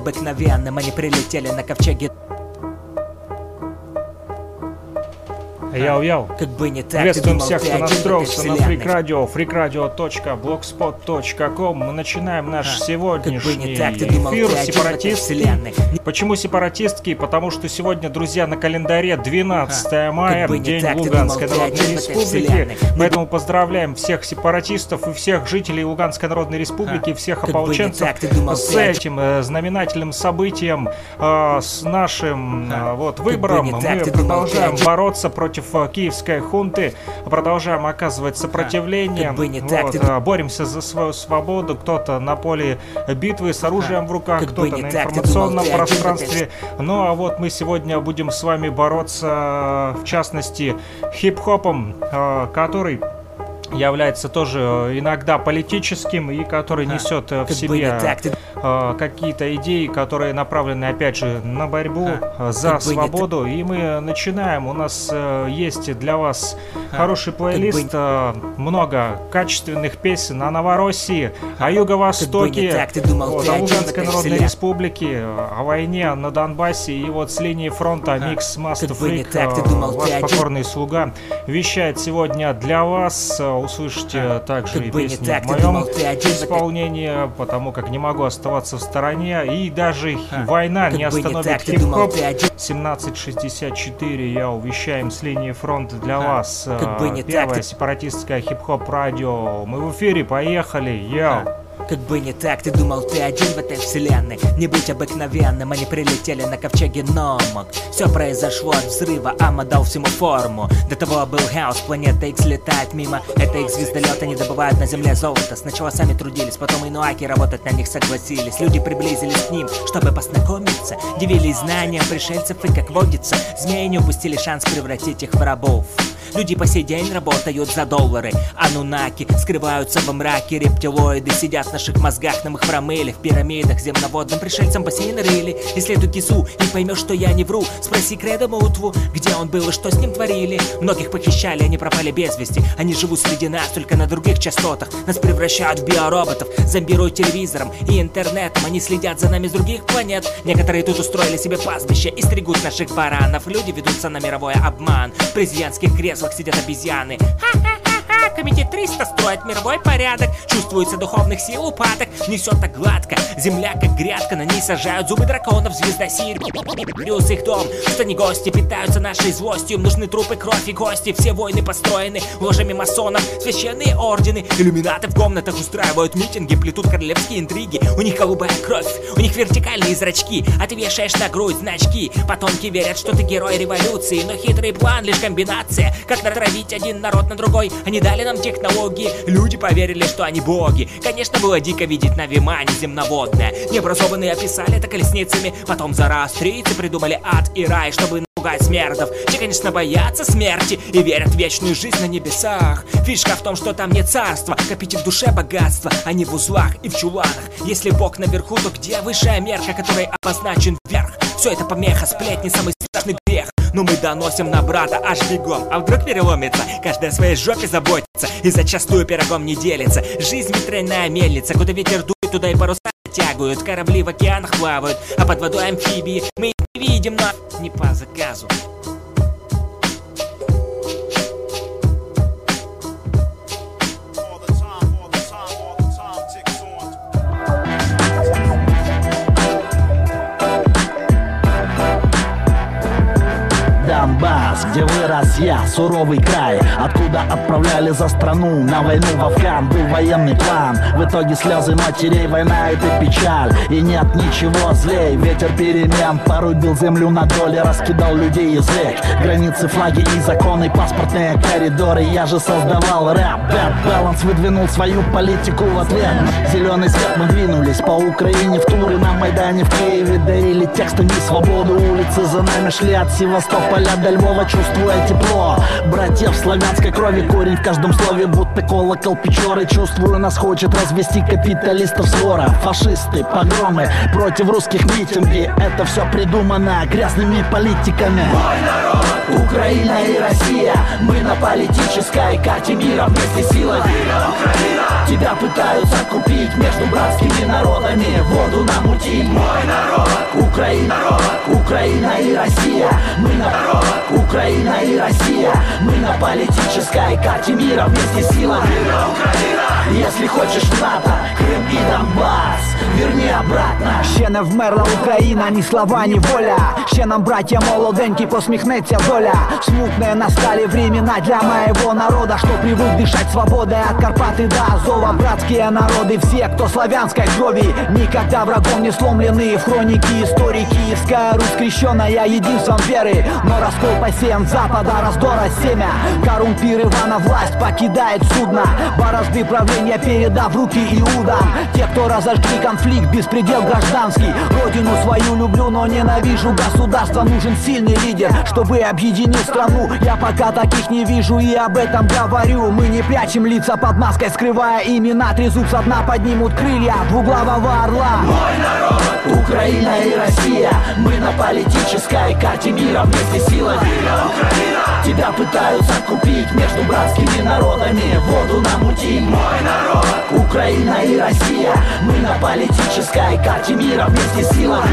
обыкновенным Они прилетели на ковчеге Яу-яу. Как бы не так, Приветствуем думал, всех, кто настроился на вселенной. freakradio, freakradio.blogspot.com. Мы начинаем наш Как бы сегодняшний не так, ты думал, эфир сепаратистский. Почему сепаратистский? Потому что сегодня, друзья, на календаре 12 мая, Как бы День так, Луганской думал, Народной Республики. Поэтому поздравляем всех сепаратистов и всех жителей Луганской Народной Республики, всех Как бы не ополченцев так, думал, с этим э, знаменательным событием, э, с нашим э, вот выбором. Мы продолжаем бороться против э, киевской хунты, продолжаем оказывать сопротивление, вот, э, боремся за свою свободу, кто-то на поле битвы с оружием в руках, кто-то на информационном пространстве. Ну а вот мы сегодня будем с вами бороться, в частности, хип-хопом, э, который является тоже э, иногда политическим и который несет э, в себе э, какие-то идеи, которые направлены опять же на борьбу за свободу. И мы начинаем. У нас э, есть для вас хороший плейлист, э, много качественных песен о Новороссии, о Юго-Востоке, о Луганской Народной. Республике, о войне на Донбассе и вот с линии фронта Микс Маст Как бы не Фрик, ваш покорный слуга, вещает сегодня для вас. Услышите также и песни так, в моем исполнении, потому как не могу оставаться в стороне. И даже война не остановит хип-хоп. ты один. 1764 я увещаем с линии фронта для вас. как бы Э, Первое сепаратистское хип-хоп радио. Мы в эфире, поехали, йоу. Как бы не так, ты думал, ты один в этой вселенной. Не будь обыкновенным, они прилетели на ковчеге Номок. Все произошло от взрыва, Ама дал всему форму. До того был хаос, планета X летает мимо. Это их звездолет, они добывают на земле золото. Сначала сами трудились, потом инуаки работать на них согласились. Люди приблизились к ним, чтобы познакомиться. Дивились знаниям пришельцев и, как водится Змеи не упустили шанс превратить их в рабов Люди по сей день работают за доллары. Анунаки скрываются во мраке. Рептилоиды сидят в наших мозгах Нам их промыли в пирамидах Земноводным пришельцам бассейн рыли эту кису не поймешь, что я не вру. Спроси Кредо Мутву, где он был и что с ним творили. Многих похищали, они пропали без вести. Они живут среди нас, только на других частотах. Нас превращают в биороботов. Зомбируют телевизором и интернетом. Они следят за нами с других планет. Некоторые тут устроили себе пастбище И стригут наших баранов. Люди ведутся на мировой обман. Президентских креслах сидят обезьяны Комитет 300 строит мировой порядок. Чувствуется духовных сил упадок. Несет так гладко, земля как грядка. На ней сажают зубы драконов, звезда Сириус их дом, что не гости Питаются нашей злостью, им нужны трупы, кровь и кости. Все войны построены ложами масонов. Священные ордены, иллюминаты в комнатах Устраивают митинги, плетут королевские интриги. У них голубая кровь, у них вертикальные зрачки. А ты вешаешь на грудь значки. Потомки верят, что ты герой революции. Но хитрый план лишь комбинация. Как натравить один народ на другой? Они дали нам технологии. Люди поверили, что они боги. Конечно, было дико видеть на Вимане земноводное. Необразованные описали это колесницами Потом зороастрийцы придумали ад и рай Чтобы напугать смердов. Те, конечно, боятся смерти И верят в вечную жизнь на небесах. Фишка в том, что там не царство Копите в душе богатство А не в узлах и в чуланах. Если Бог наверху, то где высшая мерка Которой обозначен вверх Все это помеха, сплетни, самый страшный грех. Но мы доносим на брата аж бегом. А вдруг переломится, каждая о своей жопе заботится И зачастую пирогом не делится. Жизнь ветряная мельница, куда ветер дует Туда и паруса тягают, корабли в океанах плавают А под водой амфибии. Мы видим, но не по заказу Донбасс, где вырос я, суровый край Откуда отправляли за страну на войну в Афган Был военный план, в итоге слезы матерей Война это печаль, и нет ничего злей. Ветер перемен порубил землю на доли Раскидал людей язык, границы, флаги и законы Паспортные коридоры, я же создавал рэп. Bad Balance выдвинул свою политику в ответ. Зеленый свет мы двинулись по Украине в туры На Майдане в Киеве. Дарили текстами свободу Улицы за нами шли от Севастополя до Львова Чувствуя тепло. Братьев славянской крови Корень в каждом слове, будто колокол Печоры. Чувствую, нас хочет развести капиталистов свора Фашисты, погромы против русских митинги. Это все придумано грязными политиками. Украина и Россия. Мы на политической карте мира вместе силой. Тебя пытаются купить между братскими народами. Воду намутить Мой народ Украина. И Россия, мы народ Украина и Россия, мы на политической карте мира вместе силами Если хочешь в НАТО, Крым и Донбасс, верни обратно Ще не вмерла Україна, ні слова, ні воля. Ще нам, браття молоденькі, посміхнеться доля. Смутные настали времена для моего народа, что привык дышать свободой от Карпаты до Азова. Братские народы, все, кто славянской крови, никогда врагом не сломлены. В хронике истории Киевская Русь крещенная единством веры. Но раскол посеян с запада, раздора семя. Коррумпирована власть покидает судно. Борозды правления передав руки Иудам. Те, кто разожгли конфликт, беспредел гражданский. Родину свою люблю, но ненавижу государство. Нужен сильный лидер, чтобы объединил страну. Я пока таких не вижу и об этом говорю. Мы не прячем лица под маской, скрывая имена. Трезуб со дна поднимут крылья двуглавого орла. Украина и Россия, мы на политической карте мира вместе Ucraina, Тебя пытаются купить между братскими народами. Воду намутить Мой народ. Украина и Россия, мы на политической карте мира вместе силами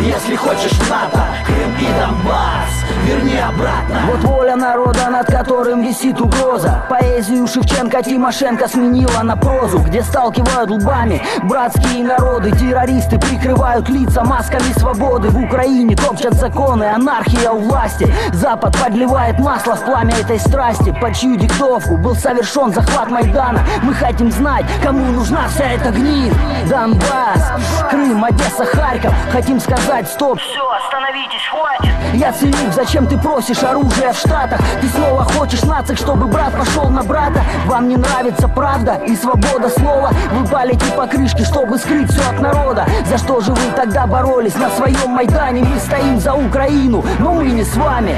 Если хочешь НАТО, Крым и Донбасс, верни обратно. Вот воля народа, над которым висит угроза. Поэзию Шевченко Тимошенко сменила на прозу Где сталкивают лбами братские народы. Террористы прикрывают лица масками свободы. В Украине топчат законы, анархия у власти. Запад подливает масло в пламя этой страсти. Под чью диктовку был совершен захват Майдана. Мы хотим знать, кому нужна вся эта гниль. Донбасс, Крым, Одесса, Харьков. Хотим сказать стоп. Все, остановитесь, хватит! я ценю, зачем ты просишь оружие в Штатах? Ты снова хочешь нацик, чтобы брат пошел на брата? Вам не нравится правда и свобода слова? Вы палите по крышке, чтобы скрыть все от народа. За что же вы тогда боролись на своем Майдане? Мы стоим за Украину, но мы не с вами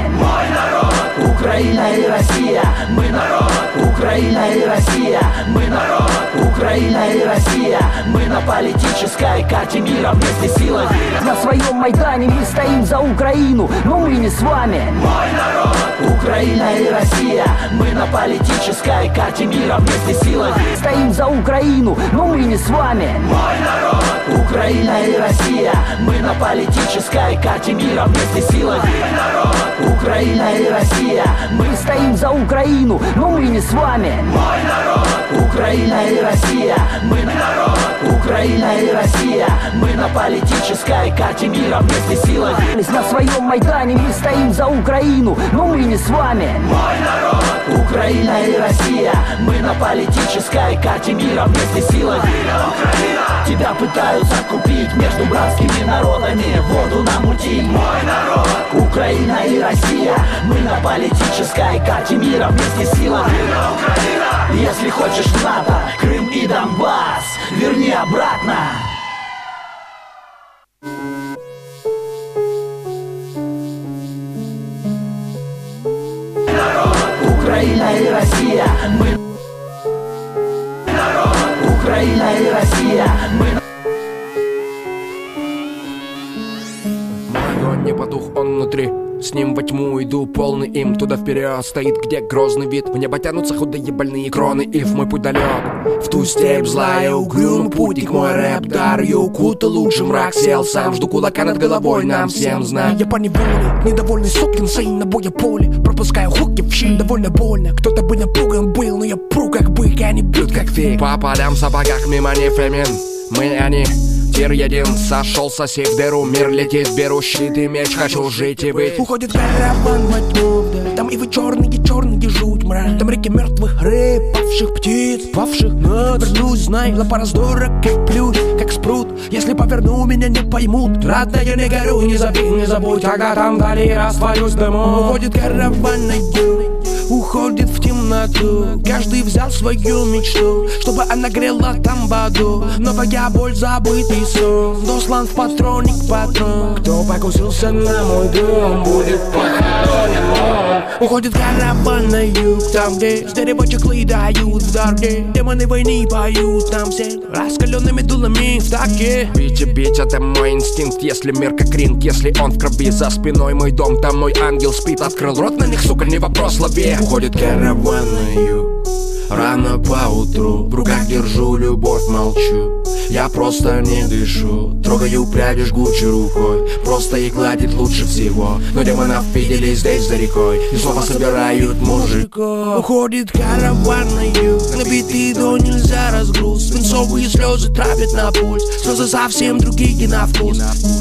Украина и Россия, мы народ. Украина и Россия, мы народ. Украина и Россия, мы на политической карте мира вместе силами На своем Майдане мы стоим за Украину, но мы не с вами. Украина и Россия, мы на политической карте мира вместе силами Стоим за Украину, но мы не с вами. Украина и Россия, мы на политической карте мира вместе силами Украина и Россия, Мы стоим за Украину, но мы не с вами. Украина и Россия, мы народ Украина и Россия, мы на политической карте мира вместе силами На своем Майдане мы стоим за Украину, но мы не с вами. Украина и Россия, мы на политической карте мира вместе силами Тебя пытаются купить между братскими народами. Воду намутить Мой народ Украина и Россия, мы на политической карте мира вместе силами Если хочешь НАТО, Крым и Донбасс, верни обратно. Украина и Россия, мы народ Украина и Россия, мы Огонь не потух, он внутри С ним во тьму иду, полный им Туда вперед стоит, где грозный вид. В небо тянутся худые больные кроны И в мой путь далек В ту степь злая угрюм Путник мой рэп дарю Кута лучше мрак сел. Сам Жду кулака над головой нам всем знать. Я по неволе, недовольный сукин сын на боя поле Пропускаю хуки в щель, довольно больно. Кто-то бы напуган был, но я пру как бык Они бьют как фиг По полям в сапогах мимо не фемин Мы они Тир един, сошел сосед в дыру Мир летит, беру щит и меч Хочу жить и быть. Уходит караван тьму вдаль. Там и вы черные, черные жуть мрак Там реки мертвых рыб, павших птиц Павших над Вернусь, знай, лапа раздора Как плюнь, как спрут. Если поверну, меня не поймут. Родная, не горю, не забей, не забудь. Когда там вдали растворюсь дыму. Уходит караван на юг Уходит в темноту. Каждый взял свою мечту Чтобы она грела там в аду. Новая боль, забытый сон. Дослан в патроник патрон. Кто покусился на мой дом Будет похоронен он. Уходит караван на юг Там, где с деревочек дают в дарке Демоны войны поют. Там все раскаленными дулами в таке. Бить и бить, это мой инстинкт Если мир как ринг, если он в крови. За спиной мой дом, там мой ангел спит. Открыл рот на них, сука, не вопрос, лови Уходит караван на юг Рано по утру В руках держу любовь, молчу. Я просто не дышу. Трогаю пряди жгучей рукой. Просто и гладит лучше всего. Но демонов видели здесь за рекой. И снова собирают мужиков Уходит караван на юг Набитый до нельзя разгруз. Свинцовые слезы травят на пульс. Слезы совсем другие на вкус.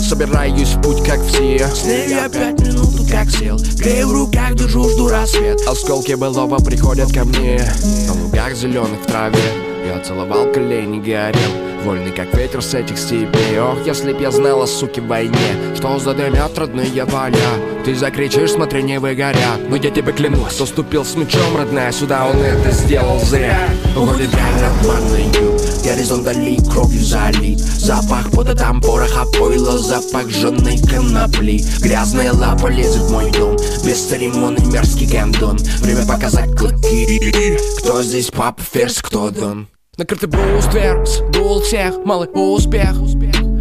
Собираюсь в путь, как все. Снею я пять минут, как сел Грею в руках, держу, жду рассвет. Осколки былого приходят ко мне. На лугах зеленых в траве. Я целовал колени, горел Вольный, как ветер с этих степей Ох, если б я знала, суки, в войне Что задымят родные поля. Ты закричишь, смотри, не выгорят Но я тебе клянусь, кто ступил с мечом, родная Сюда он это сделал зря. Уходит обманный юг Горизонт дали кровью залит. Запах пота там пороха пойла Запах жженой конопли. Грязная лапа лезет в мой дом Бесцеремонный мерзкий гандон. Время показать клыки. Кто здесь папа Ферзь, кто Дон Накрытый брустверс, дул всех, малый успех.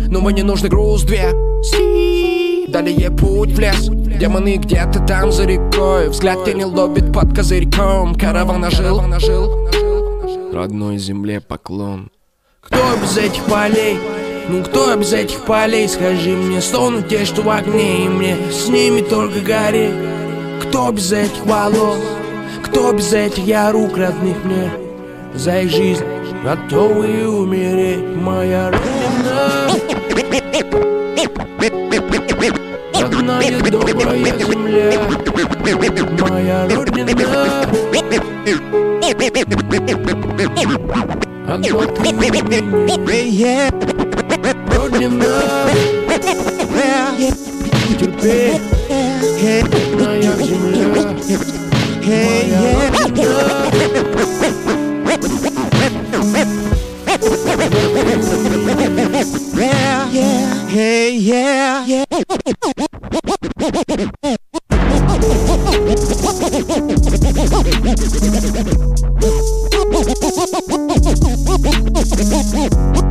Но мне нужный груз две Далее путь в лес. Демоны где-то там за рекой. Взгляд тени лобит под козырьком. Караван ожил. Родной земле поклон. Кто без этих полей? Ну кто без этих полей, скажи мне Стонут те, что в огне И мне с ними только гореть Кто без этих волос? Кто без этих я рук родных мне? За их жизнь готовы умереть Моя родина Родная добрая земля Моя родина Отмотай меня Родина Терпеть Моя земля Моя родина yeah, yeah, hey, yeah, yeah. yeah.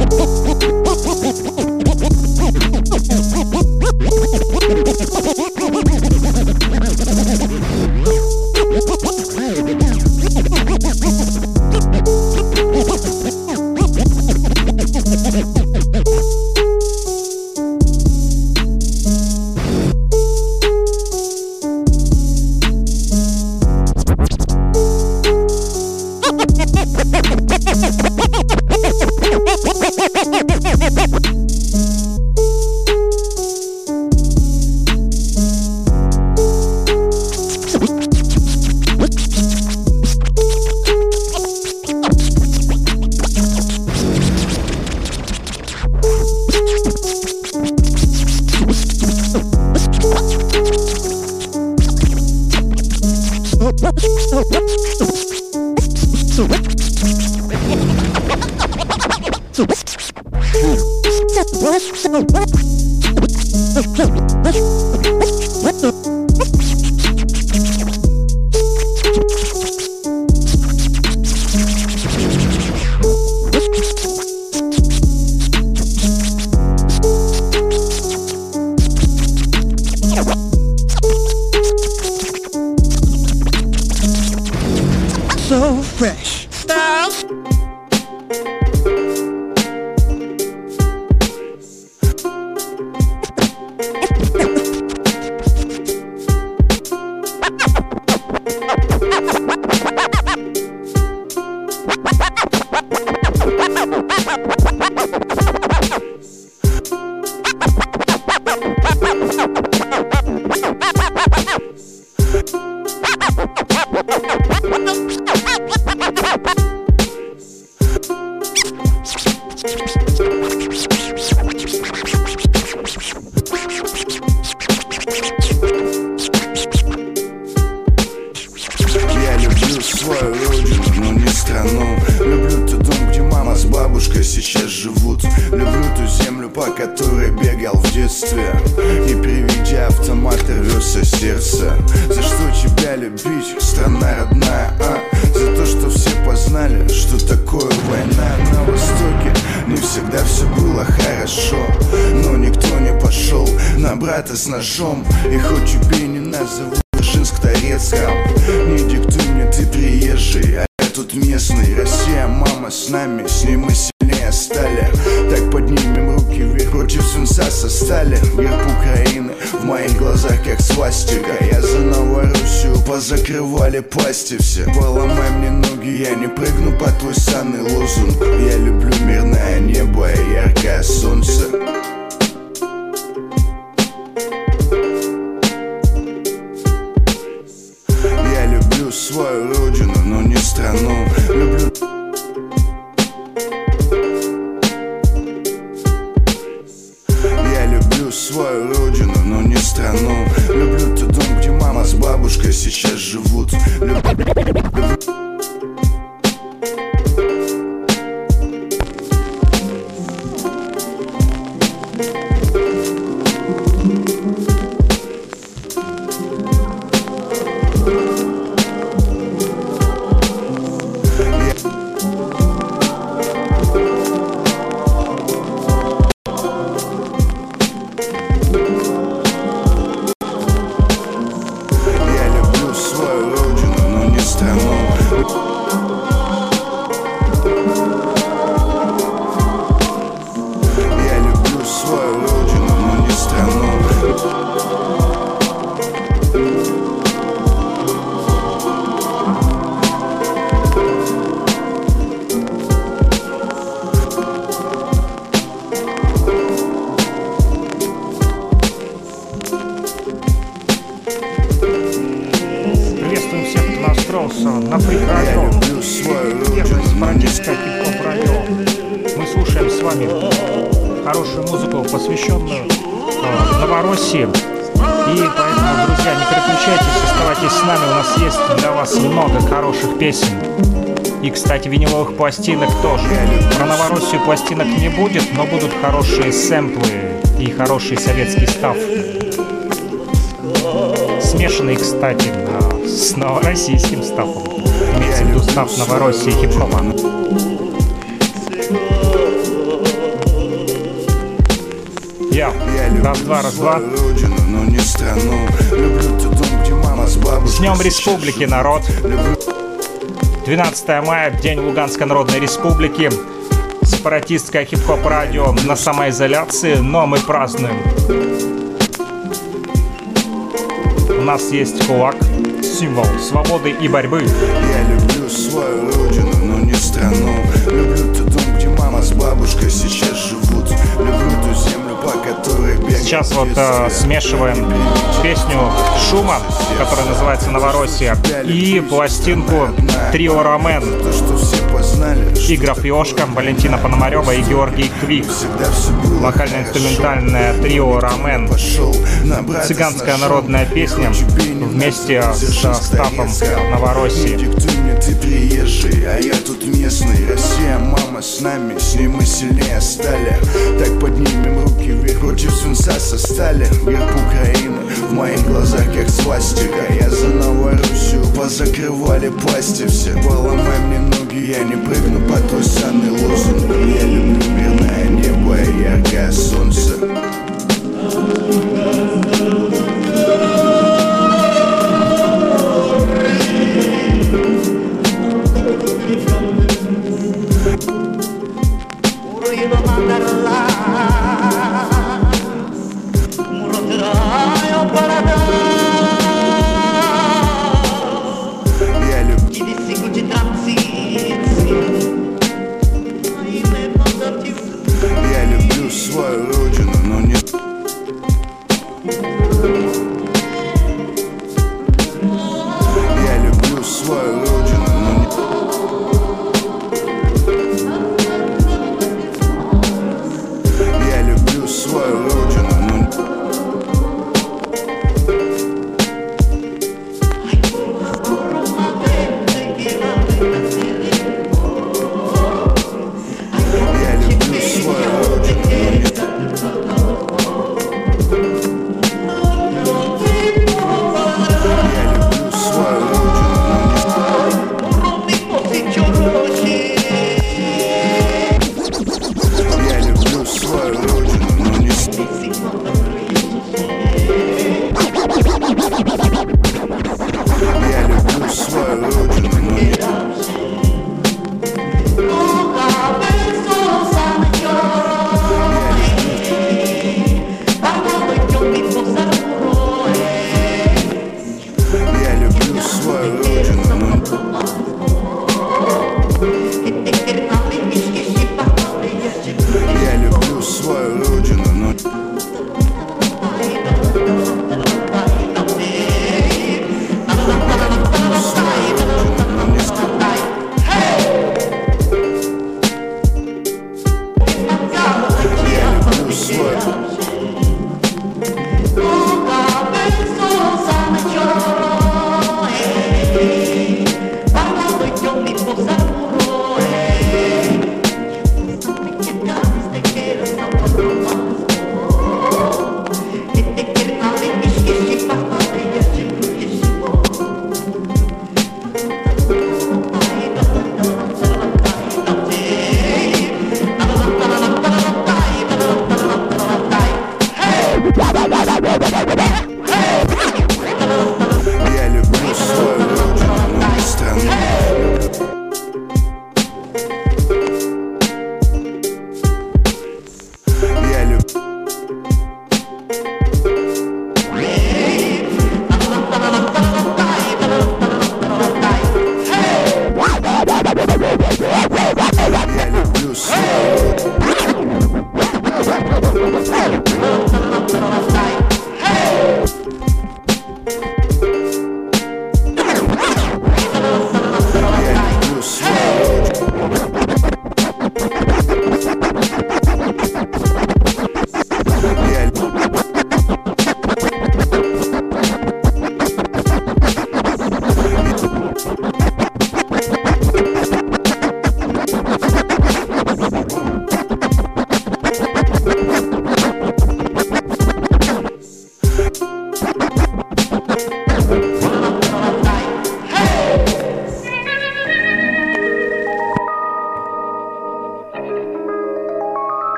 Пластинок тоже. Про Новороссию пластинок не будет, но будут хорошие сэмплы и хороший советский став. Смешанный, кстати, с новороссийским стафом. Имеется в виду став Новороссии хип-хопа. Я. Раз-два, раз-два. с Днем Республики, народ! Люблю 12 мая, День Луганской Народной Республики. Сепаратистское хип-хоп радио на самоизоляции, но мы празднуем. У нас есть кулак, символ свободы и борьбы. Я люблю Сейчас вот э, смешиваем песню Шума, которая называется Новороссия, и пластинку Трио Ромен. Игорь Фиошка, Валентина Пономарева и Георгий Квик. Вокально-инструментальное трио Ромен. Цыганская народная песня вместе надо, с держи стафом старец. Новороссии. Приезжий, а я тут местный. Россия, мама с нами, с ней мы сильнее стали. Так поднимем руки вверх против свинца со стали. Герб Украины в моих глазах как свастика. Я за Новороссию позакрывали пасти. Все Поломай мне ноги, я не прыгну под твой санный лозунг Я люблю мирное небо и яркое солнце. Я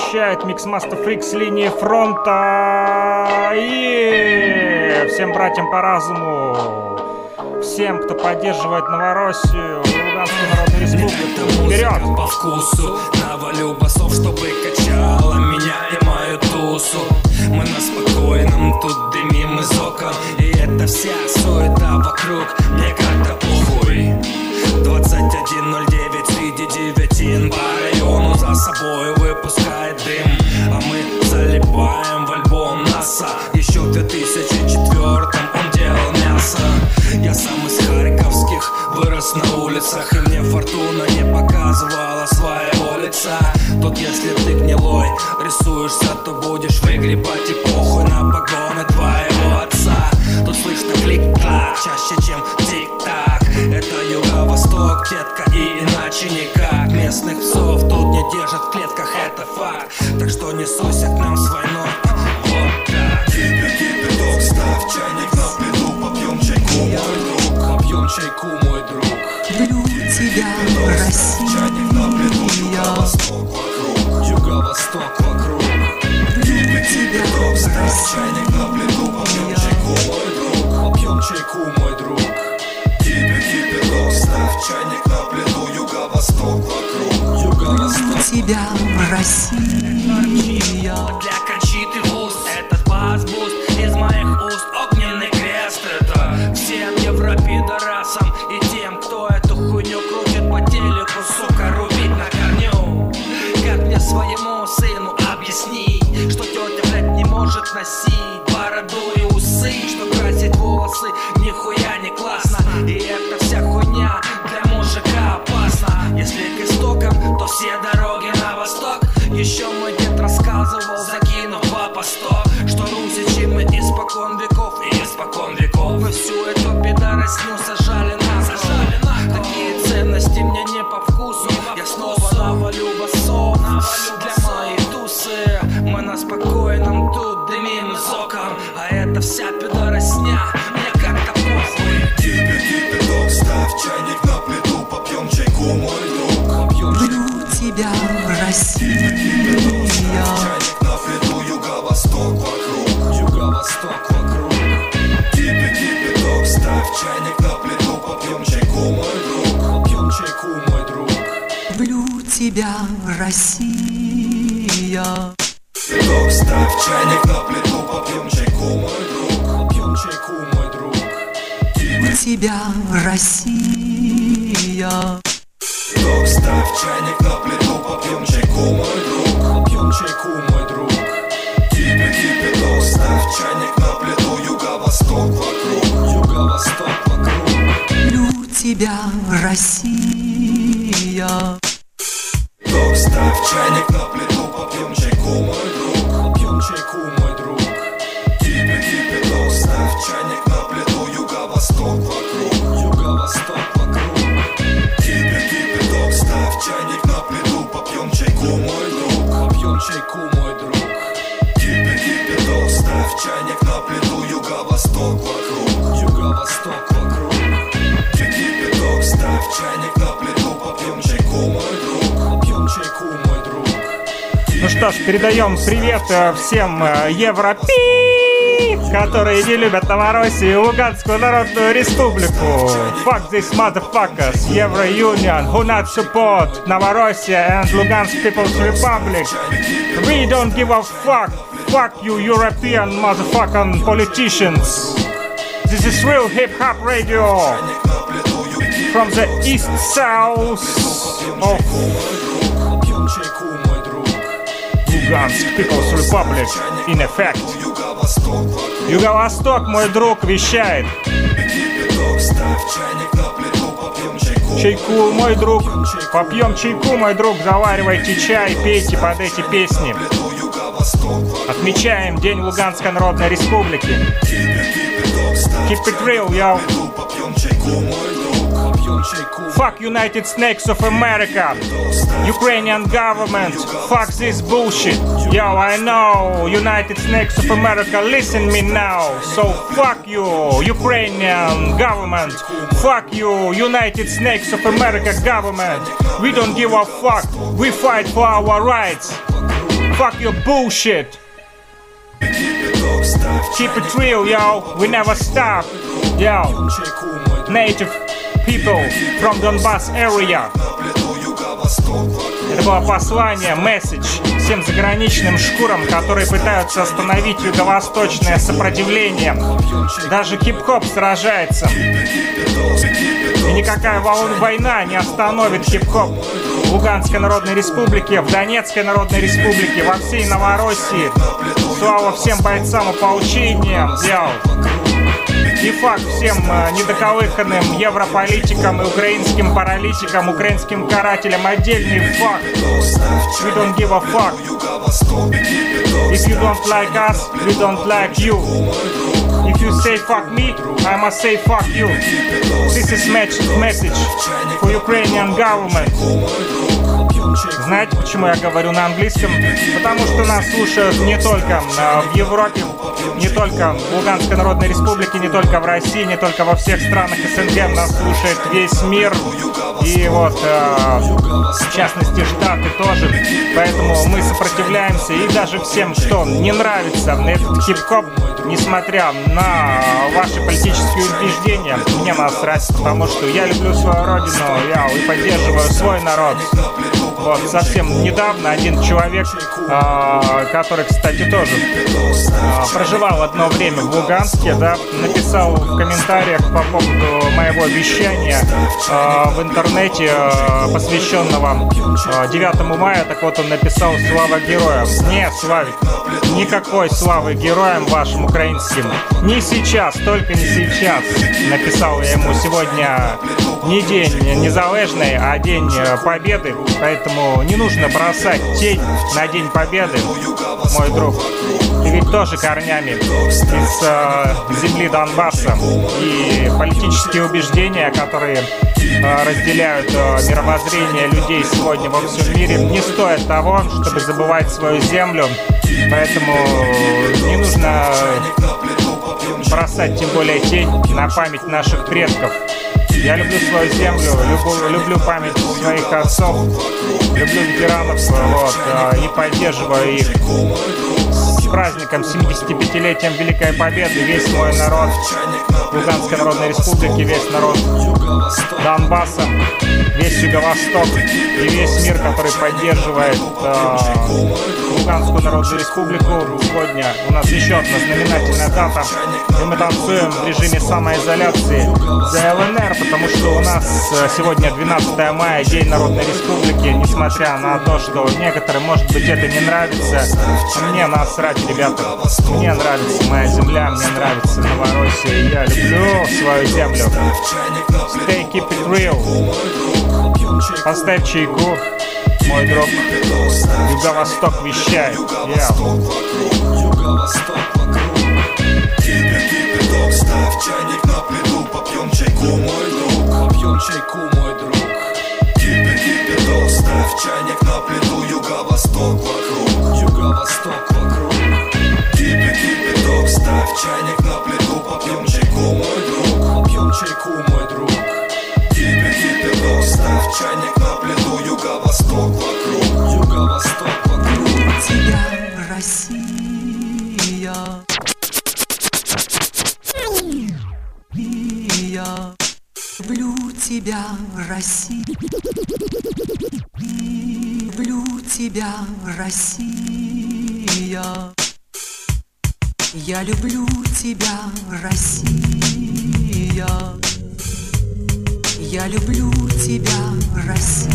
вещает Миксмастер Фрик с линии фронта. И всем братьям по разуму, всем, кто поддерживает Новороссию, Луганскую Народную Республику. Вперед! по вкусу Навалю басов, чтобы качала меня и мою тусу Мы на спокойном тут дымим из окон И это вся суета вокруг Мне как-то похуй 21.09 среди девятин По району за собой выпускает дым. А мы залипаем в альбом НАСА. Еще в 2004 он делал мясо. Я сам из Харьковских вырос на улицах И мне фортуна не показывала своего лица. Тут если ты гнилой рисуешься, то будешь выгребать И похуй на погоны твоего отца. Тут слышно клик-клак чаще, чем юго-восток, детка, и иначе никак. Местных псов тут не держат в клетках, это факт. Так что не суйся к нам с войной. Вот так. Кипи, кипяток, ставь чайник на плиту Попьем чайку, мой друг. Попьем чайку, мой друг. Люблю тебя, Чайник на плиту, юго-восток вокруг. Юго-восток вокруг. Кипи, кипяток, ставь чайник на плиту Попьем чайку, мой друг. Попьем чайку, мой друг. Кипи, кипяток, ставь чайник на плиту Юго-восток вокруг Юго-восток тебя, Россия. для всем э, Европи, которые не любят Новороссию и Луганскую Народную Республику. Fuck these motherfuckers, Euro Union, who not support Новороссия and Lugansk People's Republic. We don't give a fuck. Fuck you European motherfucking politicians. This is real hip hop radio from the east south of Lugansk People's Republic in effect. Юго-восток мой друг, вещает. Чайку мой друг. Попьем чайку, мой друг. Заваривайте чай, пейте под эти песни. Отмечаем День Луганской Народной Республики. Keep it real, yo. Попьем чайку, мой Fuck United Snakes of America. Ukrainian government. Fuck this bullshit. Yo, I know. United Snakes of America, listen me now. So fuck you, Ukrainian government. Fuck you, United Snakes of America government. We don't give a fuck. We fight for our rights. Fuck your bullshit. Keep it real, yo. We never stop. Yo. Native people from Donbass area. Это было послание, месседж всем заграничным шкурам, которые пытаются остановить юго-восточное сопротивление. Даже хип-хоп сражается. И никакая война не остановит хип-хоп в Луганской Народной Республике, в Донецкой Народной Республике, во всей Новороссии. Слава всем бойцам ополчения. Дяу. И факт всем э, недоколыханным европолитикам и украинским паралитикам, украинским карателям отдельный факт. We don't give a fuck. If you don't like us, we don't like you. If you say fuck me, I must say fuck you. This is message for Ukrainian government. Знаете, почему я говорю на английском? Потому что нас слушают не только э, в Европе, не только в Луганской Народной Республике, не только в России, не только во всех странах СНГ. Нас слушает весь мир. И вот, э, в частности, Штаты тоже. Поэтому мы сопротивляемся. И даже всем, кто не нравится этот хип-хоп, несмотря на ваши политические убеждения, мне насрать, потому что я люблю свою родину, я и поддерживаю свой народ. Вот, совсем недавно один человек, а, который, кстати, тоже а, проживал одно время в Луганске, да, написал в комментариях по поводу моего вещания а, в интернете, а, посвященного а, 9 мая, так вот он написал «Слава героям». Нет, Славик, никакой славы героям вашим украинским. Не сейчас, только не сейчас. Написал я ему сегодня не день незалежный, а день э, победы. Поэтому не нужно бросать тень на день победы, мой друг. Ведь тоже корнями из э, земли Донбасса. И политические убеждения, которые э, разделяют э, мировоззрение людей сегодня во всем мире, не стоят того, чтобы забывать свою землю. Поэтому не нужно бросать тем более тень на память наших предков. Я люблю свою землю, люблю, люблю память своих отцов, люблю ветеранов, вот, э, и поддерживаю их праздником 75-летием Великой Победы. Весь мой народ Луганской Народной Республики, весь народ Донбасса, весь Юго-Восток и весь мир, который поддерживает э, Луганскую Народную Республику. Сегодня у нас еще одна знаменательная дата, и мы танцуем в режиме самоизоляции за ЛНР, потому что у нас э, сегодня 12 мая, День Народной Республики, несмотря на то, что некоторым, может быть, это не нравится, мне насрать, ребята. Мне нравится моя земля, мне нравится Новороссия, я люблю свою землю. Stay keep it real. Поставь чайку, мой друг. Юго-Восток вещает. Yeah. Ставь чайник на плиту, попьем чайку, мой друг Попьем чайку, мой друг ставь чайник на плиту Юго-восток вокруг, юго-восток вокруг кипяток, ставь чайник на плиту Попьем чайку, мой друг Попьем чайку, мой друг Кипи, кипяток, ставь чайник на плиту Юго-восток вокруг, юго-восток вокруг тебя, Россия. Я люблю тебя, Россия. Люблю тебя, Россия. Я люблю тебя, Россия. Я люблю тебя, Россия.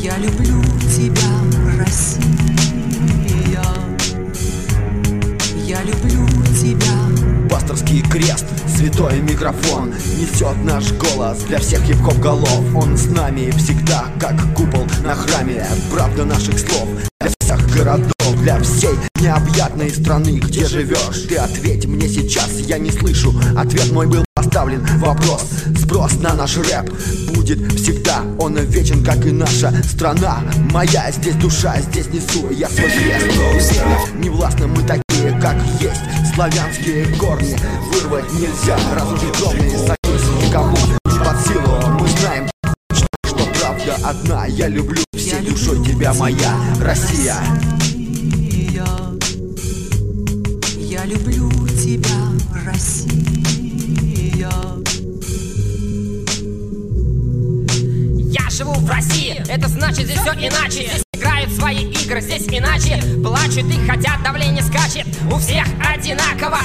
Я люблю тебя, Россия. Я люблю тебя. Пасторский крест, святой микрофон Несет наш голос для всех хип-хоп голов Он с нами всегда, как купол на храме Правда наших слов необъятной страны, где живешь. Ты ответь мне сейчас, я не слышу. Ответ мой был поставлен. Вопрос Сброс на наш рэп будет всегда. Он вечен, как и наша страна. Моя здесь душа, здесь несу. Я свой крест. Не властно, мы такие, как есть. Славянские корни вырвать нельзя. Разрушить ровный союз никому не под силу Мы знаем, что правда одна. Я люблю всей душой тебя, моя Россия люблю тебя, Россия. Я живу в России, это значит здесь все иначе. Здесь играют свои игры, здесь иначе. Плачут и хотят, давление скачет. У всех одинаково.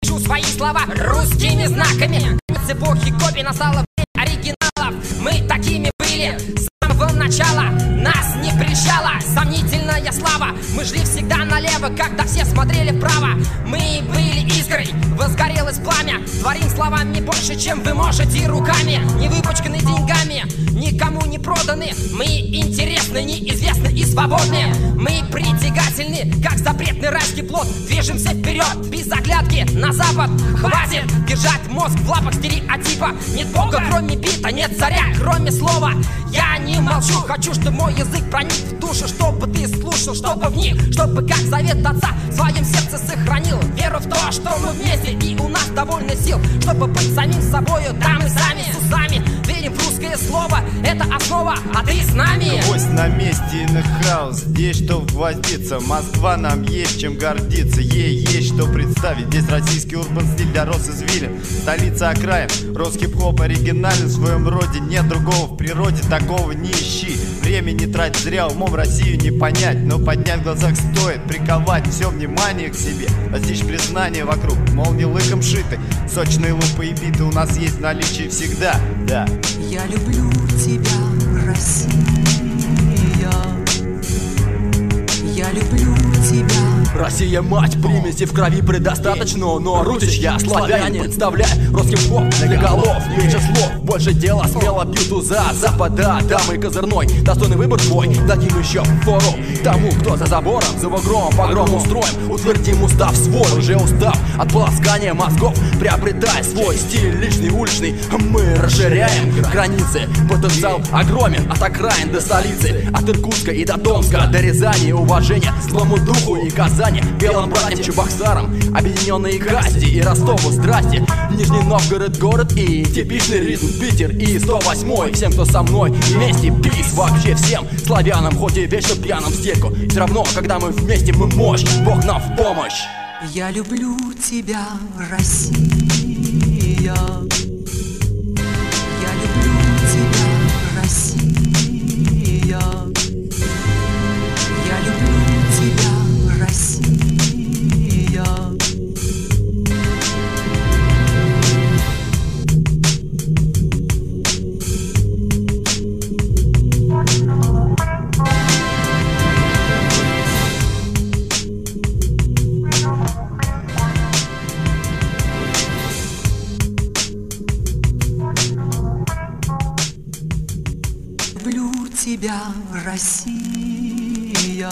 Пишу свои слова русскими знаками. С эпохи копий настало оригиналов. Мы такими были с самого начала. Нас не прельщала сомнительная слава. Мы шли всегда налево, когда все смотрели вправо. Мы были искрой, возгорелось пламя. Творим словами больше, чем вы можете руками. Не выпачканы деньгами, никому не проданы. Мы интересны, неизвестны и свободны. Мы притягательны, как запретный райский плод. Движемся вперед, без оглядки на запад. Хватит держать мозг в лапах стереотипа. Нет бога, кроме бита, нет царя, кроме слова. Я не молчу, хочу, чтобы мой язык проник в душу Чтобы ты слушал, чтобы вник Чтобы, как завет отца, в своем сердце сохранил Веру в то, что мы вместе и у нас довольно сил Чтобы быть самим собою, да мы сами с усами. Верим в русское слово, это основа, а ты с нами. Гость на месте и на хаус, здесь что гвоздиться Москва нам есть чем гордиться, ей есть что представить. Здесь российский урбан стиль дорос извилин. Столица окраин, Росхип-хоп оригинален. В своем роде Нет другого в природе, такого не ищи. Время не трать зря, умом Россию не понять Но поднять в глазах стоит, приковать все внимание к себе Достичь признания вокруг, мол не лыком шиты Сочные лупы и биты у нас есть в наличии всегда, да Я люблю тебя, Россия. Я люблю тебя. Россия мать, примеси в крови предостаточно Но русич я славянин, представляй Русский поп для голов, меньше слов. Больше дела, смело бью туза Запада, дамы козырной Достойный выбор твой, дадим еще фору Тому, кто за забором, за вогромом Погром устроим, утвердим устав свой Уже устав от полоскания мозгов. Приобретай свой стиль личный, уличный. Мы расширяем границы. Потенциал огромен от окраин до столицы. От Иркутска и до Томска. До Рязани уважение злому духу и Казани Белым братьям Чебоксарам Объединенные Касти и Ростову. Здрасте! Нижний Новгород город и типичный ритм. Питер и 108 Всем, кто со мной вместе пис Вообще всем. Славянам, хоть и вечно пьяным стельку. Все равно, когда мы вместе, мы мощь. Бог нам в помощь. Я люблю тебя, Россия. Я люблю тебя, Россия. Тебя, Россия.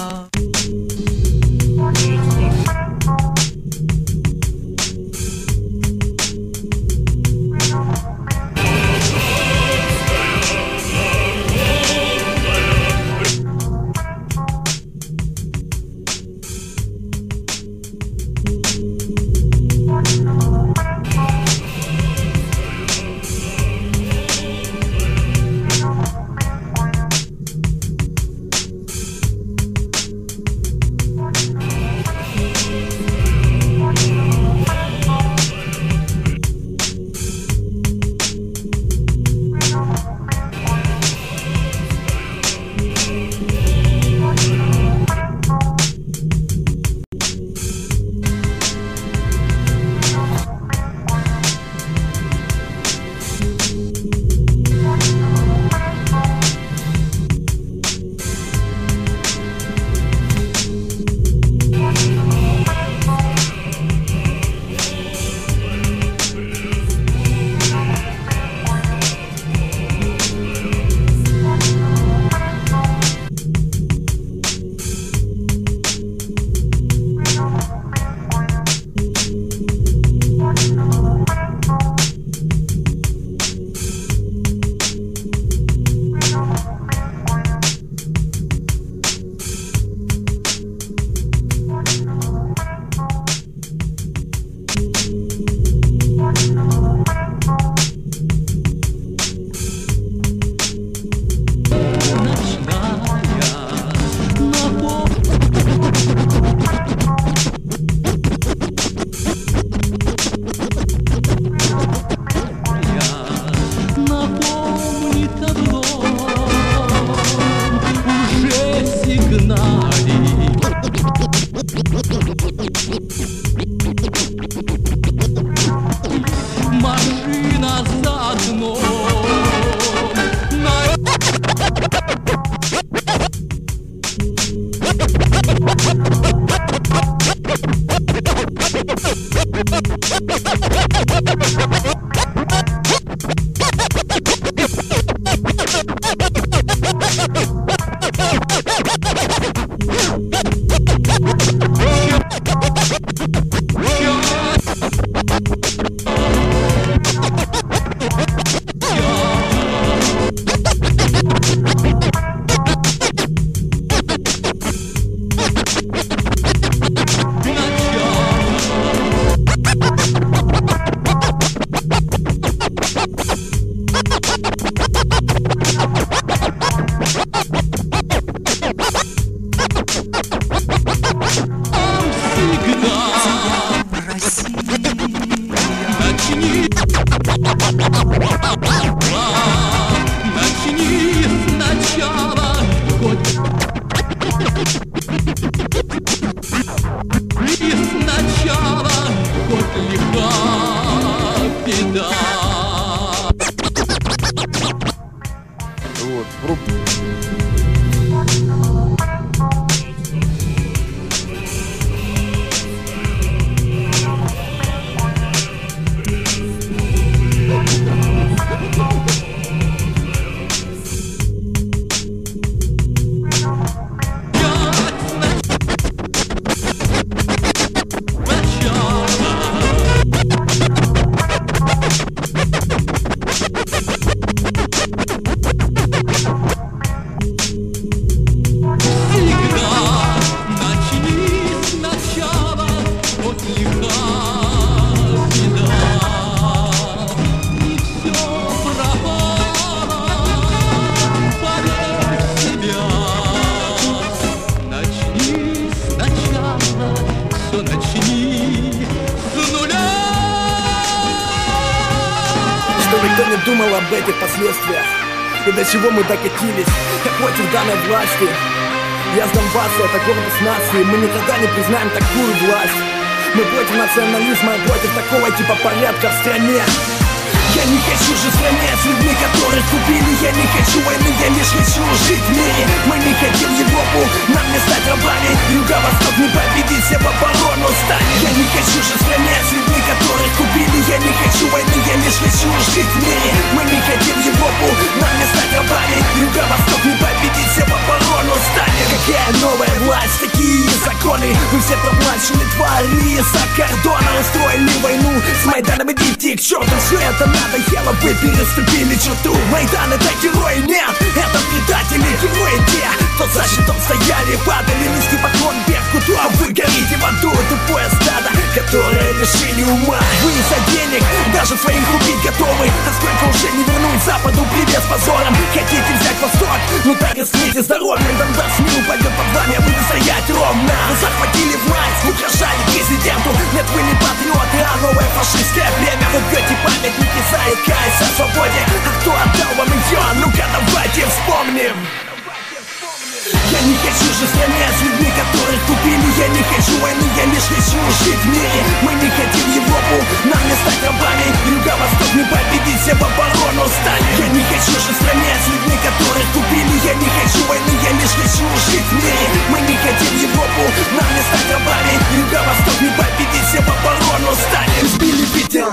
Переступили черту. Майдан это герой, нет, это предатели Герои кто за щитом стояли Падали низкий поклон Беркуту А вы горите в аду, тупое стадо Которое лишили ума. Вы за денег даже своих убить готовы. А сколько уже не вернуть Западу привет с позором? Хотите взять Восток? Ну так и рискните здоровьем. Донбасс не упадет под вами, а будете стоять ровно. Вы захватили власть, угрожали президенту. Нет, вы не патриоты, а новое фашистское племя Вы бьете памятники за ИКС о свободе. А кто отдал вам ее? Ну-ка давайте вспомним я не хочу стране с людьми, которых купили Я не хочу войны, я лишь хочу жить в мире. Мы не хотим Европу, нам не стать рабами. Юго-Восток не победить, все в оборону станет Я не хочу стране с людьми, которых купили Я не хочу войны, я лишь хочу жить в мире. Мы не хотим Европу, нам не стать рабами. Юго-Восток не победить, все в оборону станет Сбили Питер,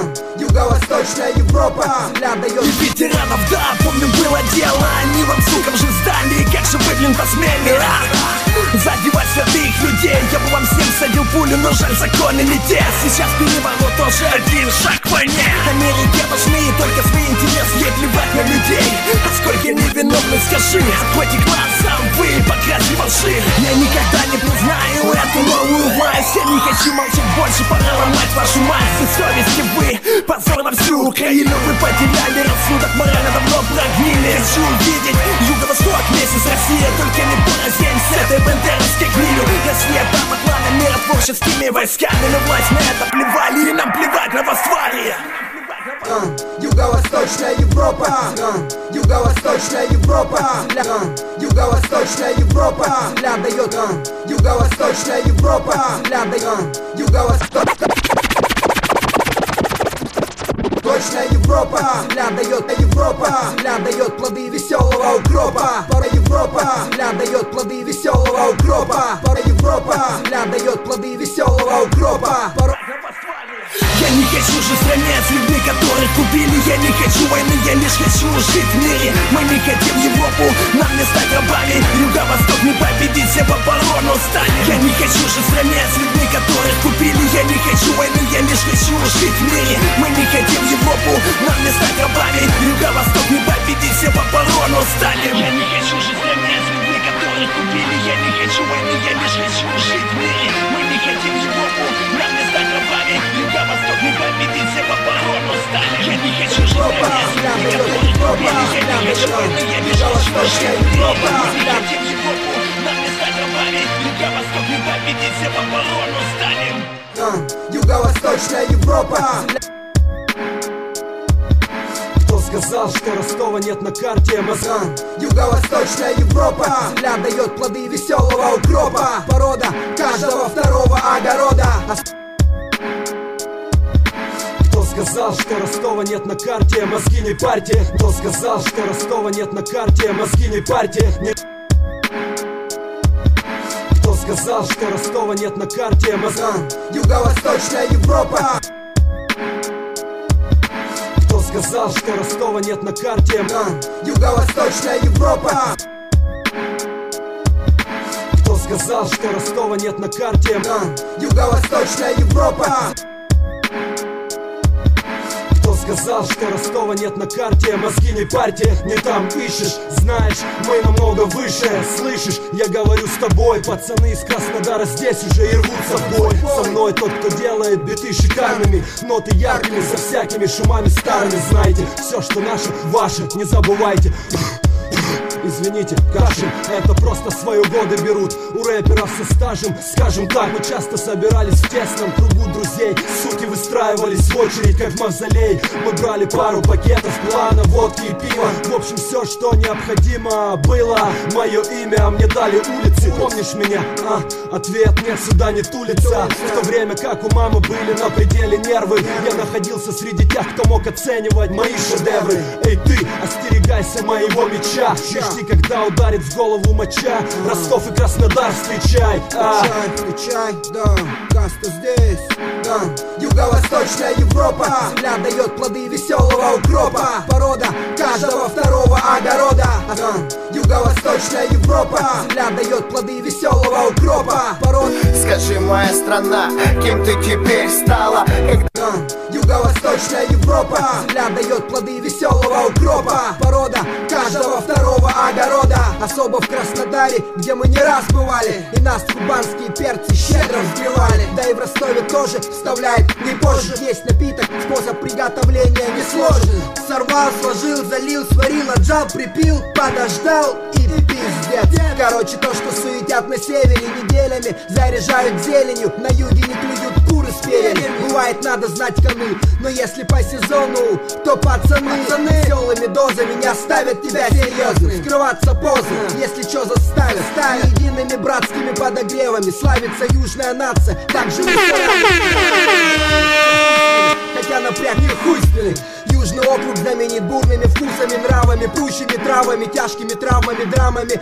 Юго-Восточная Европа. Взгляд дает ветеранов, да, помню, было дело. Они вам, сукам, же сдали, как же вы, блин, посмели а? Задевать святых людей. Я бы вам всем садил пулю, но жаль, законы не те. Сейчас переворот тоже один шаг к войне Америке нужны только свои интересы Ей плевать на людей. А сколько невиновных, скажи Откройте глаза, вы покрасили волши. Я никогда не признаю эту новую власть. Я не хочу молчать больше, пора ломать вашу мать. Без совести вы, позор на всю Украину. Вы потеряли рассудок, морально давно прогнили. Хочу увидеть Юго-Восток вместе с Россией. Только не поразень с бандеровской гнилью Россия помогла нам миротворческими войсками Но власть на это плевали и нам плевать на А, Юго-Восточная Европа. Юго-Восточная Европа. Юго-Восточная Европа. Взгляд дает Юго-Восточная Европа. Взгляд дает а, Юго-Восток Точная Европа, взгляд дает Европа, взгляд дает плоды веселого укропа. Пора Европа, взгляд дает плоды веселого укропа. Пора Европа, взгляд дает плоды веселого укропа. Пора... Я не хочу жить в стране которых убили Я не хочу войны, я лишь хочу жить в мире. Мы не хотим Европу, нам не стать рабами. Юго-восток не победить, все в оборону стали Я не хочу жить в стране которых купили. Я не хочу войны, я лишь хочу жить в мире. Мы не хотим Европу, нам не стать рабами. Юго-восток не победить, все в оборону стали Я не хочу жить в которых купили Я не хочу войны, я лишь хочу жить в мире Мы не хотим Европу, нам не стать рабами Юго-восток не победить, все в оборону стали Я не хочу жить с людьми, которых купили Я не хочу войны, я лишь хочу жить в мире Мы не хотим Европу, нам не стать рабами Юго-восток не победить, все в оборону стали А, Юго-Восточная Европа Кто сказал, что Ростова нет на карте Москва? Юго-Восточная Европа. Земля дает плоды веселого укропа. Порода каждого второго огорода. Сказал, что Ростова нет на карте Мозги не парьте. Кто сказал, что Ростова нет на карте Мозги не парьте. Не- Кто сказал, что Ростова нет на карте Мозги Юго-Восточная Европа сказал, что Ростова нет на карте. Юго-Восточная Европа. Кто сказал, что Ростова нет на карте? Юго-Восточная Европа сказал, что Ростова нет на карте. Мозги не парьте, не там ищешь. Знаешь, мы намного выше. Слышишь, я говорю с тобой. Пацаны из Краснодара здесь уже и рвутся в бой Со мной тот, кто делает биты шикарными. Ноты яркими, за всякими шумами старыми. Знаете, все, что наше, ваше, не забывайте Извините, кашель, это просто свои годы берут. У рэперов со стажем, скажем так Мы часто собирались в тесном кругу друзей. Суки выстраивались в очередь, как мавзолей. Мы брали пару пакетов плана, водки и пива. В общем, все, что необходимо было Мое имя мне дали улицы. Помнишь меня? А, ответ нет, сюда не тулится В то время как у мамы были на пределе нервы Я находился среди тех, кто мог оценивать мои шедевры. Эй ты, остерегайся моего меча Жди, когда ударит в голову моча Ростов и Краснодар встречай а. Встречай, встречай, да, каста здесь, да. Юго-Восточная Европа. Земля дает плоды веселого укропа. Порода каждого второго огорода. Да, Юго-Восточная Европа. Земля дает плоды веселого укропа. Порода Скажи, моя страна, кем ты теперь стала? Когда Юго-Восточная Европа. Земля дает плоды веселого укропа. Порода каждого второго огорода Особо в Краснодаре, где мы не раз бывали. И нас кубанские перцы щедро взбивали. Да и в Ростове тоже вставляет не позже. Есть напиток, способ приготовления не сложен. Сорвал, сложил, залил, сварил, отжал, припил Подождал и пиздец. Короче, то, что суетят на севере неделями Заряжают зеленью, на юге не клюют с перьями Бывает, надо знать коны, но если по сезону То пацаны, веселыми дозами не оставят тебя серьезным Скрываться поздно, если чё заставят. Ставят едиными братскими подогревами Славится южная нация, так же Хотя напряг не хуй Южный округ знаменит бурными вкусами, нравами, прущими травами, тяжкими травмами, драмами.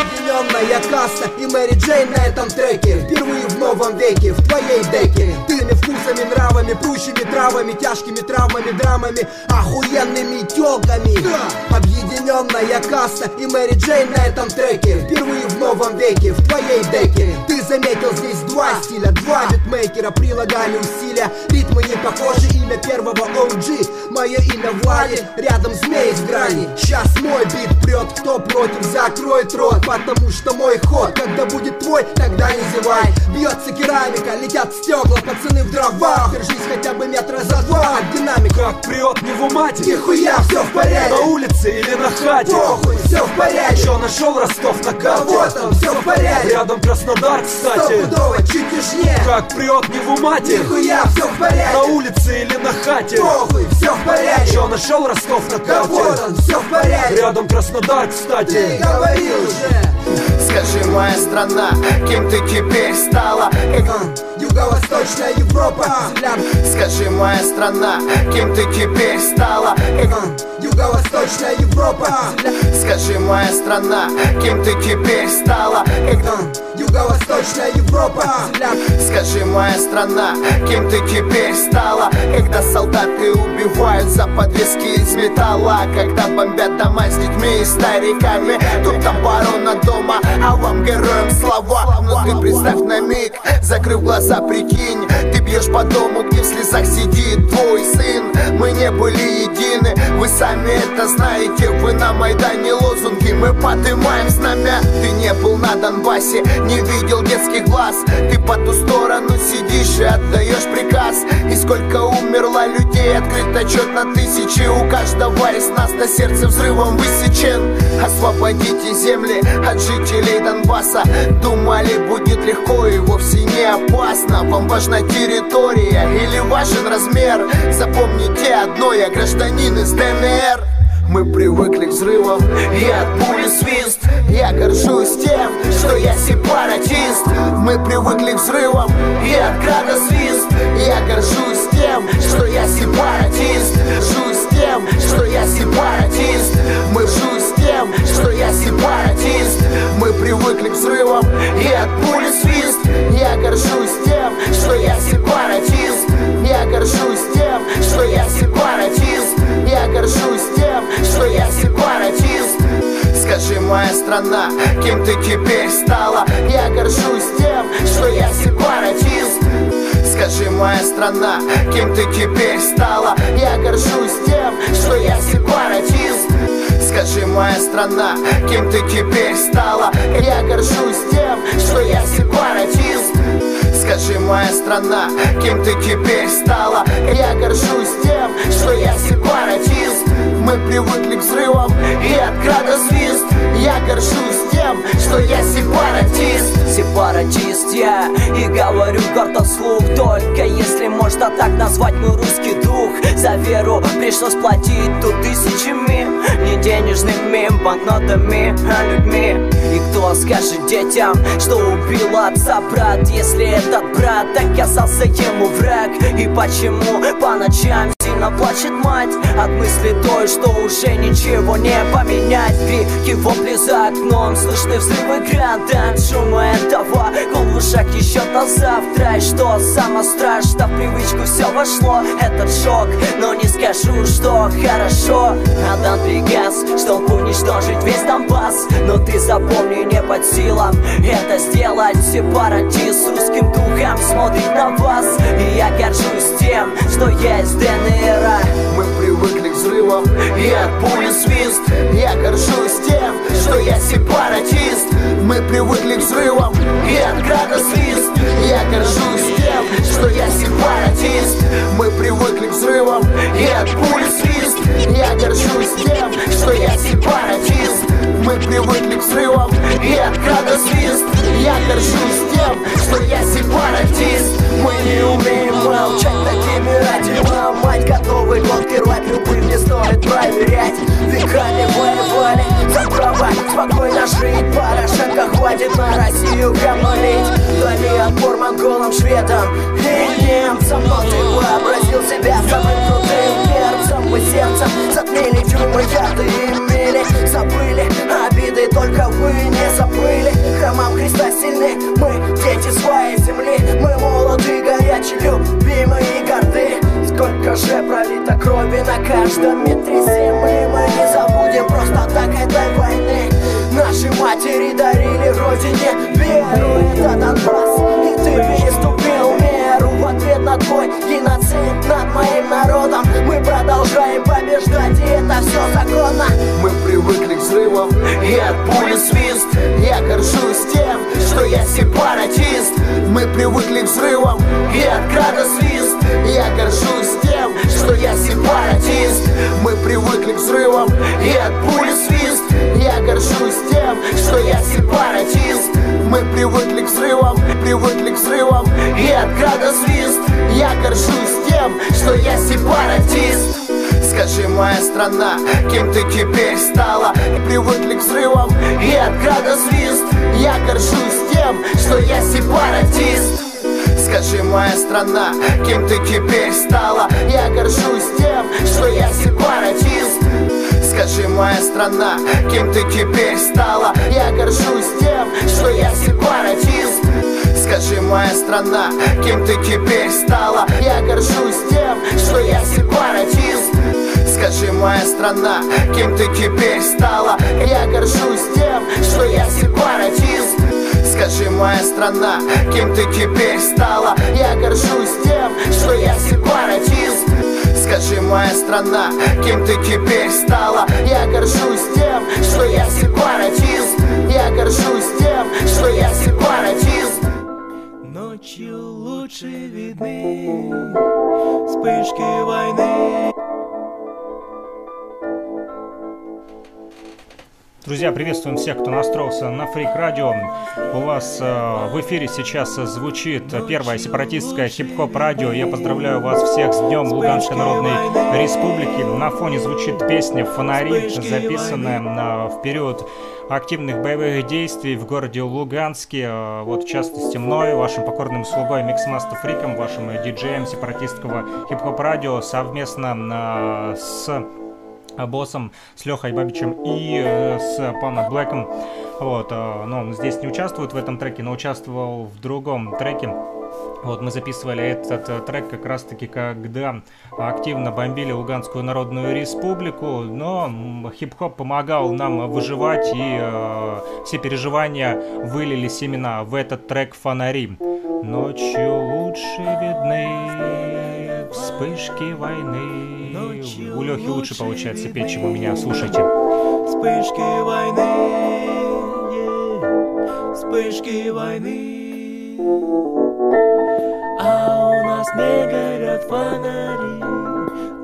Объединенная каста и Мэри Джейн на этом треке. Впервые в новом веке, в твоей деке. Тыльными вкусами, нравами, прущими травами, тяжкими травмами, драмами Охуенными тёлками Объединенная каста и Мэри Джейн на этом треке. Впервые в новом веке, в твоей деке. Ты заметил здесь два стиля, два битмейкера Прилагали усилия, ритмы не похожи Имя первого OG, мое имя Влади Рядом змей в грани. Сейчас мой бит прет, кто против, закроет рот Потому что мой ход, когда будет твой, тогда не зевай. Бьется керамика, летят стекла, пацаны в дровах. Держись хотя бы метра за два. От динамика Как прет не в умате Нихуя, все в порядке. На улице или на хате. Похуй, все в порядке. Чё нашел Ростов на карте? вот он, все в порядке. Рядом Краснодар, кстати. Стопудово, чуть южнее Как прет не в умате Нихуя, все в порядке. На улице или на хате? Похуй, все в порядке. Чё нашел Ростов на Да карте? вот он, все в порядке. Рядом Краснодар, кстати. Ты говорил уже Скажи, моя страна, кем ты теперь стала? Юго-Восточная Европа Скажи, моя страна, кем ты теперь стала? Юго-Восточная Европа Скажи, моя страна, кем ты теперь стала? Юго-Восточная Европа Скажи, моя страна, кем ты теперь стала? Когда солдаты убивают за подвески из металла Когда бомбят дома с детьми и стариками Тут оборона дома, а вам героям слова ты представь на миг, закрыв глаза, прикинь. Ты бьешь по дому, где в слезах сидит твой сын. Мы не были едины, вы сами это знаете. Вы на Майдане лозунги, мы поднимаем знамя. Ты не был на Донбассе, не видел детских глаз. Ты по ту сторону сидишь и отдаешь приказ. И сколько умерло людей, открыт отчет на тысячи. У каждого из нас на сердце взрывом высечен. Освободите земли от жителей Донбасса. Думали будет легко и вовсе не опасно. Вам важна территория или важен размер? Запомните одно, я гражданин из ДНР. Мы привыкли к взрывам и от пули свист. Я горжусь тем, что я сепаратист. Мы привыкли к взрывам и от града свист. Я горжусь тем, что я сепаратист. Жусь тем, что я сепаратист. Мы жусь тем, что я сепаратист. Мы привыкли к взрывам и от пули свист. Я горжусь тем, что я сепаратист. Я горжусь тем, что я сепаратист. Я горжусь тем, что я сепаратист. Скажи, моя страна, кем ты теперь стала? Я горжусь тем, что я сепаратист. Скажи, моя страна, кем ты теперь стала? Я горжусь тем, что я сепаратист Скажи, моя страна, кем ты теперь стала? Я горжусь тем, что я сепаратист Скажи, моя страна, кем ты теперь стала? Я горжусь тем, что я сепаратист Мы привыкли к взрывам и от града свист Я горжусь тем, что я сепаратист. Сепаратист я и говорю гордо вслух. Только если можно так назвать мой русский дух За веру пришлось платить тут тысячами. Не денежными банкнотами, а людьми. И кто скажет детям, что убил отца брат? Если этот брат оказался ему враг. И почему по ночам сильно плачет мать От мысли той, что уже ничего не поменять. Крики вопли за окном, слышны взрывы града От шума этого гол в ушах еще до завтра. И что самое страшное, в привычку все вошло. Этот шок, но не скажу, что хорошо. Отдан приказ, чтоб уничтожить весь Донбасс. Но ты запомни, не под силам это сделать. Сепаратист русским духом смотрит на вас. И я горжусь тем, что я из ДНР Мы привыкли к взрывам и от пули свист. Я горжусь тем, что я сепаратист. Мы привыкли к взрывам и от града свист. Я горжусь тем, что я сепаратист. Мы привыкли к взрывам и от пули свист. Я горжусь тем, что я сепаратист. Мы привыкли к взрывам и от града свист. Я горжусь тем, что я сепаратист. Мы не умеем молчать такими ради Мать готовы блокировать любых не стоит проверять. Веками воевали за права. Спокойно жить Порошенко хватит на Россию гомолить Дали отпор монголам, шведам и немцам. Но ты вообразил себя самым крутым перцем. Мы сердцем затмили тюрьмы яды имели Забыли обиды, только вы не забыли. Храмам Христа сильны, мы дети своей земли. Мы молоды, горячие, любимые и горды Сколько же пролито крови на каждом метре земли? Мы не забудем просто так этой войны. Наши матери дарили родине веру Это Донбасс, и ты переступил меру. В ответ на твой геноцид над моим народом Мы продолжаем побеждать, и это все законно. Мы привыкли к взрывам и от пули свист. Я горжусь тем, что я сепаратист. Мы привыкли к взрывам и от града свист Я горжусь тем, что я сепаратист. Мы привыкли к взрывам и от пули свист. Я горжусь тем, что я сепаратист. Мы привыкли к взрывам, привыкли к взрывам и от града свист. Я горжусь тем, что я сепаратист. Скажи, моя страна, кем ты теперь стала? Привыкли к взрывам и от града свист. Я горжусь тем, что я сепаратист Скажи, моя страна, кем ты теперь стала? Я горжусь тем, что я сепаратист Скажи, моя страна, кем ты теперь стала? Я горжусь тем, что я сепаратист Скажи, моя страна, кем ты теперь стала? Я горжусь тем, что я сепаратист Скажи, моя страна, кем ты теперь стала? Я горжусь тем, что я сепаратист Скажи, моя страна, кем ты теперь стала? Я горжусь тем, что я сепаратист Скажи, моя страна, кем ты теперь стала? Я горжусь тем, что я сепаратист Я горжусь тем, что я сепаратист Ночью лучше видны вспышки войны. Друзья, приветствуем всех, кто настроился на Фрик Радио. У вас э, в эфире сейчас звучит первое сепаратистское хип-хоп радио. Я поздравляю вас всех с Днем Луганской Народной Республики. На фоне звучит песня «Фонари», записанная на, в период активных боевых действий в городе Луганске. Э, Вот, в частности, мной, вашим покорным слугой Миксмастер Фриком, вашим диджеем сепаратистского хип-хоп радио совместно э, с боссом, с Лехой Бабичем и э, с Паном Блэком. Вот, э, но он здесь не участвует в этом треке, но участвовал в другом треке. Вот мы записывали этот э, трек как раз-таки, когда активно бомбили Луганскую Народную Республику, но хип-хоп помогал нам выживать, и э, все переживания вылились именно в этот трек «Фонари». Ночью лучше видны вспышки войны. У Лехи лучше получается петь, чем у меня. Слушайте. Вспышки войны, yeah, вспышки войны. А у нас не горят фонари,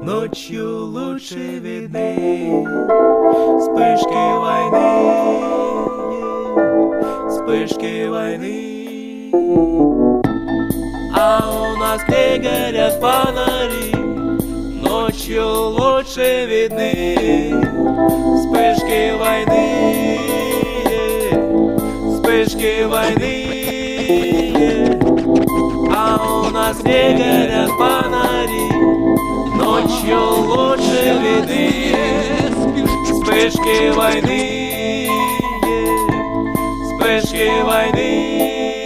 ночью лучше видны. Вспышки войны, yeah, вспышки войны. А у нас не горят фонари, ночью лучше видны вспышки войны, вспышки войны. А у нас не горят фонари, ночью лучше видны вспышки войны, вспышки войны.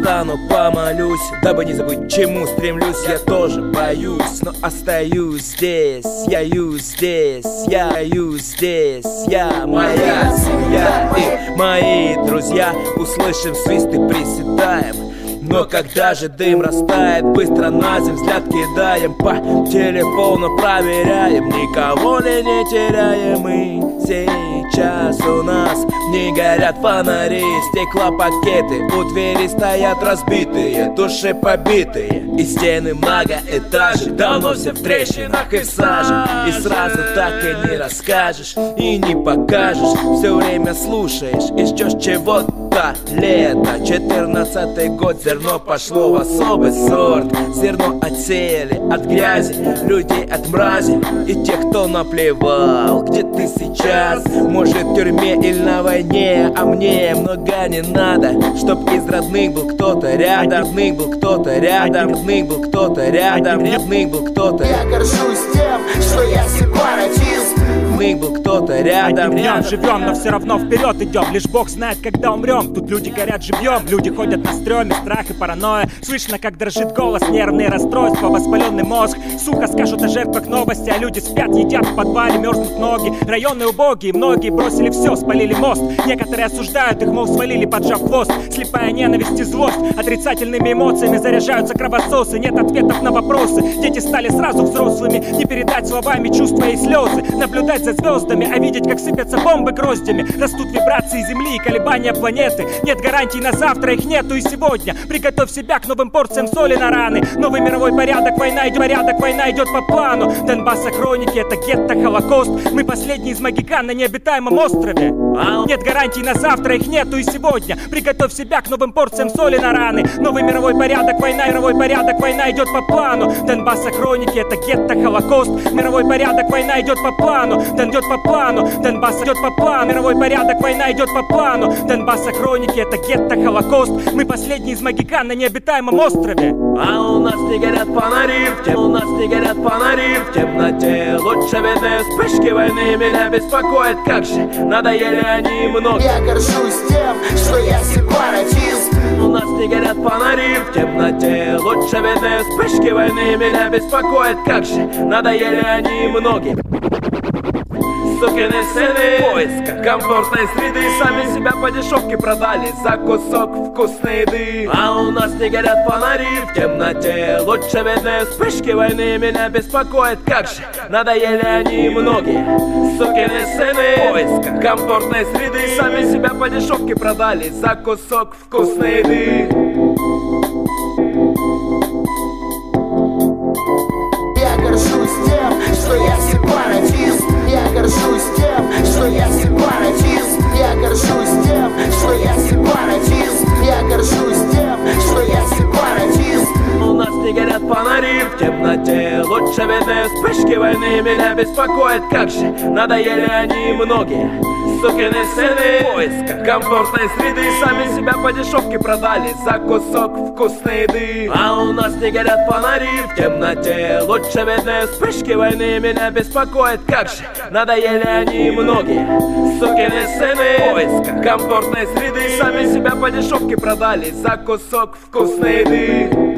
Встану, помолюсь, дабы не забыть, чему стремлюсь. Я тоже боюсь, но остаюсь здесь Я ю здесь, я ю здесь. Я моя семья и мои друзья. Услышим свист и приседаем но когда же дым растает, быстро на землю взгляд кидаем. По телефону проверяем, никого ли не теряем. И сейчас у нас не горят фонари Стеклопакеты. У двери стоят разбитые Души побитые. И стены многоэтажек Давно все в трещинах и в саже И сразу так и не расскажешь И не покажешь. Все время слушаешь и ждешь чего-то Лето, четырнадцатый год Зерно пошло в особый сорт. Зерно отсеяли от грязи Людей от мрази И тех, кто наплевал. Где ты сейчас? Может в тюрьме или на войне? А мне много не надо Чтоб из родных был кто-то рядом. Родных был кто-то рядом. Родных был кто-то рядом. Родных был кто-то Я горжусь тем, что я сепаратист Родных был кто-то рядом. Днем живем, но все равно вперед идем Лишь Бог знает, когда умрем Тут люди горят живьем, люди ходят на стреме Страх и паранойя, слышно, как дрожит голос Нервные расстройства, воспаленный мозг. Сухо скажут о жертвах новости А люди спят, едят в подвале, мерзнут ноги. Районы убогие, многие бросили все, спалили мост. Некоторые осуждают их, мол, свалили, поджав хвост. Слепая ненависть и злость Отрицательными эмоциями заряжаются кровососы. Нет ответов на вопросы. Дети стали сразу взрослыми. Не передать словами чувства и слезы Наблюдать за звездами, а видеть, как сыпятся бомбы гроздями. Растут вибрации Земли и колебания планеты. Нет гарантий на завтра, их нету и сегодня. Приготовь себя к новым порциям соли на раны. Новый мировой порядок, война идет, порядок, война идет по плану. Донбасса хроники, это гетто, холокост. Мы последние из магикан на необитаемом острове. Нет гарантий на завтра, их нету и сегодня. Приготовь себя к новым порциям соли на раны. Новый мировой порядок, война, мировой порядок, война идет по плану. Донбасса хроники, это гетто, холокост. Мировой порядок, война идет по плану Дон идет по плану, Донбасс идет по плану, мировой порядок, война идет по плану, Донбасса хроники, это гетто, холокост, мы последний из магикан на необитаемом острове. А у нас не горят фонари, в тем у нас не горят фонари В темноте. Лучше видны вспышки войны Меня беспокоит, как же надоели они много Я горжусь тем, что я сепаратист. У нас не горят фонари, в темноте. Лучше видны вспышки войны Меня беспокоит, как же надоели они многие Сукины сыны Поиска комфортной среды. Сами себя по дешевке продали За кусок вкусной еды. А у нас не горят фонари В темноте. Лучше видны вспышки войны. Меня беспокоит, как же надоели они многие Сукины сыны Поиска комфортной среды. Сами себя по дешевке продали За кусок вкусной еды надоели они многие. Сукины сыны. Поиска комфортной среды. Сами себя по дешевке продали За кусок вкусной еды. А у нас не горят фонари В темноте. Лучше видны вспышки войны Меня беспокоит, как же? Надоели они многие. Сукины сыны. Поиска комфортной среды. Сами себя по дешевке продали За кусок вкусной еды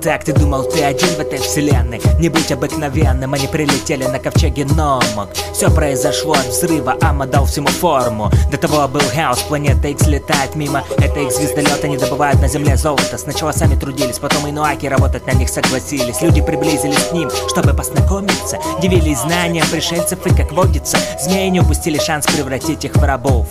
так, ты думал, ты один в этой вселенной. Не будь обыкновенным, они прилетели на ковчеге Номок. Все произошло от взрыва, Ама дал всему форму. До того был хаос, планета X летает мимо. Это их звездолет, они добывают на земле золото. Сначала сами трудились, потом инуаки работать на них согласились. Люди приблизились к ним, чтобы познакомиться. Дивились знаниям пришельцев и, как водится Змеи не упустили шанс превратить их в рабов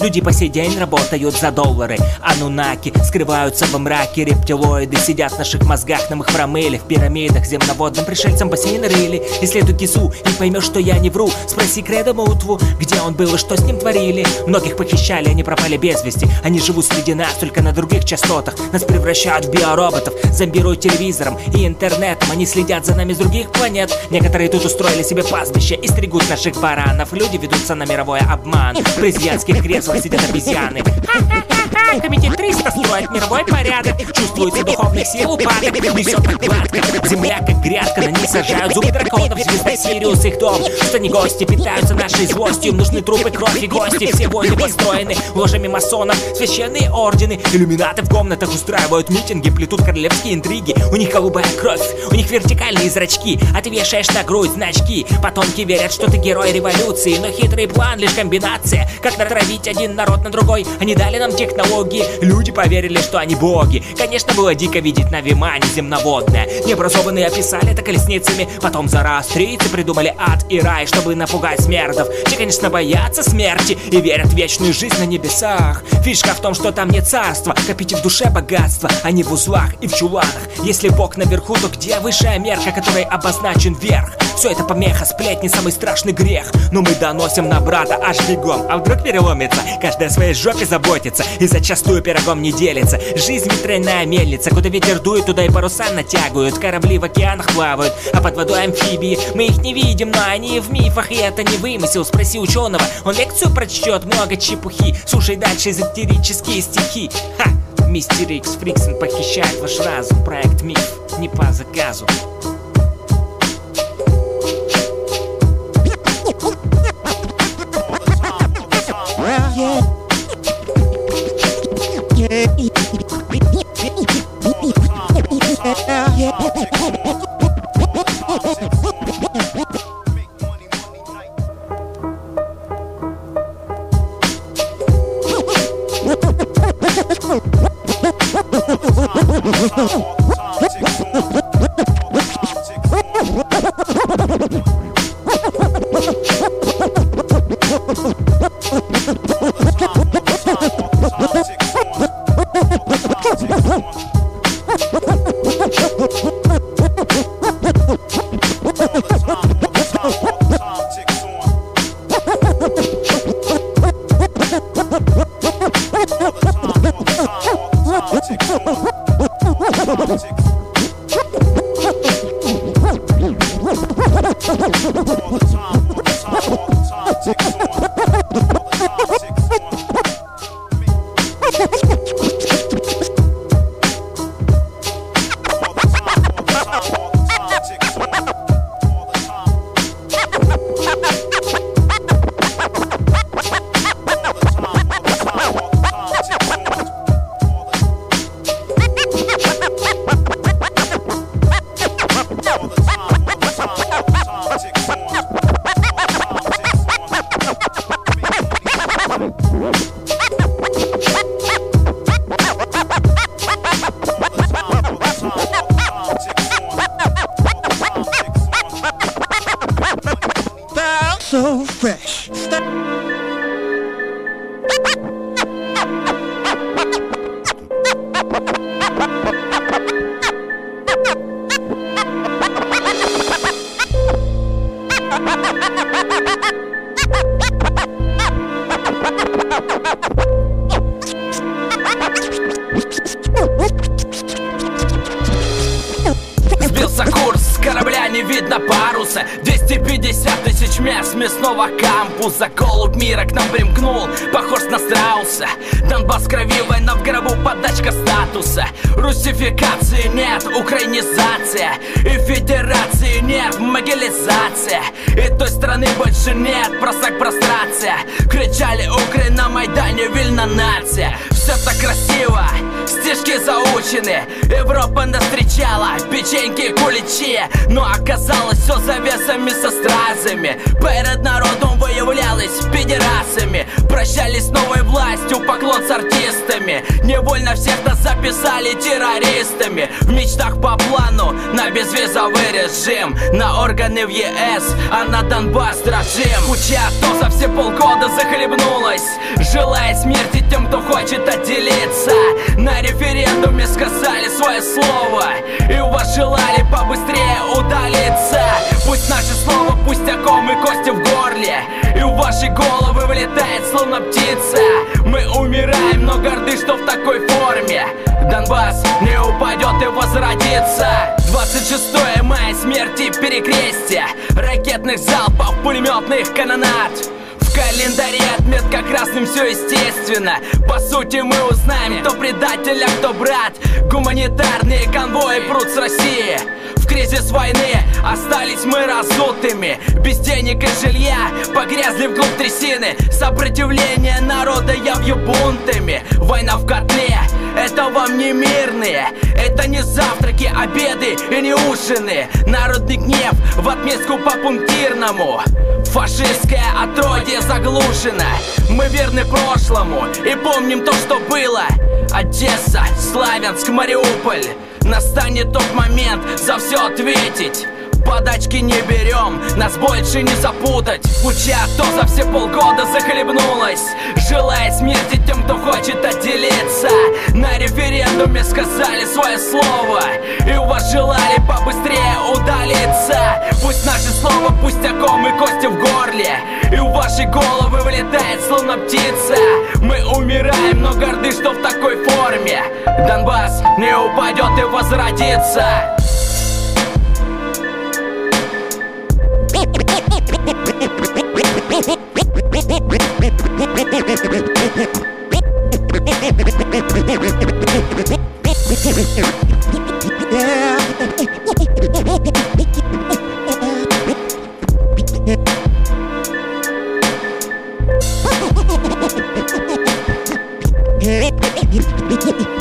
Люди по сей день работают за доллары. Анунаки скрываются во мраке. Рептилоиды сидят в наших мозгах Нам их промыли в пирамидах Земноводным пришельцам бассейн рыли. Исследуй кису и поймешь, что я не вру. Спроси Кредо Мутву, где он был и что с ним творили. Многих похищали, они пропали без вести. Они живут среди нас, только на других частотах. Нас превращают в биороботов Зомбируют телевизором и интернетом. Они следят за нами с других планет. Некоторые тут устроили себе пастбище И стригут наших баранов. Люди ведутся на мировой обман. В президентских креслах сидят обезьяны. Комитет 300 строит мировой порядок. Чувствуется духовных сил упадок. Несет так гладко Земля как грядка, на ней сажают зубы драконов. Звезда Сириус их дом. Что не гости питаются нашей злостью. Им нужны трупы, кровь и гости Все войны построены ложами масонов. Священные ордены Иллюминаты в комнатах устраивают митинги Плетут королевские интриги. У них голубая кровь, у них вертикальные зрачки. А ты вешаешь на грудь значки. Потомки верят, что ты герой революции Но хитрый план лишь комбинация. Как натравить один народ на другой? Они дали нам технологии. Люди поверили, что они боги. Конечно, было дико видеть на Вимане земноводное. Необразованные описали это колесницами. Потом зороастрийцы придумали ад и рай Чтобы напугать смердов. Те, конечно, боятся смерти И верят в вечную жизнь на небесах. Фишка в том, что там не царство Копите в душе богатство, а не в узлах и в чуланах. Если Бог наверху, то где высшая мерка, которой обозначен верх? Все это помеха, сплетни, самый страшный грех. Но мы доносим на брата аж бегом. А вдруг переломится? Каждая своей жопе заботится И зачастую пирогом не делится. Жизнь ветряная мельница Куда ветер дует, туда и паруса натягивают. Корабли в океанах плавают, а под водой амфибии. Мы их не видим, но они в мифах И это не вымысел, спроси Антонова Он лекцию прочтет, много чепухи Слушай дальше эзотерические стихи Ха! Мистер Икс Фриксон похищает ваш разум Проект Миф не по заказу Yeah. time, all the time. Ha ha ha ha! Не видно паруса. 250 тысяч мест мясного кампуса. Голубь мира к нам примкнул, похож на страуса. Донбасс крови, война в гробу, подачка статуса. Русификации нет, украинизация. И федерации нет, могилизация. И той страны больше нет, просак прострация. Кричали укры на Майдане, Вильна нация Все так красиво, стишки заучены Европа нас встречала, печеньки, куличи. Но оказалось все завесами со стразами. Перед народом выявлялись педерасами. Прощались с новой властью, поклон с артистами. Невольно всех нас записали террористами. В мечтах по плану на безвизовый режим. На органы в ЕС, а на Донбасс дрожим. Куча то за все полгода захлебнулась. Желая смерти тем, кто хочет отделиться. На референдуме сказали свое слово. И у вас желали побыстрее удалиться. Пусть наше слово пустяком и кости в горле. И в ваши головы вылетает словно птица. Мы умираем, но горды, что в такой форме. Донбасс не упадет и возродится. 26 мая смерти перекрестия Ракетных залпов, пулеметных канонат в календаре отметка красным все естественно. По сути мы узнаем, кто предатель, а кто брат. Гуманитарные конвои прут с России кризис войны. Остались мы разутыми Без денег и жилья. Погрязли вглубь трясины Сопротивление народа я вью бунтами. Война в котле, это вам не мирные. Это не завтраки, обеды и не ужины. Народный гнев в отместку по пунктирному. Фашистское отродье заглушено. Мы верны прошлому и помним то, что было. Одесса, Славянск, Мариуполь Настанет тот момент за все ответить Подачки не берем, нас больше не запутать. Куча, кто за все полгода захлебнулась. Желая смерти тем, кто хочет отделиться. На референдуме сказали свое слово. И у вас желали побыстрее удалиться. Пусть наше слово пустяком и кости в горле. И у вашей головы вылетает словно птица. Мы умираем, но горды, что в такой форме. Донбасс не упадет и возродится Yeah.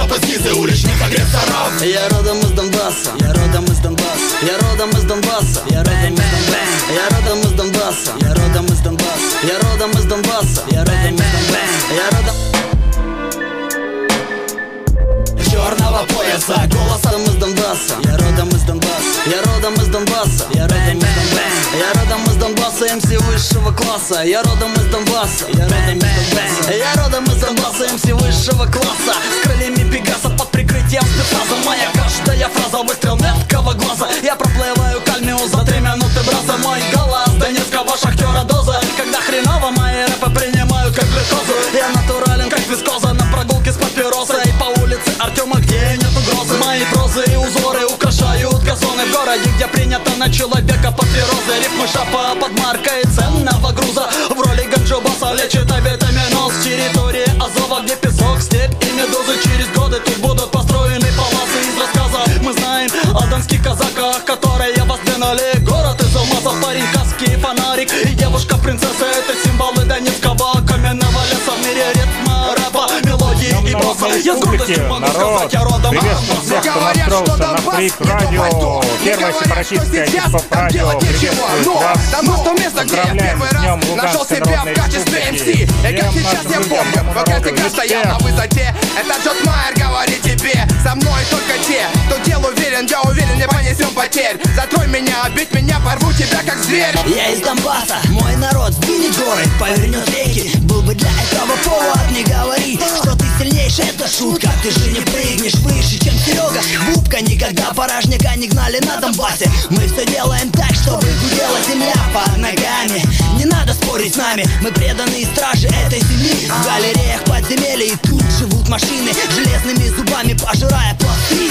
опоздницы уличных агрессоров. Я родом из Донбасса, я родом из Донбасса. Я родом из Донбасса, я родом из Донбасса. Я родом из Донбасса, я родом из Донбасса. Я родом из Донбасса, я родом из Донбасса. Я родом Черного пояса, голоса родом из Донбасса, я родом из Донбасса, я родом из Донбасса, я родом из Донбасса, я родом из Донбасса, МС высшего класса, я родом из Донбасса, я родом из Донбасса, я родом из Донбасса, МС высшего класса, с крыльями Пегаса под прикрытием спецназа, моя каждая фраза выстрел меткого глаза, я проплываю кальмиу за три минуты на человека папирозы. Рифмы шапа под маркой ценного груза. В роли ганджубаса лечит авитаминоз. Территория Азова, где песок, степь и медузы. Через годы тут будут построены паласы из рассказа. Мы знаем о донских казаках, которые воздвинули город из алмазов Парень, каски, фонарик. И девушка-принцесса Это символы донецкого каменного леса. В мире ритма, рэпа, мелодии и босса. Я я родом Приветствую всех, кто настроился на Фрик Радио. Первое сепаратистское хип-хоп радио. Приветствую вас. Поздравляем с Днем Луганской Народной Республики. И как сейчас я помню, в Костика стоял на высоте. Это Джот Майер говорит тебе Со мной только те, кто дел уверен. Я уверен, не понесем потерь. Затрой меня, обить меня, порву тебя как зверь. Я из Донбасса, мой народ сдвинет горы, повернет реки Был бы для этого повод, не говори, что ты сильнейший, это шутка Ты же не прыгнешь выше, чем Серега. Бубка никогда порожняка не гнали на Донбассе. Мы все делаем так, чтобы гудела земля под ногами. Не надо спорить с нами, мы преданные стражи этой земли. В галереях подземелья и тут живут машины Железными зубами пожирая пласты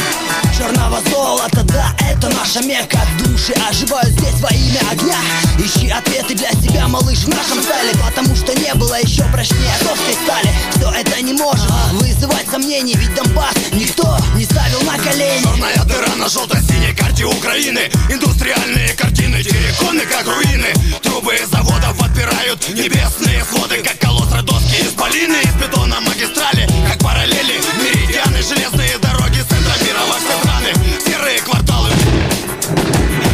Черного золота, да, это наша мекка Души оживают здесь во имя огня. Ищи ответы для себя, малыш, в нашем стайле Потому что не было еще прочнее толстой стали. Все это не может вызывать сомнений Ведь Донбасс никто не ставил на колени. Черная дыра на желто-синей карте Украины. Индустриальные картины, терриконы как руины. Трубы заводов отпирают небесные своды Как колостры доски из полины Из бетона магистрали, как параллели. Меридианы, железные дороги Центра мира во все страны. Серые кварталы.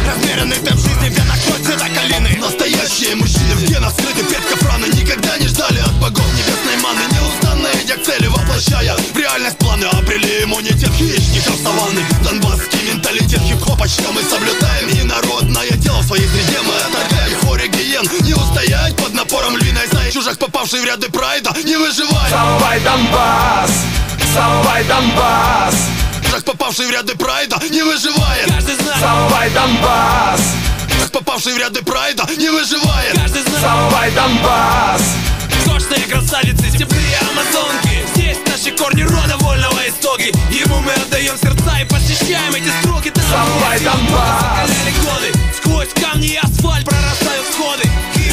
Размеренный темп жизни, в венах кровь цвета калины Настоящие мужчины в генах скрыты предков Никогда не ждали от богов. Небесной маны Неустанно идя к цели, воплощая в реальность планы. Обрели иммунитет хищников саванны Донбасский менталитет хип-хопа, что мы соблюдаем? И народное дело в своей среде мы отторгаем. Хоре гиен не устоять под напором львиной стаи Чужак, попавший в ряды прайда, не выживает Самвай Донбасс! Самвай Донбасс! Чужак, попавший в ряды прайда, не выживает Самвай Донбасс! Чужак, попавший в ряды прайда, не выживает Самвай Донбасс! Сочные красавицы, степные амазонки наши корни рода вольного истоки. Ему мы отдаем сердца и посещаем эти строки. Самвай здесь Донбасс! закаляли годы. Сквозь камни и асфальт прорастают сходы.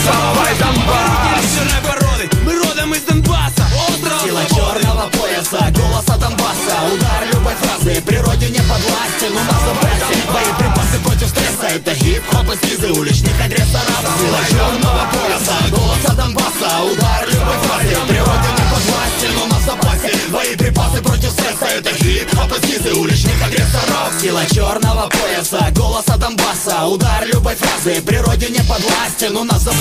Самвай Донбасс! черной породы. Мы родом из Донбасса. Остров Сила черного пояса, голоса Донбасса. Удар любой фразы, природе не подвластен. У нас запасе боеприпасы против стресса. Это хип-хоп эскизы уличных агрессоров Сила черного пояса, голоса Донбасса. Удар любой Хип-хоп из низы уличных агрессоров. Сила черного пояса, голоса Донбасса Удар любой фразы, природе не подвластен У нас запас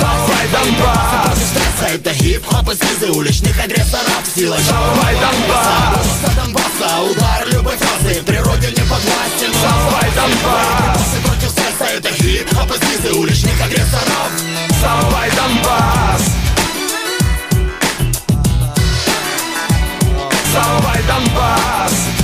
Донбасс Против стресса, это хип-хоп из низы уличных агрессоров. Сила черного пояса, голоса Донбасса Удар любой фразы, природе не подвластен запас Донбасс Против стресса, это хип-хоп из низы уличных агрессоров. Самвай Донбасс Самвай Донбасс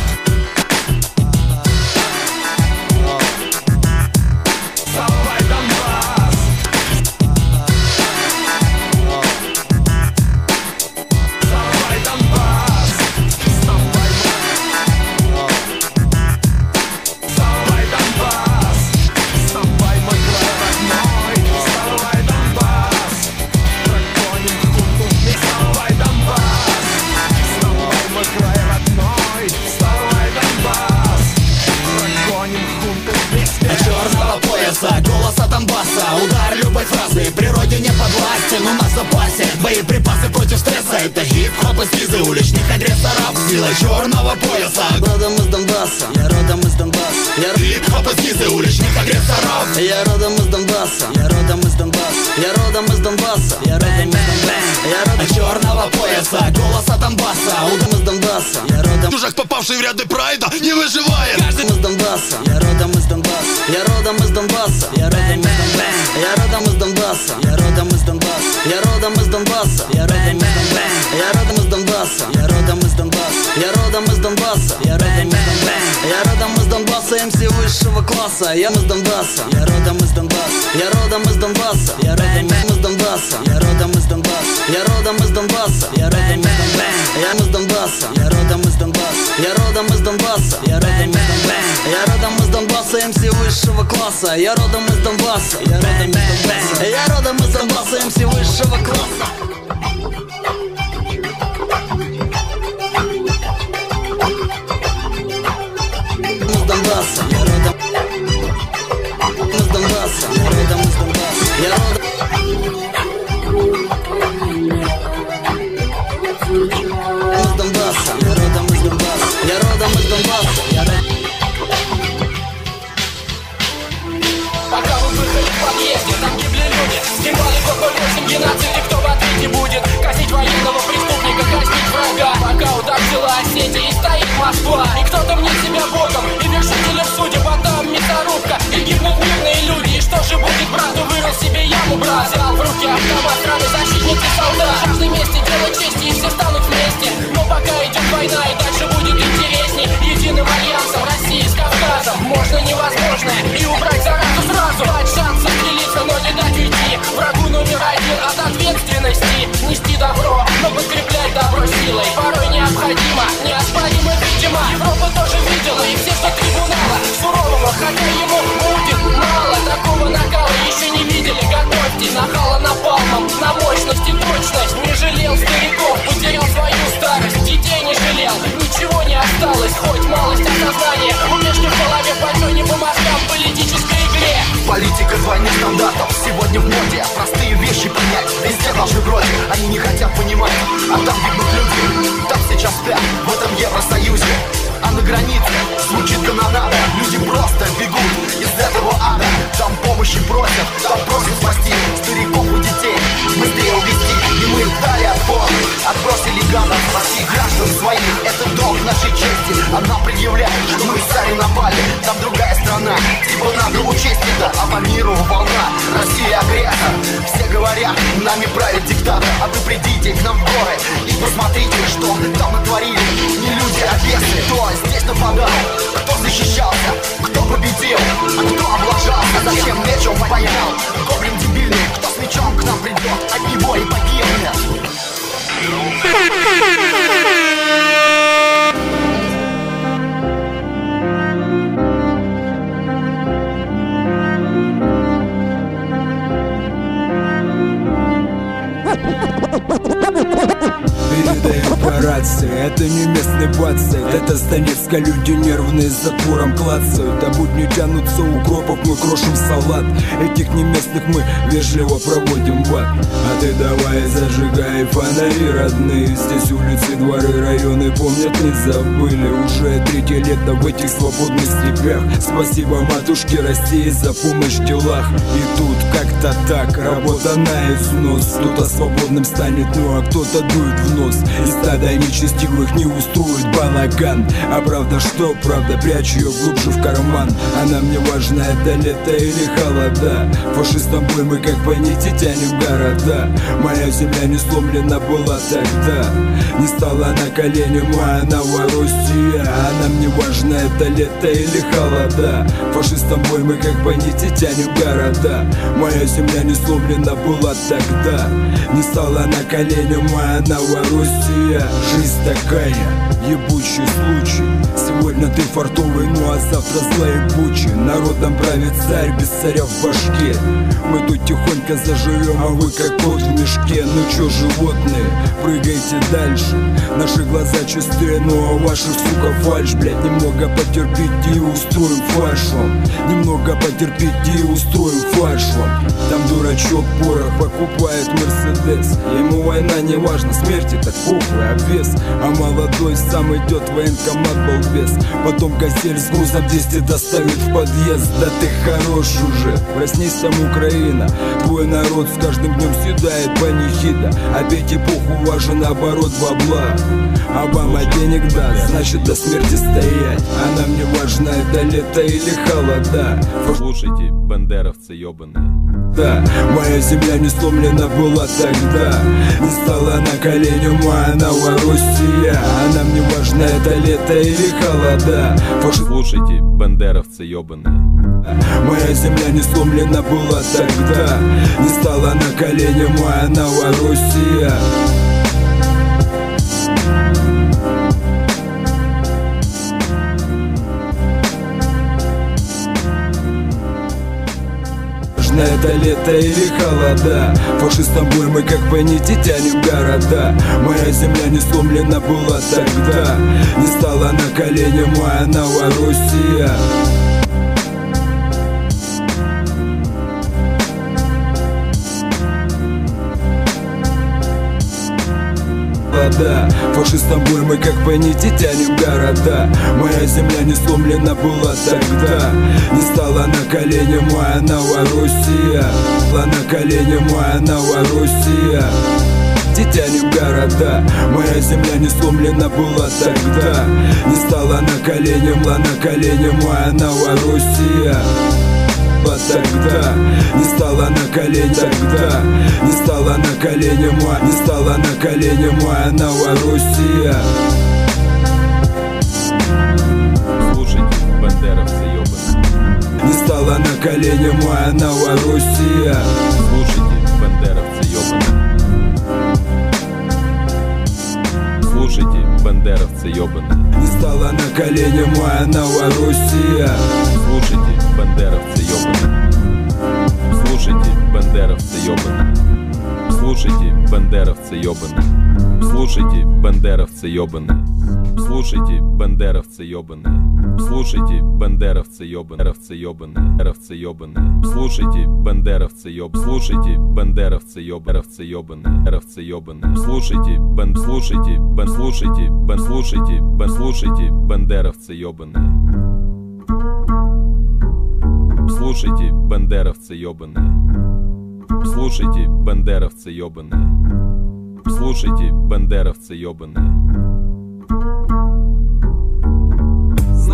не подвластен У нас в запасе. Боеприпасы против стресса. Это хип-хоп из визы уличных агрессоров. Сила черного пояса. Родом из Донбасса, я родом из Донбасса. Я... Хип-хоп из визы уличных агрессоров. Я родом из Донбасса, я родом из Донбасса. Я родом из Донбасса, я родом из Донбасса. Я родом черного пояса, голоса Донбасса. Родом из Донбасса, я родом Чужак, попавший в ряды прайда, не выживает. Каждый из Донбасса, я родом из Донбасса. Я класса Я из Донбасса, я родом из Донбасса Я родом из Донбасса, я родом из Донбасса Я родом из Донбасса, я родом из Донбасса Я родом из Донбасса, я из Донбасса Я родом из Донбасса, я родом из Донбасса Я родом из Донбасса, я родом из Донбасса МС высшего класса Я родом из Донбасса, я родом из Донбасса Я родом из Донбасса МС высшего класса Донбасса, 08 геноциде, кто в ответе будет Казнить военного удар взяла Осетия и стоит Москва. И кто-то мне себя богом, и вершителем судеб А там мясорубка, и гибнут мирные люди. И что же будет, брату вырыл себе яму, брат? Взял в руки автомат, страны защитники солдат. Каждой месте дело чести, и все станут вместе. Но пока идет война, и дальше будет интересней Единым альянсом России с Кавказом. Можно невозможное и убрать заразу сразу. Дать шанс застрелиться, но не дать уйти. Врагу номер один от ответственности. Нести добро, но подкреплять добро силой. Порой необходимо, неоспоримо видимо Европа тоже видела и все что трибунала Сурового, хотя ему будет мало. Такого накала еще не видели, готовьте Нахала напалмом, на мощность и точность. Не жалел стариков, потерял свою старость. Детей не жалел, ничего не осталось Хоть малость осознания Умешки в голове, пальто не по мозгам политической игре. Политика двойных стандартов сегодня в моде. Простые вещи понять, везде должны вроде. Они не хотят понимать, а там гибнут люди. Там сейчас спят, в этом Евросоюзе. А на границе звучит канонада. Люди просто бегут из этого ада. Там помощи просят, там просят спасти Стариков и детей. Быстрее увезти мы дали отпор, отбросили гадов Спаси граждан своих, это долг нашей чести. Она предъявляет, что мы сами напали. Там другая страна, типа надо учесть это. А по миру волна, Россия агрессор Все говорят, нами правит диктатор. А вы придите к нам в горы и посмотрите, что там натворили. Не люди, а бесы, кто здесь нападал? Кто защищался, кто победил, а кто облажался? Зачем мечом поймал, гоблин мечом к нам придет, от него и погибнет Передаю братцы Это не местный бацы Это с люди нервные с затвором клацают. А будни тянутся укропов, мы крошим салат. Этих неместных мы вежливо проводим в ад. А ты давай зажигай фонари родные. Здесь улицы, дворы, районы помнят, не забыли. Уже третье лето в этих свободных степях. Спасибо матушке России за помощь в делах. И тут как-то так, работа на износ Кто-то свободным станет, ну а кто-то дует в нос. И стадо нечестивых не устроит балаган А правда что? Правда прячу ее глубже в карман. А нам не важно, это лето или холода. Фашистам бой мы как по нити тянем города. Моя земля не сломлена была тогда. Не стала на колени моя Новороссия А нам не важно, это лето или холода. Фашистам бой мы как по нити тянем города. Моя земля не сломлена была тогда. Не стала на колени моя Новороссия Жизнь такая, ебучий случай. Сегодня ты фартовый, ну а завтра злая ебучий Народом правит царь без царя в башке. Мы тут тихонько заживем, а вы как кот в мешке. Ну чё, животные, прыгайте дальше. Наши глаза чистые, ну а ваших, сука, фальш Блять, немного потерпите и устроим фарш вам. Немного потерпите и устроим фарш вам. Там дурачок порох покупает Мерседес. Ему война не важна, смерти так похуй, обвес А молодой сам идет в военкомат, балбес Потом кассир с грузом 200 доставит в подъезд. Да ты хорош уже, проснись там Украина. Твой народ с каждым днем съедает панихида Опять эпоху важен наоборот бабла. Обама денег даст, значит до смерти стоять. А нам не важно это лето или холода. Слушайте, бандеровцы ебаные да, моя земля не сломлена была тогда. Не стала на колени моя Новороссия А нам не важно это лето или холода. Фаши... Слушайте, бандеровцы ебаные Моя земля не сломлена была тогда. Не стала на колени моя Новороссия важно это лето или холода. Фашистам бой мы как по нити тянем города. Моя земля не сломлена была тогда. Не стала на колени моя Новороссия Да, фашистам бой мы как по нити тянем города. Моя земля не сломлена была тогда. Не стала на колени моя Новороссия Стала на колени моя Новороссия тянем города. Моя земля не сломлена была тогда. Не стала на колени, мла на колени моя Новороссия тогда Не стала на колени. Тогда Не стала на колени моя Не стала на колени моя Новороссия Слушайте, бандеровцы ебаные Не стала на колени моя Новороссия Слушайте, бандеровцы ебаные Слушайте, бандеровцы ебаные Не стала на колени моя Новороссия Слушайте, бандеровцы Слушайте, бандеровцы ебаные Слушайте, бандеровцы ебаные Слушайте, бандеровцы ебаные Слушайте, бандеровцы ебаные Слушайте, бандеровцы ебаные ебаные Ровцы ебаные Слушайте, бандеровцы еб Слушайте, бандеровцы ебаровцы ебаные Ровцы ебаные Слушайте, бан Слушайте, бан Слушайте, бан Слушайте, бан Слушайте, бандеровцы ебаные Слушайте, бандеровцы ебаные Слушайте, бандеровцы ебаные Слушайте, бандеровцы ебаные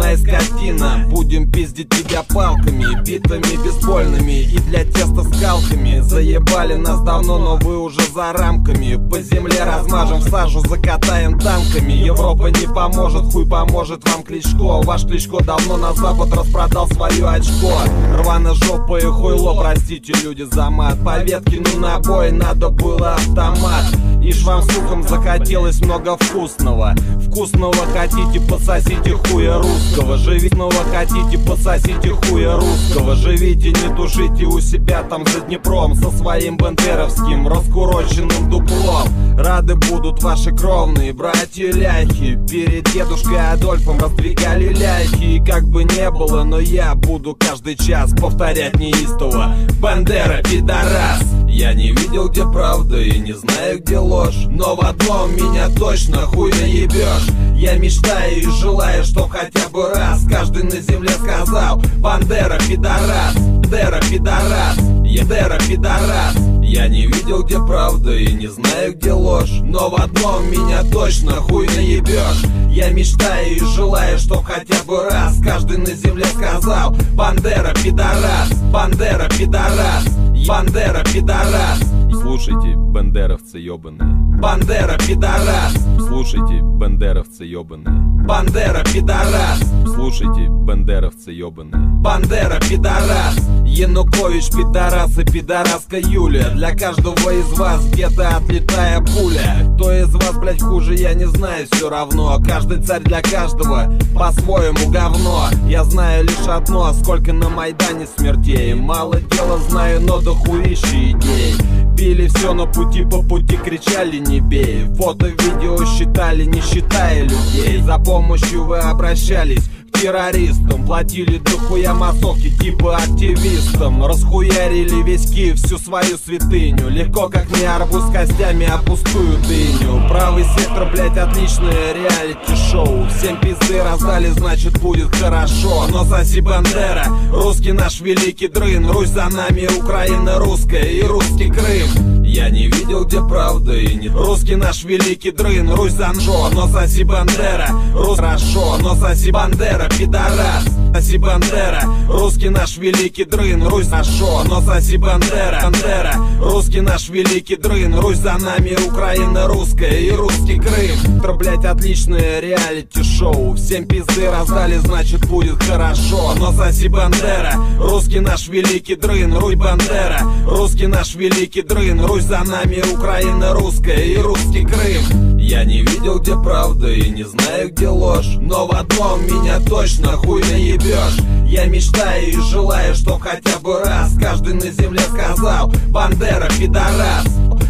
Знай, скотина, будем пиздить тебя палками Битами бейсбольными и для теста скалками. Заебали нас давно, но вы уже за рамками. По земле размажем в сажу, закатаем танками. Европа не поможет, хуй поможет вам Кличко. Ваш Кличко давно на запад распродал свое очко. Рвано жопа и хуйло, простите люди за мат. По ветке, ну на бой надо было автомат. Ишь вам, сукам, захотелось много вкусного. Вкусного хотите, пососите хуя рус русского. Живите снова хотите, пососите хуя русского. Живите, не тушите у себя там за Днепром Со своим бандеровским раскуроченным дуплом. Рады будут ваши кровные братья ляхи. Перед дедушкой Адольфом раздвигали ляхи. И как бы не было, но я буду каждый час повторять неистово. Бандера, пидорас! Я не видел, где правда и не знаю, где ложь. Но в одном меня точно хуй наебешь Я мечтаю и желаю, чтоб хотя бы раз Каждый на земле сказал Бандера, пидорас, Бандера, пидорас Ебера, пидорас Я не видел, где правда и не знаю, где ложь Но в одном меня точно хуй наебешь. Я мечтаю и желаю, чтоб хотя бы раз Каждый на земле сказал Бандера, пидорас, Бандера, пидорас Бандера, пидорас. Слушайте, бандеровцы ёбаные. Бандера, пидорас. Слушайте, бандеровцы ёбаные. Бандера, пидорас. Слушайте, бандеровцы ёбаные. Бандера, пидорас. Янукович, пидорас и пидораска Юля Для каждого из вас где-то отлетая пуля. Кто из вас, блять, хуже, я не знаю все равно. Каждый царь для каждого по-своему говно. Я знаю лишь одно, сколько на Майдане смертей. Мало дела знаю, но дохуище идей Били все на пути, по пути кричали не бей. Фото, видео считали, не считая людей. За помощью вы обращались террористам. Платили дохуя массовки типа активистам. Расхуярили весь Киев, всю свою святыню. Легко как не арбуз костями, а пустую дыню. Правый сектор, блять, отличное реалити-шоу. Всем пизды раздали, значит будет хорошо. Но соси Бандера, русский наш великий дрын. Русь за нами, Украина русская и русский Крым я не видел, где правда и не Русский наш великий дрын, Русь занжо Но соси Бандера, рус хорошо Но соси Бандера, пидорас. Соси Бандера, русский наш великий дрын Русь хорошо, но соси Бандера Бандера, русский наш великий дрын Русь за нами, Украина русская и русский Крым. Тр, блять, отличное реалити-шоу. Всем пизды раздали, значит будет хорошо. Но соси Бандера, русский наш великий дрын Руй Бандера, русский наш великий дрын Русь за нами, Украина русская и русский Крым. Я не видел, где правда и не знаю, где ложь. Но в одном меня точно хуй наебешь. Я мечтаю и желаю, чтоб хотя бы раз Каждый на земле сказал Бандера, пидорас!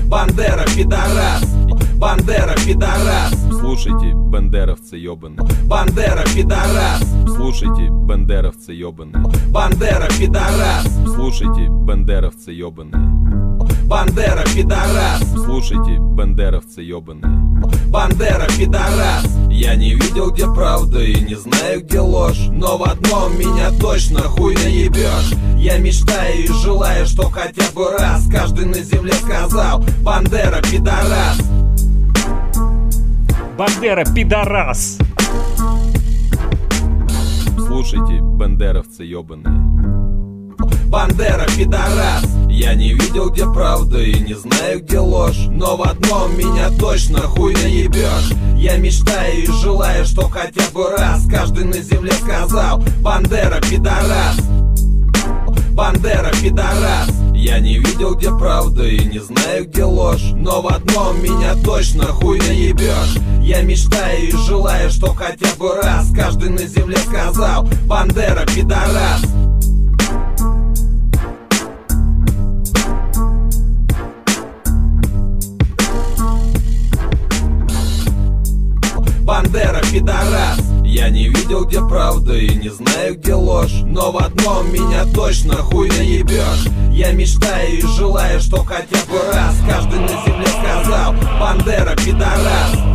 Бандера, пидорас! Бандера, пидорас! Слушайте, бандеровцы ёбаные. Бандера, пидорас! Слушайте, бандеровцы ёбаные. Бандера, пидорас! Слушайте, бандеровцы ёбаные Бандера, пидорас. Слушайте, бандеровцы ёбаные. Бандера, пидорас. Я не видел, где правда и не знаю, где ложь. Но в одном меня точно хуй наебешь Я мечтаю и желаю, чтоб хотя бы раз Каждый на земле сказал Бандера, пидорас Бандера, пидорас. Слушайте, бандеровцы ёбаные. Бандера, пидорас Я не видел, где правда и не знаю, где ложь. Но в одном меня точно хуй наебешь. Я мечтаю и желаю, чтоб хотя бы раз Каждый на земле сказал Бандера, пидорас! Бандера, пидорас! Я не видел, где правда и не знаю, где ложь. Но в одном меня точно хуй наебешь. Я мечтаю и желаю, чтоб хотя бы раз Каждый на земле сказал Бандера, пидорас Бандера, пидорас. Я не видел, где правда и не знаю, где ложь. Но в одном меня точно хуй наебешь Я мечтаю и желаю, чтоб хотя бы раз Каждый на земле сказал Бандера, пидорас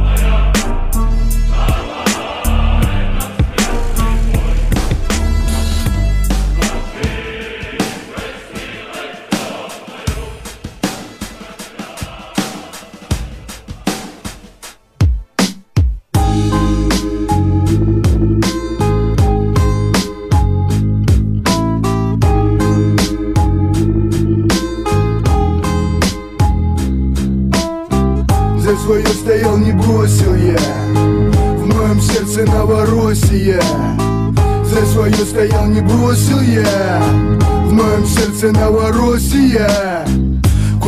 бросил я. В моем сердце Новороссия. За свое стоял, не бросил я. В моем сердце Новороссия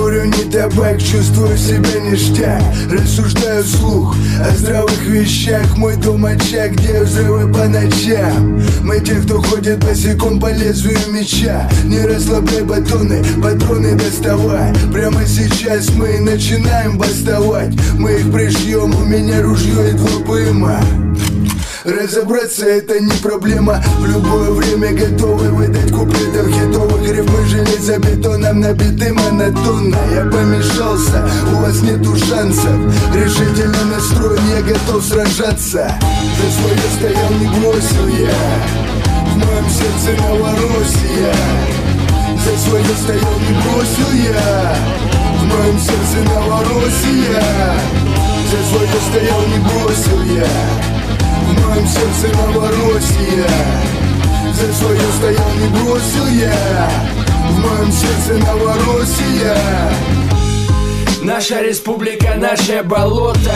Курю не бэк, чувствую себя ништяк. Рассуждаю вслух о здравых вещах. Мой дом очаг, где взрывы по ночам. Мы те, кто ходит босиком по лезвию меча. Не расслабляй батоны, патроны доставай. Прямо сейчас мы начинаем бастовать. Мы их пришьем, у меня ружье и два ПМА Разобраться это не проблема. В любое время готовы выдать куплетов хитовых Рифмы железобетоном набиты монотонно. Я помешался, у вас нету шансов. Решительно настроен, я готов сражаться. За свое стоял, не бросил я. В моем сердце Новороссия. За свое стоял, не бросил я. В моем сердце Новороссия. За свое стоял, не бросил я в моем сердце Новороссия За свое стоял, не бросил я. В моем сердце Новороссия. Наша республика, наше болото.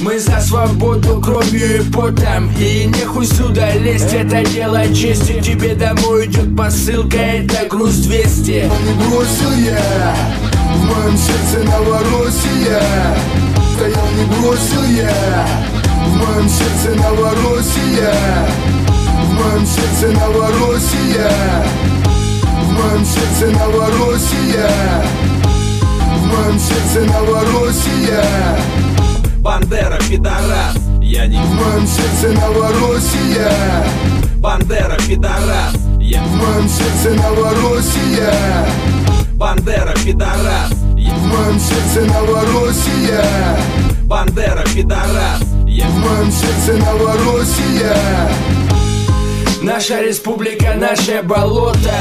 Мы за свободу кровью и потом. И нехуй сюда лезть, это дело чести. Тебе домой идет посылка, это груз 200 Не бросил я. В моем сердце Новороссия. Стоял, не бросил я в моем сердце Новороссия. В моем сердце Новороссия. В моем сердце Новороссия. В моем сердце Новороссия. Бандера, пидорас, я не В моем сердце Новороссия. Бандера, пидорас, я В моем сердце Новороссия. Бандера, пидорас, В моем сердце Новороссия. Бандера, пидорас, в моем сердце Новороссия. Наша республика, наше болото.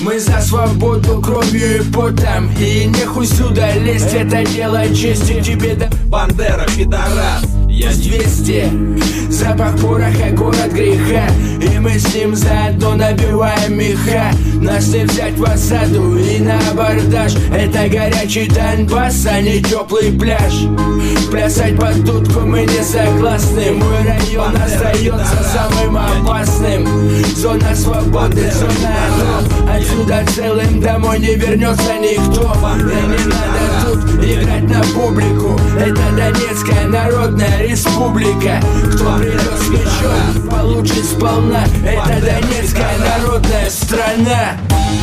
Мы за свободу кровью и потом. И нехуй сюда лезть, это дело чести тебе да. Бандера, пидорас, я 200 Запах пороха, город греха. И мы с ним заодно набиваем меха. Нас не взять в осаду и на абордаж. Это горячий Донбасс, а не теплый пляж. Плясать под дудку мы не согласны. Мой район остается самым опасным. Зона свободы, зона АТО Отсюда целым домой не вернется никто. И не надо тут играть на публику. Это Донецкая народная республика Кто придет с мечом, получит сполна. Это Донецкая народная страна.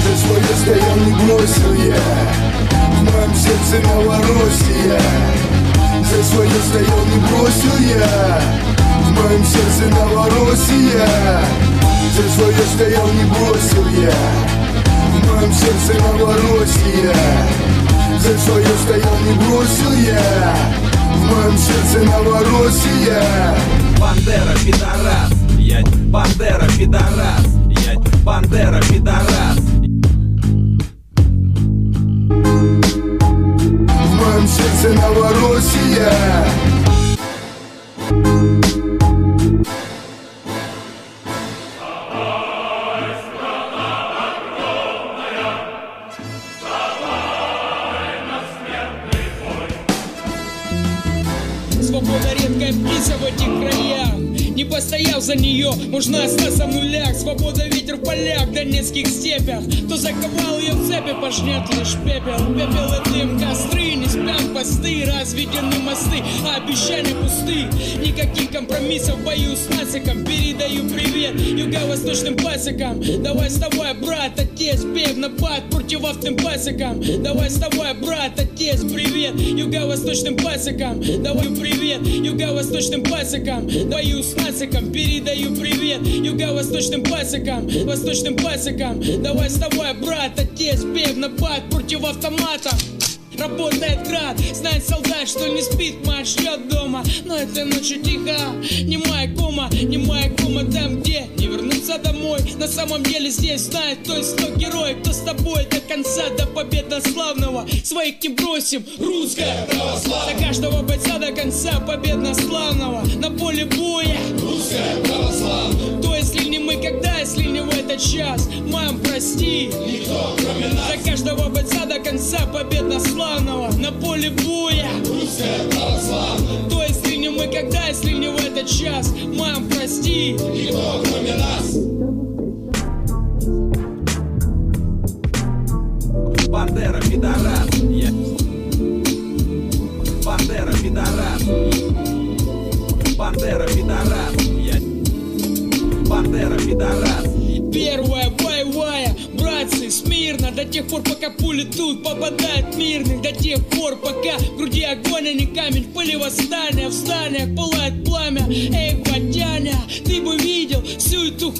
За свое стоял, не бросил я В моем сердце Новороссия За свое стоял, не бросил я В моем сердце Новороссия За свое стоял, не бросил я В моем сердце Новороссия За свое стоял, не бросил я В моем сердце Новороссия Бандера, пидорас, я Бандера, пидорас, я Бандера, пидорас цепи, пожнет лишь пепел Пепел и дым, костры, не спят посты Разведены мосты, а обещания пусты Никаких компромиссов бою с нациком. Передаю привет юго-восточным пасекам. Давай вставай, брат, отец, пей в напад против автопасекам Давай вставай, брат, отец, привет юго-восточным пасекам. Давай привет юго-восточным пасекам. Даю с нациком, передаю привет юго-восточным пасекам. Восточным пасекам. Давай вставай, брат, отец, пей в напад против автомата. Работает град, знает солдат, что не спит, мать ждет дома. Но этой ночью тихо, не моя кома, не моя кома там, где не вернуться домой. На самом деле здесь знает, кто кто герой, кто с тобой до конца, до победы славного? Своих не бросим, русская православная. До каждого бойца до конца победно славного. На поле боя, русская православная. То если никогда, если не в этот час. Мам, прости. Никто, кроме нас. За каждого бойца до конца победа славного На поле боя. Русская православная. То есть если не мы когда, если не в этот час? Мам, прости. Никто, кроме нас. Бандера, пидорас. Yeah. Бандера, пидорас. Бандера, пидорас. Первая боевая, братцы, смирно До тех пор, пока пули тут попадают мирных До тех пор, пока в груди огонь, а не камень пыли восстания, в зданиях пылает пламя. Эй, Батяня, ты бы видел всю эту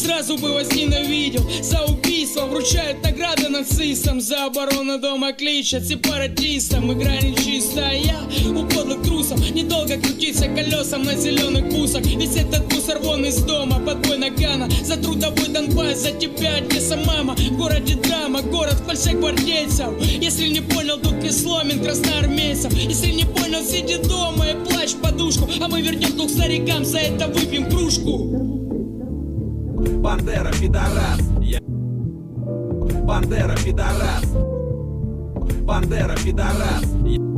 Сразу бы возненавидел За убийство. Вручают награды нацистам. За оборону дома кличат сепаратистам. Игра нечистая, я у подлых трусов Недолго крутиться колесом на зеленых бусах. Весь этот мусор вон из дома Под бой Нагана За трудовой Донбасс, за тебя Одесса мама В городе драма, город в кольце гвардейцев. Если не понял, тут не сломин красноармейцев. Если не понял, сиди дома и плачь подушку. А мы вернем двух старикам, за это выпьем кружку Бандера, пидорас. Я... Бандера, пидорас. Бандера, пидорас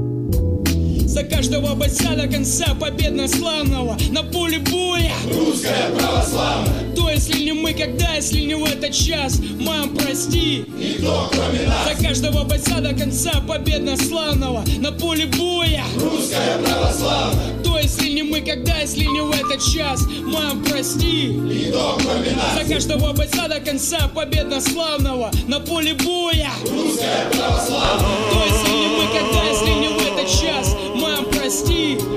За каждого бойца до конца победно славного. На поле боя. Русская православная. То если не мы, когда, если не в этот час? Мам, прости. Никто кроме нас. За каждого бойца до конца победно славного. На поле боя. Русская православная. То если не мы, когда, если не в этот час? Мам, прости. Никто кроме нас. За каждого бойца до конца победно славного. На поле боя. Русская православная. То если не мы, когда, если не в этот час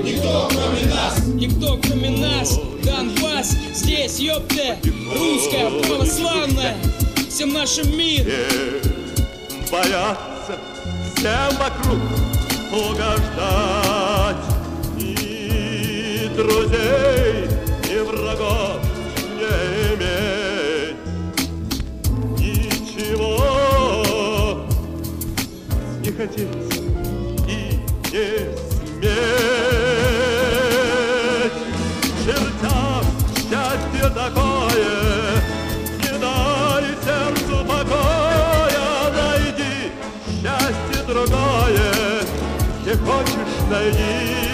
Никто кроме нас. Никто кроме нас. Донбасс, здесь, ёпте. Русская, православная. Всем нашим мир. Боятся всем вокруг угождать И друзей, и врагов не иметь. Ничего не хотеть и не сметь хочешь найди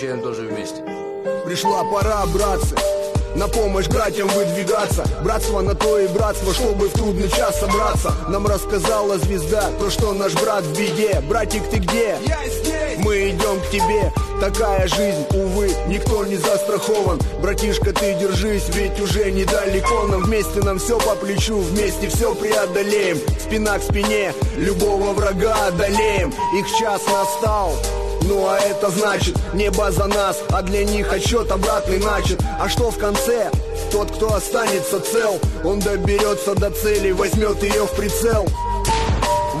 Отвечаем тоже вместе. Пришла пора, братцы на помощь братьям выдвигаться. Братство на то и братство, чтобы в трудный час собраться. Нам рассказала звезда, то что наш брат в беде. Братик, ты где? Я здесь! Мы идем к тебе. Такая жизнь, увы, никто не застрахован. Братишка, ты держись, ведь уже недалеко. Нам вместе нам все по плечу, вместе все преодолеем. Спина к спине, любого врага одолеем. Их час настал, а это значит, небо за нас, а для них отсчет обратный начат. А что в конце? Тот, кто останется цел, он доберется до цели, возьмет ее в прицел.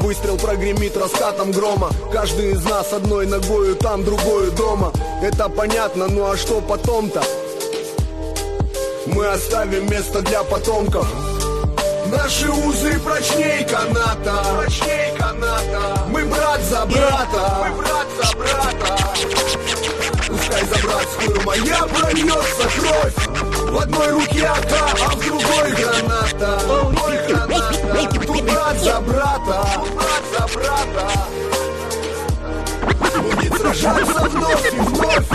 Выстрел прогремит раскатом грома. Каждый из нас одной ногою там, другою дома. Это понятно, ну а что потом-то? Мы оставим место для потомков Наши узы прочней каната. Прочней каната. Мы брат за брата. Мы брат за брата. Пускай за братскую моя прольется кровь В одной руке АК, а в другой граната. Ой, граната. Тут брат за брата. Брат за брата. Будет сражаться вновь, и вновь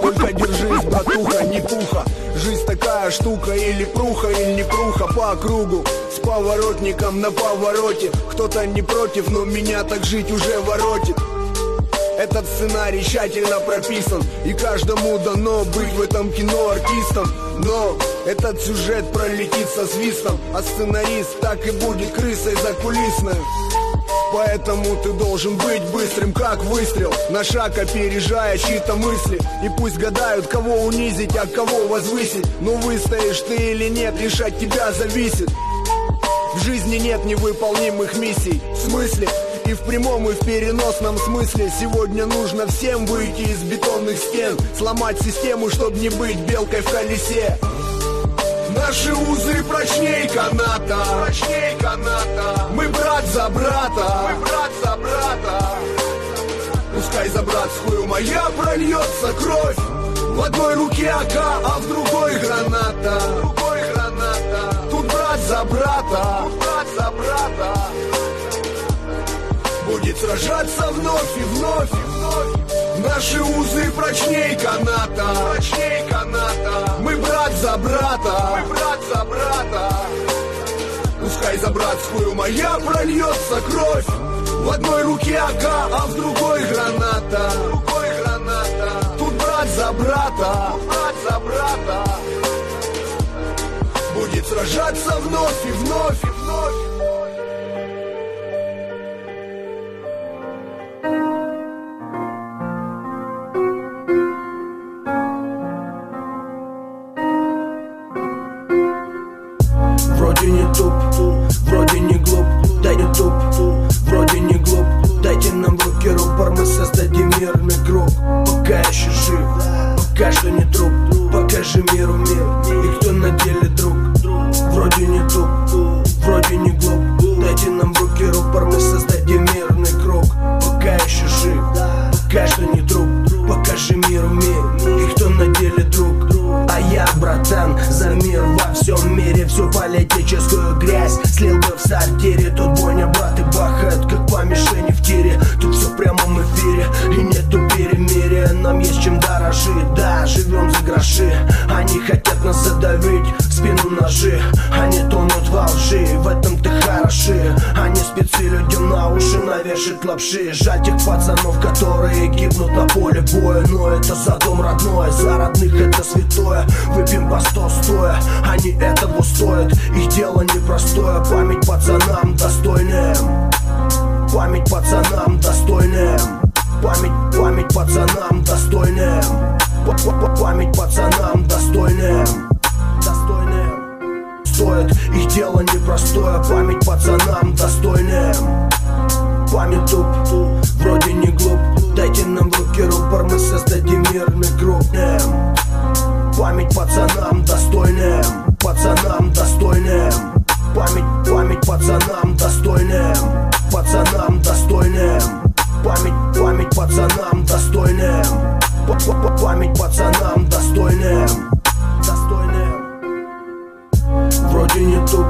Только держись, братуха, не пуха. Жизнь такая штука, или пруха, или не пруха. По кругу, с поворотником на повороте. Кто-то не против, но меня так жить уже воротит. Этот сценарий тщательно прописан И каждому дано быть в этом кино артистом. Но этот сюжет пролетит со свистом А сценарист так и будет крысой закулисной Поэтому ты должен быть быстрым, как выстрел. На шаг опережая чьи-то мысли. И пусть гадают, кого унизить, а кого возвысить. Но выстоишь ты или нет, от тебя зависит. В жизни нет невыполнимых миссий. В смысле? И в прямом, и в переносном смысле. Сегодня нужно всем выйти из бетонных стен. Сломать систему, чтобы не быть белкой в колесе Наши узы прочней каната. Прочней каната. Мы брат за брата. Мы брат за брата. Пускай за братскую моя прольется кровь. В одной руке АК, а в другой граната. В другой граната. Тут брат за брата. Тут брат за брата. Будет сражаться вновь и вновь и вновь Наши узы прочней каната. Прочней каната. Мы брат за брата. Мы брат за брата. Пускай за братскую моя прольется кровь. В одной руке АК, а в другой граната. В другой граната. Тут брат за брата. Тут брат за брата. Будет сражаться вновь и вновь и вновь рупор Мы создадим мирный круг. Пока еще жив, пока что не труп. Покажи миру мир, и кто на деле друг. Вроде не туп, вроде не глуп. Дайте нам в руки рупор, мы создадим мирный круг. Пока еще жив, пока что не труп. Покажи миру мир, и кто на деле я, братан, за мир во всем мире Всю политическую грязь слил бы в сортире. Тут бойня, браты бахают, как по мишени в тире. Тут все в прямом эфире, и нету перемирия. Нам есть чем дорожить, да, живем за гроши. Они хотят нас задавить, в спину ножи. Они тонут во лжи, в этом ты хороши. Они спецы людям на уши навешают лапши. Жаль тех пацанов, которые гибнут на поле боя. Но это за дом родной, за родных это святое Выпьем по сто стоя, они этого стоят. Их дело непростое, память пацанам достойным. Память пацанам достойным. Память, память пацанам достойным. Память пацанам достойным. Достойным. Стоит, их дело непростое. Память пацанам достойным. Память туп, вроде не глуп. Дайте нам в руки рупор, мы создадим мирный круг. Память пацанам достойным Пацанам достойным. Память, память пацанам достойным Пацанам достойным. Память, память пацанам достойным Память пацанам достойным. Достойным. Вроде не туп,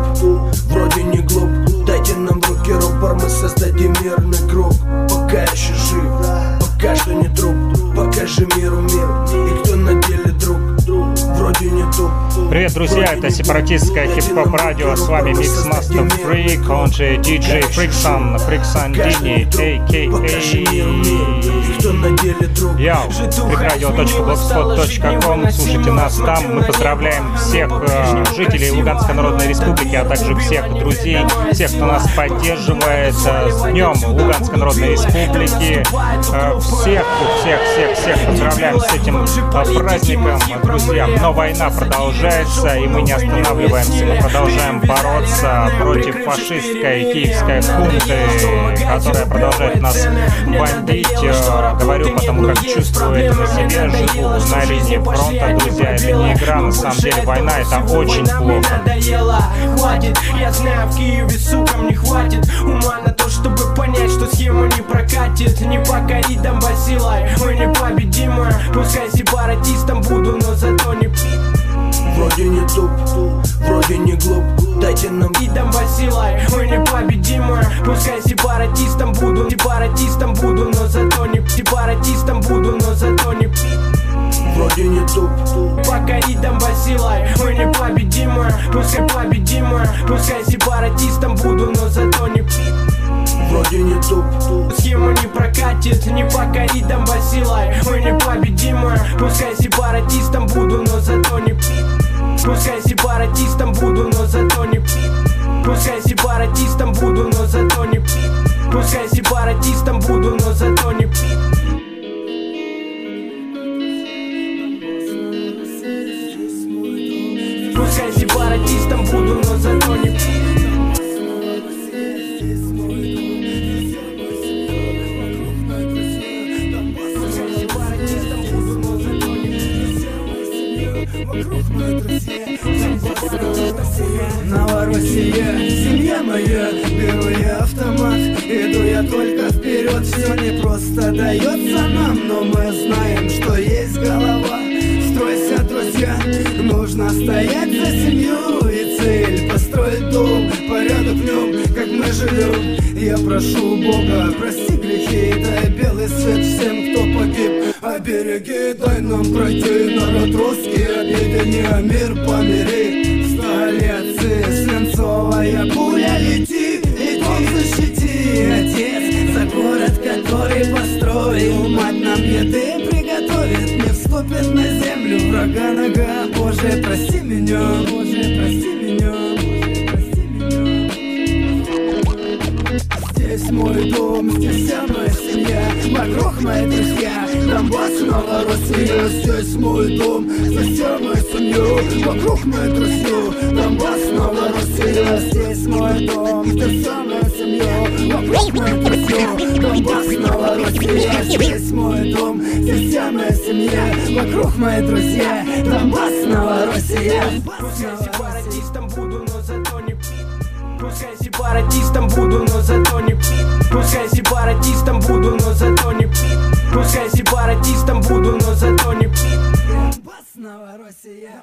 вроде не глуп. Дайте нам в руки рупор, мы создадим мирный круг. Пока еще жив, пока что не труп. Покажи миру мир, и кто на деле друг Привет, друзья, это сепаратистское хип-хоп радио, с вами Микс Мастер Фрик, он же диджей Фриксон, Фриксон Дини, кто на деле друг. Яу, freaqradio.blogspot.com, слушайте нас там, мы поздравляем всех э, жителей Луганской Народной Республики, а также всех друзей, всех, кто нас поддерживает, э, с Днем Луганской Народной Республики, э, всех, всех, всех, всех поздравляем с этим э, праздником, друзья, но война продолжается, и мы не останавливаемся, мы продолжаем бороться против фашистской киевской хунты, которая продолжает нас бомбить. Э, Говорю, потому как чувствую это на себе, живу на линии фронта, друзья, это не игра, на самом деле война, это очень плохо. Хватит, я знаю, в Киеве, сука, мне хватит. Ума на то, чтобы понять, что схема не прокатит. Не покори Донбасс силой, мы непобедимы. Пускай сепаратистом буду, но зато не Вроде не туп, вроде не глуп. Дайте нам и Донбасс силой, мы непобедимы. Пускай сепаратистом буду, сепаратистом буду, но зато не Сепаратистом буду, но зато не Вроде не туп, Покори Донбасс силой, мы непобедимы. Пускай победимы, пускай сепаратистом буду, но зато не Вроде не туп, Схема не прокатит, не покори Донбасс силой Мы непобедимы, пускай сепаратистом буду, но зато не Пускай сепаратистом буду, но зато не Пускай сепаратистом буду, но зато не Пускай сепаратистом буду, но зато не Пускай сепаратистом буду, но зато не Мои друзья, Новороссия семья моя Беру я автомат, иду я только вперед Все не просто дается нам, но мы знаем, что есть голова. Стройся, друзья, нужно стоять за семью цель построить дом, порядок в нем, как мы живем Я прошу Бога, прости грехи, дай белый свет всем, кто погиб. Обереги, дай нам пройти, народ русский Объедини, а мир помири. В столице свинцовая пуля лети И дом защити, отец За город, который построил Мать нам еды приготовит. Не вступит на землю врага нога. Боже, прости меня, Боже, прости меня Здесь мой дом, здесь вся моя семья. Вокруг мои друзья Донбасс, Новороссия Здесь мой дом, здесь вся моя семья. Вокруг мои друзья Донбасс, Новороссия Здесь мой дом, здесь вся моя семья. Вокруг мои друзья Донбасс, Новороссия Здесь мой дом, здесь вся моя семья. Вокруг мои друзья Донбасс, Новороссия Пускай сепаратистом сепаратистом буду, но зато не пить Пускай сепаратистом буду, но зато не пить Пускай сепаратистом буду, но зато не пить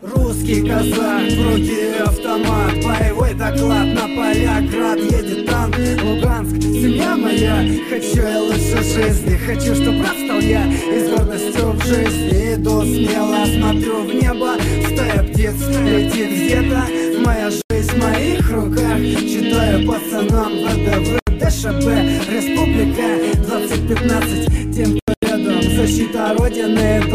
Русский казак, в руке автомат. Боевой доклад на поля, град Едет танк, Луганск, семья моя Хочу я лучше жизни, хочу, чтоб рад стал я И с гордостью в жизни. Иду смело Смотрю в небо, стая птиц летит где-то Моя жизнь пацанам ВДВ, ДШБ Республика 2015 Тем, кто защита Родины и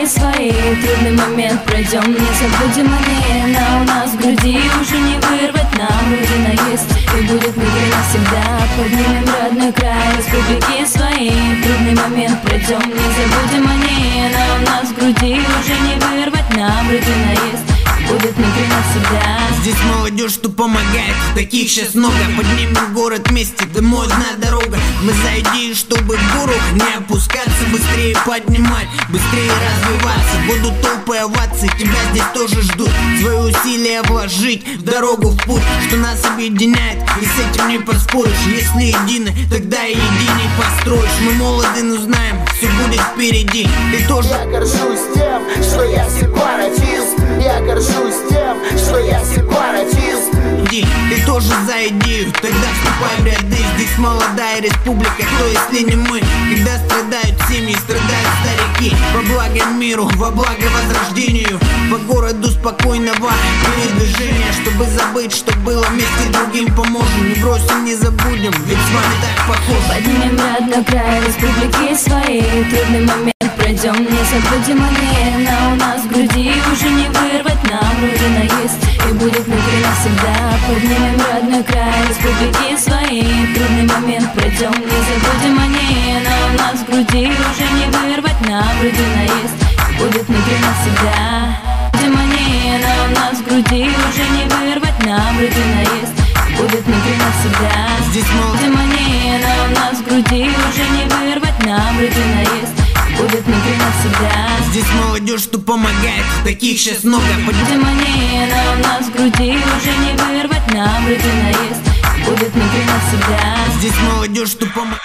И свои трудный момент пройдем, не забудем о ней Она у нас в груди. Уже не вырвать нам Родина есть. И будет мир навсегда. Поднимем родной край республики. Свои Трудный момент пройдем, не забудем о ней Она у нас в груди. Уже не вырвать нам Родина есть будет внутри навсегда Здесь молодежь, что помогает, таких сейчас много. Поднимем город вместе, да модная дорога. Мы за идею, чтобы в гору не опускаться Быстрее поднимать, быстрее развиваться. Будут толпы оваций, тебя здесь тоже ждут. Свои усилия вложить в дорогу, в путь Что нас объединяет, и с этим не поспоришь. Если едины, тогда и единый построишь. Мы молоды, но знаем, все будет впереди. Ты тоже Я горжусь тем, что я сепаратист Я горжусь тем, что я сепаратист. Иди, ты тоже за идею Тогда вступай в ряды. Здесь молодая республика, кто если не мы. Когда страдают семьи, страдают старики. Во благо миру, во благо возрождению. По городу спокойного передвижения. Чтобы забыть, что было вместе другим поможем. Не бросим, не забудем, ведь с вами так похоже. Поднимем родной край республики своей. Трудный момент пройдем, не забудем ней Но у нас в груди уже не вырвать нам Родина есть и будет внутри навсегда Поднимем родной край республики своей Трудный момент пройдем, не забудем Но у нас в груди уже не вырвать нам Родина есть и будет внутри навсегда но у нас в груди уже не вырвать нам Родина есть будет внутри навсегда Здесь мол... Но у нас в груди уже не вырвать нам Родина есть будет внутри навсегда Здесь молодежь, что помогает, таких сейчас много. Будем о ней, но у нас в груди уже не вырвать нам есть и будет внутри навсегда Здесь молодежь, что помогает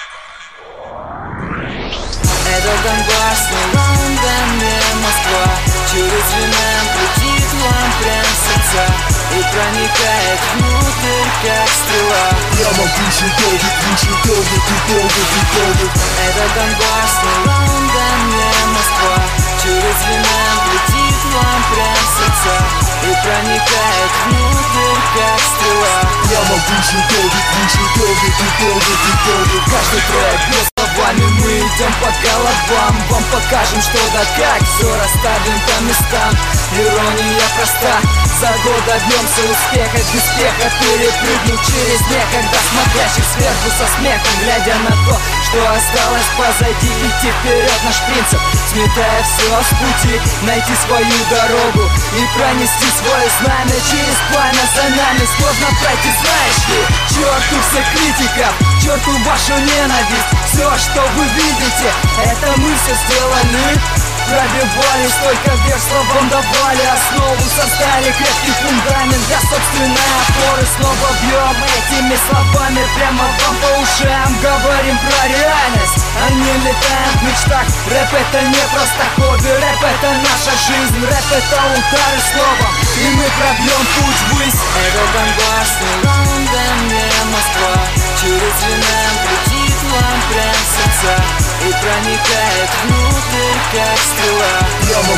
Это Донбасс, не Лондон, не Москва. Через Венен летит вам прям сердца И проникает внутрь, как стрела. Прямо выше долго, выше долго, ты долго, ты долго Это Донбасс, не Лондон, не Москва. Через Венен летит вам прям в сердца И проникает внутрь, как стрела. Прямо выше долго, выше долго, ты долго, ты долго Каждый трек без словами мы идем по головам Вам покажем что да как, все расставим по местам. Ирония проста, за год добьемся успеха Без спеха перепрыгнуть через некогда Смотрящих сверху со смехом Глядя на то, что осталось позади. Идти вперед наш принцип, сметая все с пути. Найти свою дорогу и пронести свое знамя. Через пламя за нами сложно пройти, знаешь ли. Черту всех критиков, черту вашу ненависть Все, что вы видите, это мы все сделали. Пробивались только вверх словом давали. Основу создали крепкий фундамент для собственной опоры. Снова бьем этими словами прямо вам по ушам. Говорим про реальность, а не летаем в мечтах. Рэп это не просто хобби, рэп это наша жизнь. Рэп это удары словом, и мы пробьем путь ввысь. Это Донбасс, не Лондон, не Москва. Через летит вам прям в сердца И проникает внутрь, как стрела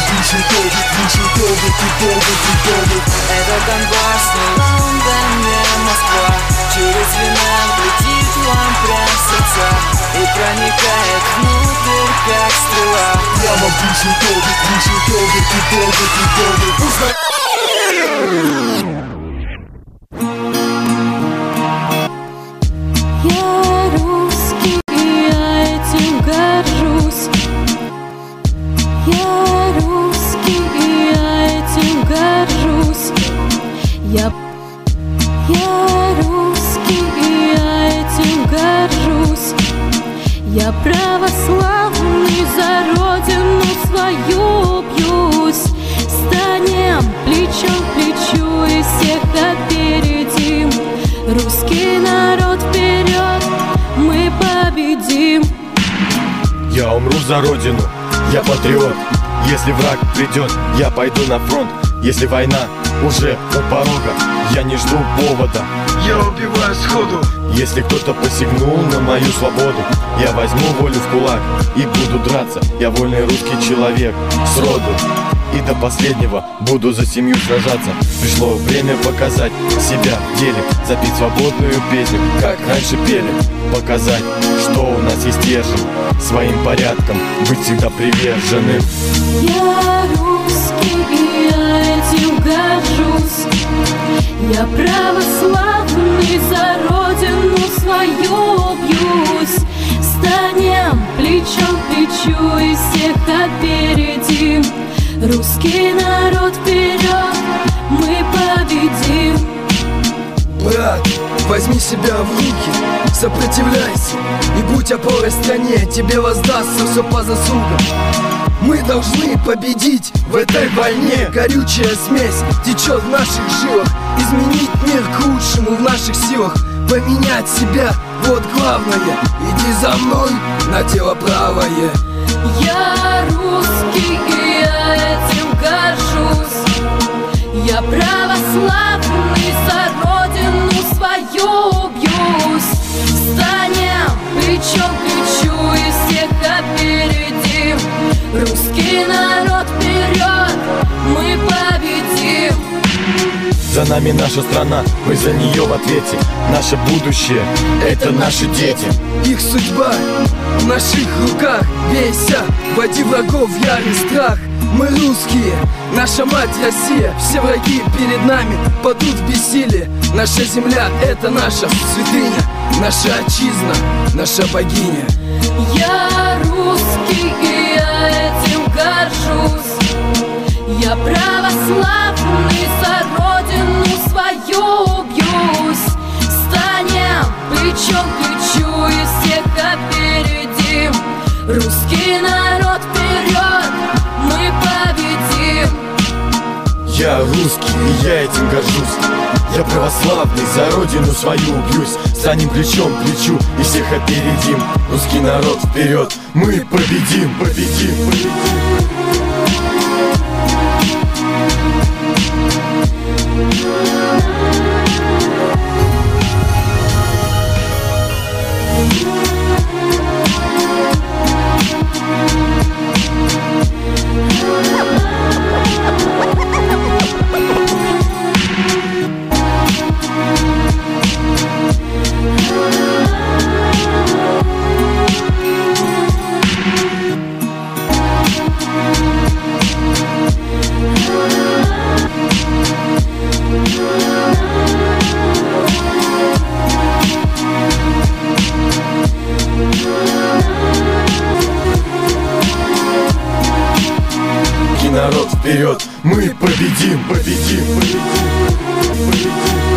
выше долго, выше долго, ты долго, ты долго Это Донбасс, не Лондон, не Москва. Через Венен летит вам прям в сердца И проникает внутрь, как стрела выше долго, выше долго, ты долго, ты долго Узнай Я, я русский, я этим горжусь. Я православный, за родину свою бьюсь. Станем плечом к плечу и всех опередим. Русский народ вперед, мы победим. Я умру за родину, я патриот. Если враг придет, я пойду на фронт Если война уже у порога, я не жду повода. Я убиваю сходу. Если кто-то посягнул на мою свободу Я возьму волю в кулак и буду драться. Я вольный русский человек, сроду и до последнего буду за семью сражаться. Пришло время показать себя в деле. Запеть свободную песню, как раньше пели. Показать, что у нас есть стержень Своим порядком быть всегда приверженным. Я русский, горжусь Я православный, за родину свою бьюсь. Станем плечом к плечу и всех опередим Русский народ вперед, мы победим. Брат, возьми себя в руки, сопротивляйся. И будь опорой стране, тебе воздастся все по заслугам Мы должны победить в этой войне. Горючая смесь течет в наших жилах. Изменить мир к лучшему в наших силах. Поменять себя, вот главное. Иди за мной на тело правое. Я русский, и я этим горжусь. Я православный, за родину свою бьюсь. Плечом к Русский народ вперед, мы победим. За нами наша страна, мы за нее в ответе. Наше будущее — это наши дети. Их судьба в наших руках. Веся, води врагов в ярый страх. Мы русские, наша мать Россия. Все враги перед нами падут в бессилие. Наша земля — это наша святыня Наша отчизна, наша богиня. Я русский, и я этим горжусь. Я православный, за родину свою бьюсь. Станем плечом к плечу Я русский, и я этим горжусь. Я православный, за родину свою бьюсь. Станем плечом к плечу и всех опередим. Русский народ вперед, мы победим, победим, победим вперед, мы победим, победим, победим, Я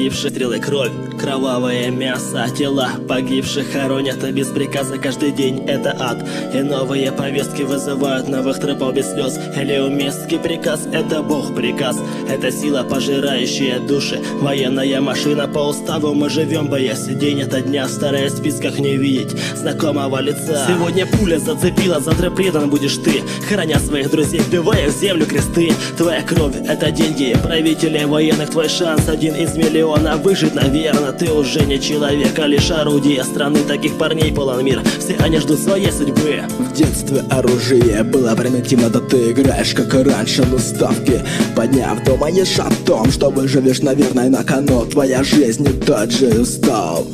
погибших, стрелы. Кровь, кровавое мясо, тела погибших хоронят без приказа каждый день, это ад. И новые повестки вызывают новых трупов без слез. Элеуместский приказ, это бог приказ, это сила, пожирающая души. Военная машина по уставу, мы живем, боясь день ото дня, стараясь в списках не видеть знакомого лица. Сегодня пуля зацепила, завтра предан будешь ты, храня своих друзей, вбивая в землю кресты. Твоя кровь — это деньги правителей военных, твой шанс один из миллиона выжить, наверное. Ты уже не человек, а лишь орудие страны, таких парней полон мир. Все они ждут своей судьбы. В детстве оружие было примитивно, да ты играешь как и раньше, но ставки подняв, думаешь о том, что выживешь, наверное, на кону Твоя жизнь не тот же устал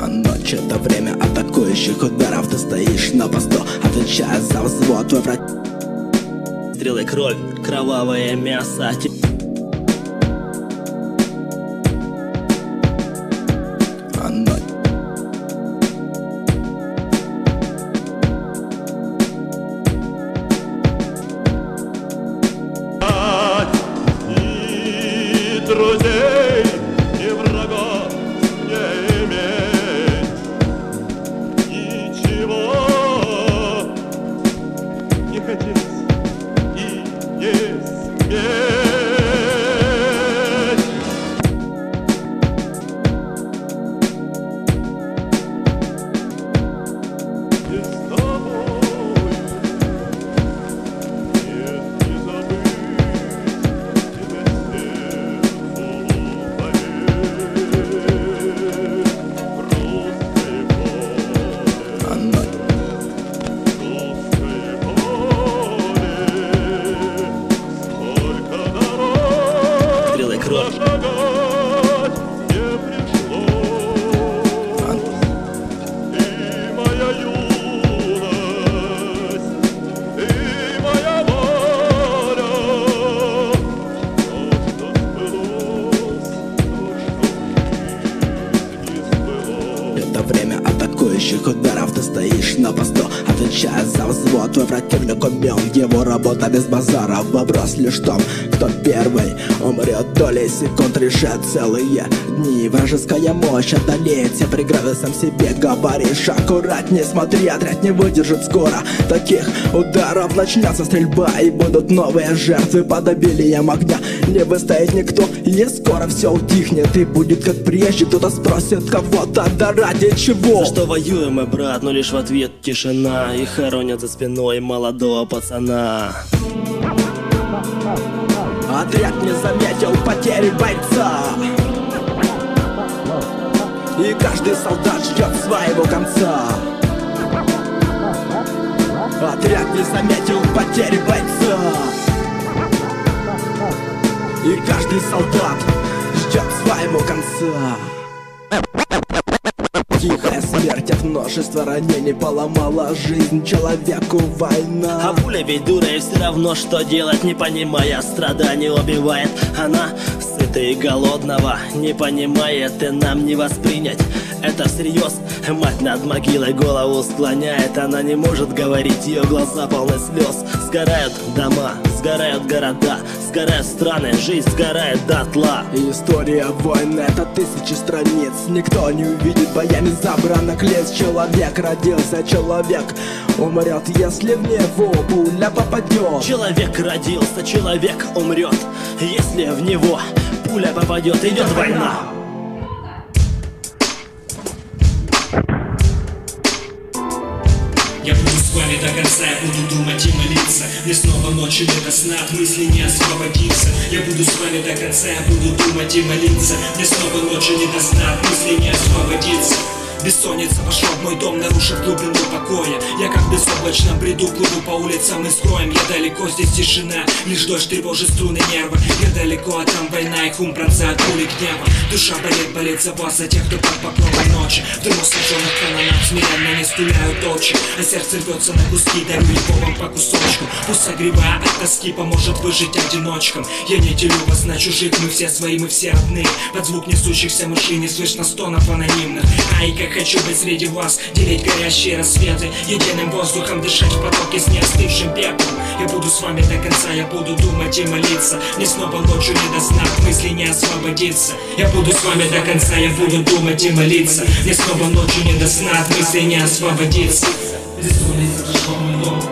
А ночь это время атакующих ударов Ты стоишь на посту, отвечая за взвод Твой враг Стрелы кровь, кровавое мясо, работа без базара Вопрос лишь в том, кто первый умрет. Доли секунд решат целые дни. Вражеская мощь одолеет все преграды Сам себе. Говоришь аккуратнее Смотри, отряд не выдержит скоро Таких ударов. Начнется стрельба И будут новые жертвы. Под обилием огня Не выстоит никто, и скоро все утихнет. И будет как прежде, кто-то спросит кого-то Да ради чего? За что воюем мы, брат, но лишь в ответ тишина. И хоронят за спиной молодого пацана Отряд не заметил потери бойца. И каждый солдат ждет своего конца. Отряд не заметил потери бойца. И каждый солдат ждет своего конца множества ранений поломала жизнь человеку война. А пуля ведь дура и все равно что делать Не понимая, страдания убивает. Она сыта и голодного Не понимает и нам не воспринять. Это всерьез Мать над могилой голову склоняет. Она не может говорить, ее глаза полны слез Сгорают дома, сгорают города Сгорают страны, жизнь сгорает дотла. История войн это тысячи страниц. Никто не увидит боями забранных лиц Человек родился, человек умрет. Если в него пуля попадет. Человек родился, человек умрет. Если в него пуля попадет, идет война вами до конца, я буду думать и молиться. Мне снова ночью не до сна, от мысли не освободиться. Я буду с вами до конца, я буду думать и молиться. Мне снова ночью не до сна, от мысли не освободиться Бессонница вошла в мой дом, нарушив глубину покоя. Я как в безоблачном бреду плыву по улицам и скроем Я далеко, здесь тишина, лишь дождь тревожит струны нервы Я далеко, а там война, их ум пронзает пули гнева Душа болит, болит за вас, за тех, кто под покровом ночи. В дыму сожженных канонах смиренно не стуляют толчи А сердце рвется на куски, дарю его вам по кусочку Пусть согревая от тоски поможет выжить одиночкам. Я не делю вас на чужих, мы все свои, мы все родные. Под звук несущихся мышей не слышно стонов анонимных. Ай, как хочу быть среди вас, делить горящие рассветы Единым воздухом дышать в потоке с неостывшим пеплом. Я буду с вами до конца, я буду думать и молиться. Мне снова ночью не до сна, мысли не освободиться. Я буду с вами до конца, я буду думать и молиться. Мне снова ночью не до сна, мысли не освободиться. Бессонница пришла в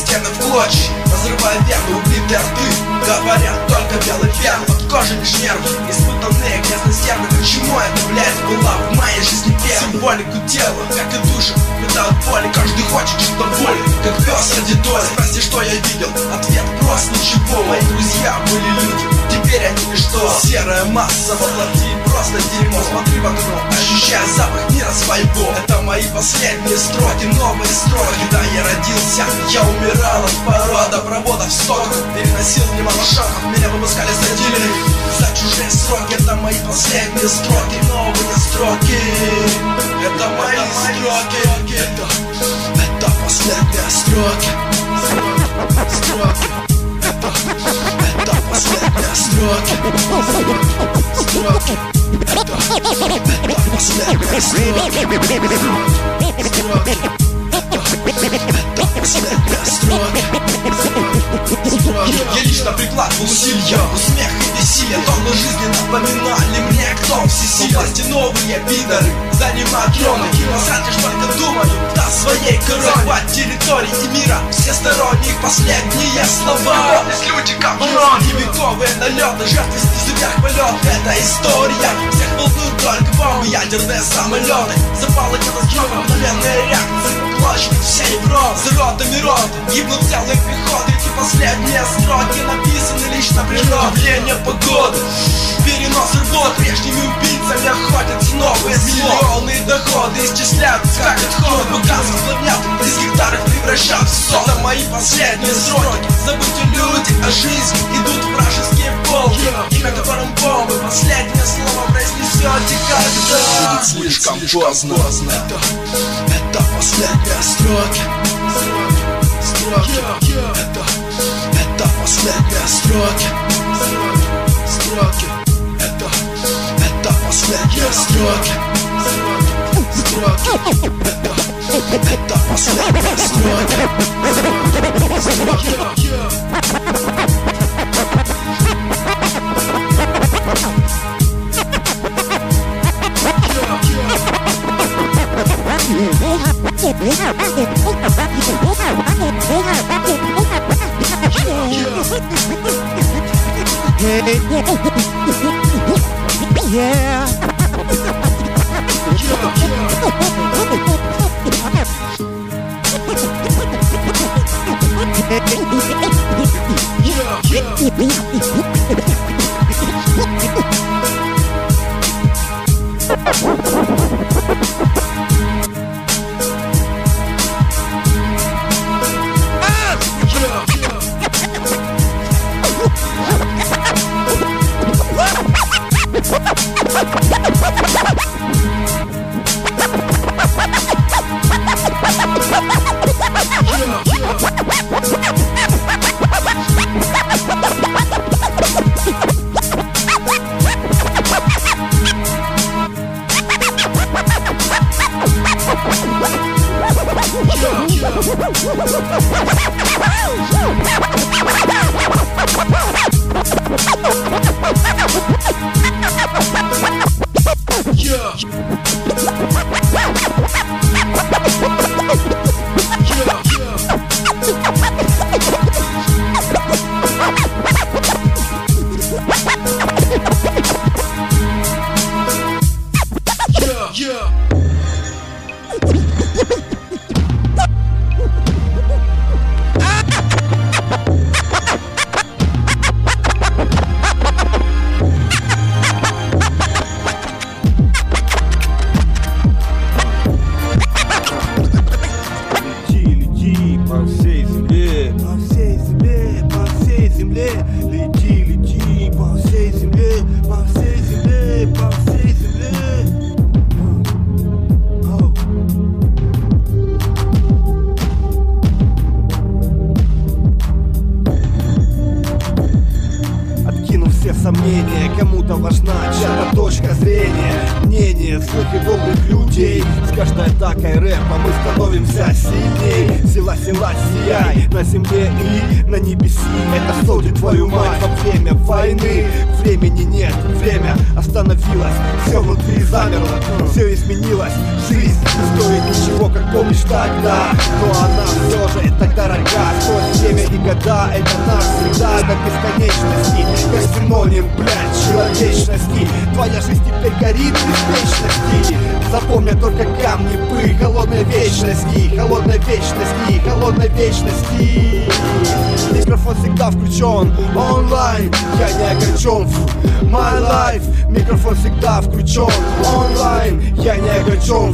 стены в клочья Разрывая вены, убитые рты Говорят только белый пен Под кожей лишь нервы. Испытанные грязной стены Почему эта блядь была в моей жизни первой? Символику тела, как и душа Метают боли, каждый хочет что-то боль Как пес ради доли. Спроси, что я видел Ответ прост, ничего. Мои друзья были люди Теперь они ничто Серая масса воплоти Просто дерьмо. Смотри в окно Ощущая запах мира своего Это мои последние строки Новые строки. Да, я родился Я умирал от порода. Проводов стоков Переносил немало шоков Меня выпускали за делей За чужие сроки Это мои последние строки Новые строки. Это мои строки. Это, это последние строки строки. Строки. Это, это последние строки Я лично прикладывал усилия Усмех и веселье. Тонны жизни напоминали мне, кто всесилен Власти новые пидоры занимают троны Киносать лишь только думаю до своей короны Захват территорий и мира Все сторонних последние слова. Люди как дрон Невековые налеты Жертвы снизу полет. Это история. Всех волнуют только бомбы Ядерные самолеты. Запалы катастрофы Мгновенные реакции Площадь вся Европа За ротами рот Гибнут целые пехоты Эти последние строки написаны лично природы Явление погоды Перенос работ. Прежними убийцами охотятся новые Миллионы доходы. Исчисляются как отход Богатство славнят Из гектаров превращают в сот Это мои последние сроки. Забудьте люди о жизни. Идут вражеские полки Имя которым бомбы Последнее слово произнесете когда Будет слишком поздно. Это, это последние строки Строки Это, это последние строки Строки Это, это последние строки Строки Это, это последние строки Yeah. Yeah. земле. Лети, лети по всей земле, по всей земле, по всей земле. Все сомнения Кому-то важна чья-то точка зрения. Мнение, слухи добрых людей. С каждой атакой рэпа мы становимся сильнее. Сила, сияй на земле и на небеси. Это солди твою мать во время войны. Времени нет, время остановилось. Все внутри замерло, все изменилось. Жизнь не стоит ничего, как помнишь тогда. Но она все же так дорога. Сквозь время и года Это навсегда до бесконечности. Как синоним, блядь, человечности Твоя жизнь теперь горит в беспечности Запомни только камни пыль Холодной вечности, холодной вечности, холодной вечности Микрофон всегда включен онлайн. Я не огорчен. My life Микрофон всегда включен. Онлайн Я не огорчен.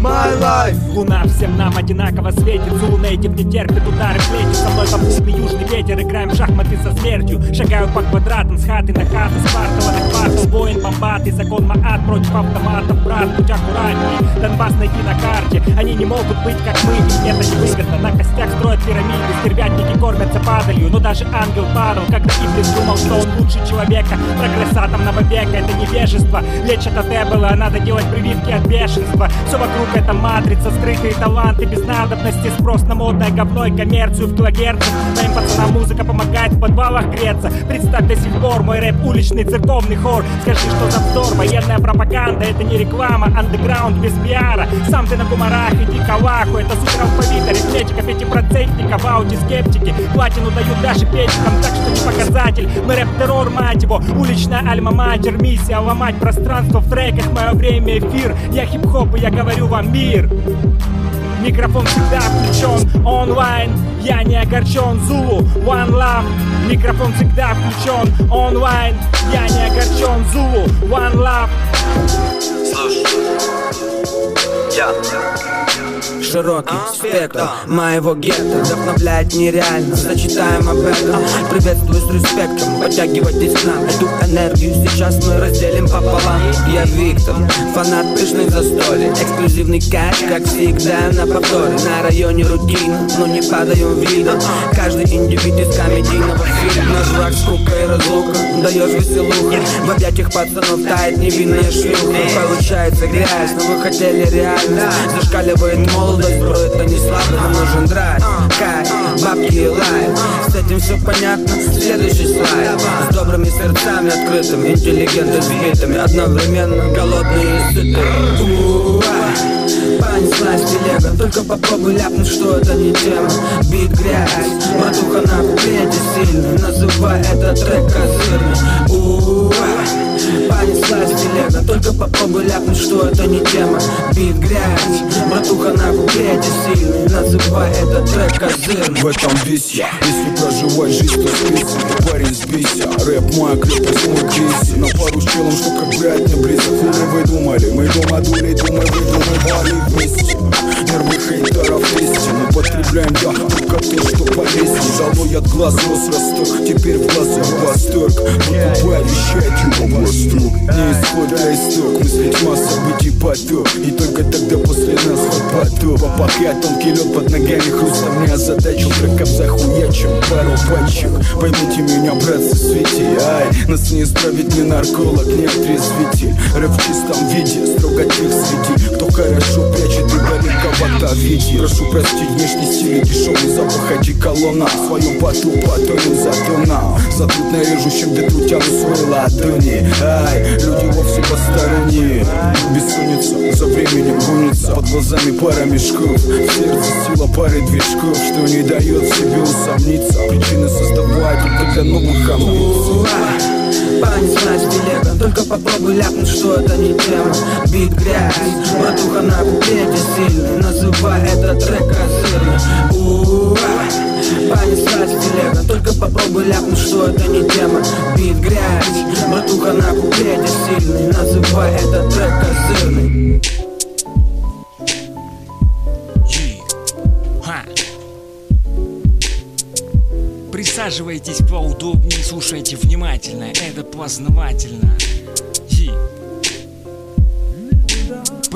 My life. Луна всем нам одинаково светит Зулунейтив не терпит удары в плечи Со мной попутный южный ветер. Играем в шахматы со смертью. Шагаю по квадратам с хаты на хату С квартала на квартал Воин бомбатый. Закон маат против автоматов. Брат, будь аккуратней. Донбасс найти на карте. Они не могут быть как мы. Это не выгодно. На костях строят пирамиды. Стервятники кормятся падалью. Но даже ангел падал Когда Иблис думал, что он лучше человека Прогресс атомного века Это невежество Лечат от Эбола Надо делать прививки от бешенства. Все вокруг это матрица Скрытые таланты без надобности Спрос на модное говно и коммерцию в килогерцах. Моим пацанам музыка помогает в подвалах греться. Представь до сих пор мой рэп уличный церковный хор. Скажи, что за вздор, военная пропаганда Это не реклама, андеграунд без пиара. Сам ты на гумарах, иди каваху Это супер алфавит, арифметика, пятипроцентников Ауди скептики, платину дают даже печкам Так что не показатель, но рэп-террор, мать его Уличная альма-матер, миссия Ломать пространство в треках, мое время эфир. Я хип-хоп и я говорю вам мир. Микрофон всегда включен онлайн Я не огорчен, Зулу, One Love Микрофон всегда включен онлайн Я не огорчен, Зулу, One Love. Я Широкий спектр моего гетто Вдохновляет нереально, зачитаем об этом Приветствую с респектом, подтягивайтесь к нам. Эту энергию сейчас мы разделим пополам. Я Виктор, фанат пышных застолий. Эксклюзивный кэш, как всегда на повторе. На районе рутина, но не падаем в виду Каждый индивид из комедийного фильма. Наш враг, скука и разлука, даешь веселуха В объятиях пацанов тает невинная шлюха. Получается грязь, но вы хотели реальность. Зашкаливает молодость, бро, это не слабо, нам нужен драйв. Кайф, бабки и лайф С этим все понятно, следующий слайд. С добрыми сердцами открытыми, интеллигенты с битами Одновременно голодные и сытые Понеслась телега, только попробуй ляпнуть, что это не тема. Бит грязь, братуха на впереди сильный Называй этот трек козырный Уа, Понеслась телега, только попробуй ляпнуть, что это не тема. Бит грязь, братуха на впереди сильный Называй этот трек козырный В этом весь я. Если проживать жизнь, то список Парень сбейся. Рэп моя крепость, мой кейси На пару с челом, что как брать не близок. Хули вы думали, мы дома дули Думай, вы думали вместе. Нервы хейтеров вести Мы потребляем, да, только то, что полезнее Долой от глаз рос росток. Теперь в глазах восторг. Буду вещать его восток Не исход, а исток Мыслить масса, событий поток И только тогда после нас хоть потоп А пока тонкий лед под ногами хрустом. Не озадачил треком захуячим пару пачек Поймите меня, братцы, свети Ай, нас не исправит ни нарколог, ни отрезвитель. Рэп в чистом виде, строго тех среди. Кто хорошо прячет и далековато виде Прошу простить внешний стиль и дешевый запах одеколона. В своем поту потонем за тона Затрут на режущем ветру тяну свои ладони. Ай, люди вовсе посторонние. Бессонница за временем гонится. Под глазами пара мешков. Сердце сила пары движков Что не дает себе усомниться Причины создавать только для новых амбиций. Понеслась телега, только попробуй ляпнуть, что это не тема. Бит грязь, братуха на впереди сильный Называй этот трек козырный Ура! Понеслась телега, только попробуй ляпнуть, что это не тема. Бит грязь, братуха на впереди сильный Называй этот трек козырный Присаживайтесь поудобнее, слушайте внимательно, это познавательно.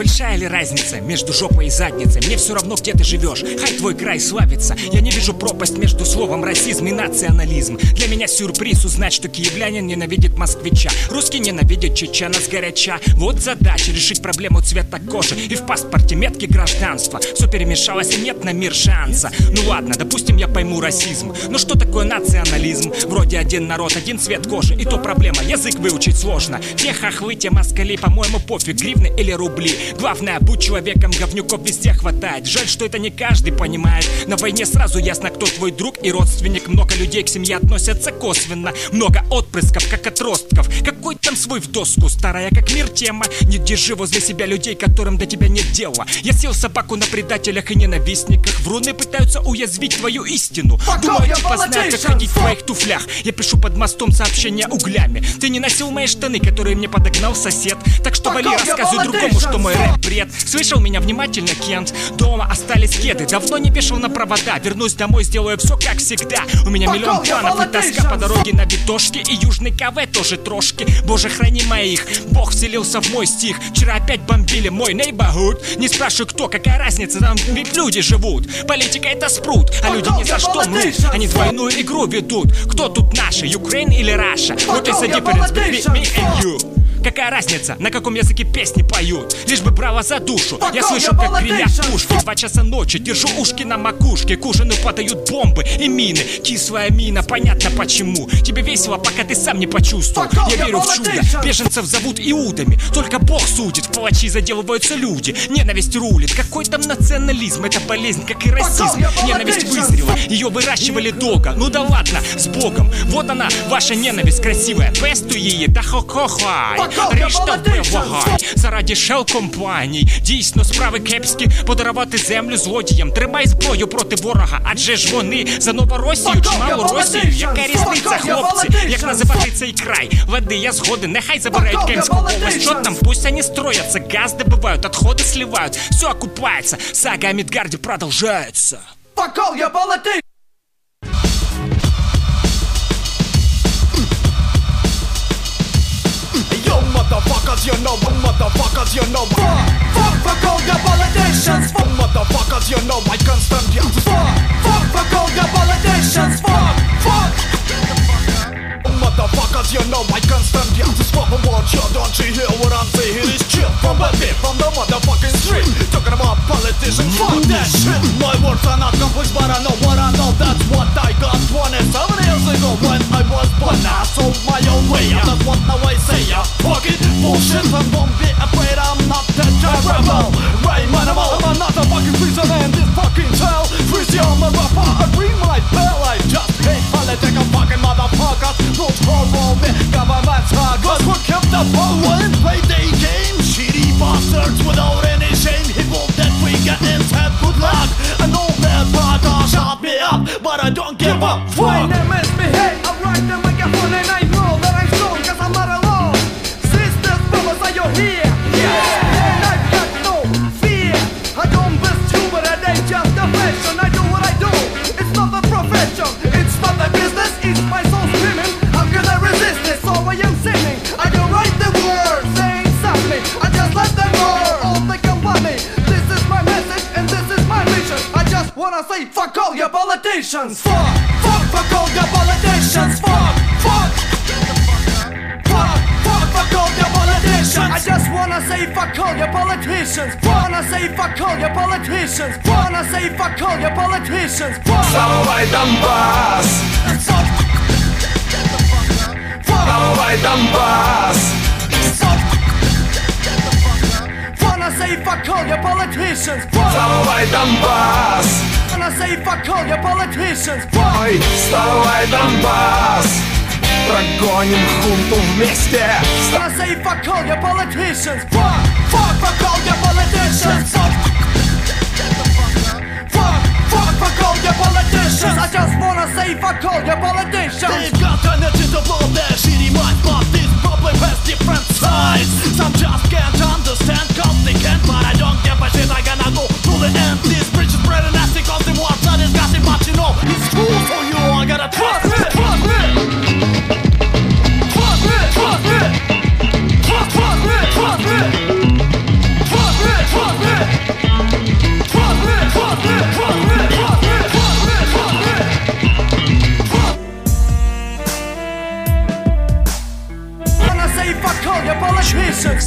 Большая ли разница между жопой и задницей? Мне все равно, где ты живешь, хай твой край славится. Я не вижу пропасть между словом расизм и национализм Для меня сюрприз узнать, что киевлянин ненавидит москвича. Русский ненавидит чечена сгоряча. Вот задача решить проблему цвета кожи. И в паспорте метки гражданства. Все перемешалось и нет на мир шанса. Ну ладно, допустим я пойму расизм. Но что такое национализм? Вроде один народ, один цвет кожи. И то проблема, язык выучить сложно. Те хохлы, те москали, по-моему пофиг Гривны или рубли Главное, будь человеком, говнюков везде хватает. Жаль, что это не каждый понимает. На войне сразу ясно, кто твой друг и родственник. Много людей к семье относятся косвенно. Много отпрысков, как отростков. Какой там свой в доску, старая как мир тема. Не держи возле себя людей, которым до тебя нет дела. Я сел собаку на предателях и ненавистниках. Вруны пытаются уязвить твою истину. Думаю, типа знают, как ходить в твоих туфлях. Я пишу под мостом сообщения углями. Ты не носил мои штаны, которые мне подогнал сосед. Так что вали, рассказывай другому, что мой рэп бред. Слышал меня внимательно, Кент? Дома остались кеды, давно не вешал на провода. Вернусь домой, сделаю все как всегда. У меня миллион планов и тоска по дороге на битошке И южный КВ тоже трошки. Боже, храни моих. Бог вселился в мой стих. Вчера опять бомбили мой neighborhood Не спрашивай кто, какая разница, там ведь люди живут. Политика это спрут, а люди ни за что мрут. Они двойную игру ведут. Кто тут наши, Украина или Раша? Вот is the difference between me and you Какая разница, на каком языке песни поют? Лишь бы брала за душу. Я слышу, как гремят пушки Два часа ночи, держу ушки на макушке. К ужину падают бомбы и мины. Кислая мина, понятно почему. Тебе весело, пока ты сам не почувствовал Я верю в чудо, беженцев зовут иудами. Только Бог судит, в палачи заделываются люди. Ненависть рулит, какой там национализм? Это болезнь, как и расизм. Ненависть вызрела, ее выращивали долго. Ну да ладно, с Богом. Вот она, ваша ненависть красивая. Песту її та хо-хо-хай Решта вбивай заради шел компаній. Дійсно, справи кепські. Подарувати землю злодіям. Тримай зброю проти ворога Адже ж вони за Новоросію чимало Росію Яка різниця, хлопці? Як називати цей край? Веди, я згоден, нехай забирають Кемську область Що там, пусть они строятся Газ добывают, отходы сливают Все окупается, сага о Мидгарде продолжается Fuck all your motherfuckers, you know, motherfuckers, you know. Fuck, fuck, fuck all your politicians! Fuck, motherfuckers, you know, I can't stand you. Fuck, fuck, fuck all your politicians! Fuck, fuck! Motherfuckers, you know I can't stand you Just fuck about you, don't you hear what I'm saying? It's chill. From the beat, from the motherfucking street. Talking about politicians, fuck that shit. My words are not complex, but I know what I know. That's what I got. 27 years ago when I was born I sold my own way, that's what now I say Yeah, fucking bullshit and don't be afraid. I'm not that terrible Right, animal, I'm not a fucking prisoner in this fucking cell. Freeze rapper, I bring my bell I just hate politics, fucking motherfuckers. Don't horrible me, government Cause we kept the power and played the game Shitty bastards without any shame People that we get instead good luck I know that brother shot me up But I don't give a My fuck name is I say fuck all your politicians. Fuck, fuck, fuck all your politicians. Fuck, fuck, fuck, fuck, all your politicians. I just wanna say fuck all your politicians. Wanna say fuck all your politicians. Wanna say fuck all your politicians. Dawaj Donbas. Dawaj Donbas. Wanna say fuck all your politicians. Dawaj Donbas Донбасс Wanna say fuck all your politicians Ой, вставай, Донбасс Прогоним хунту вместе Wanna say fuck all your politicians Fuck, fuck, fuck all your politicians Fuck, fuck, fuck, fuck all your politicians I just wanna say fuck all your politicians They've got energy to blow their shitty mind But this problem has different sides Some just can't understand cause they can't But I don't give a shit, I gonna go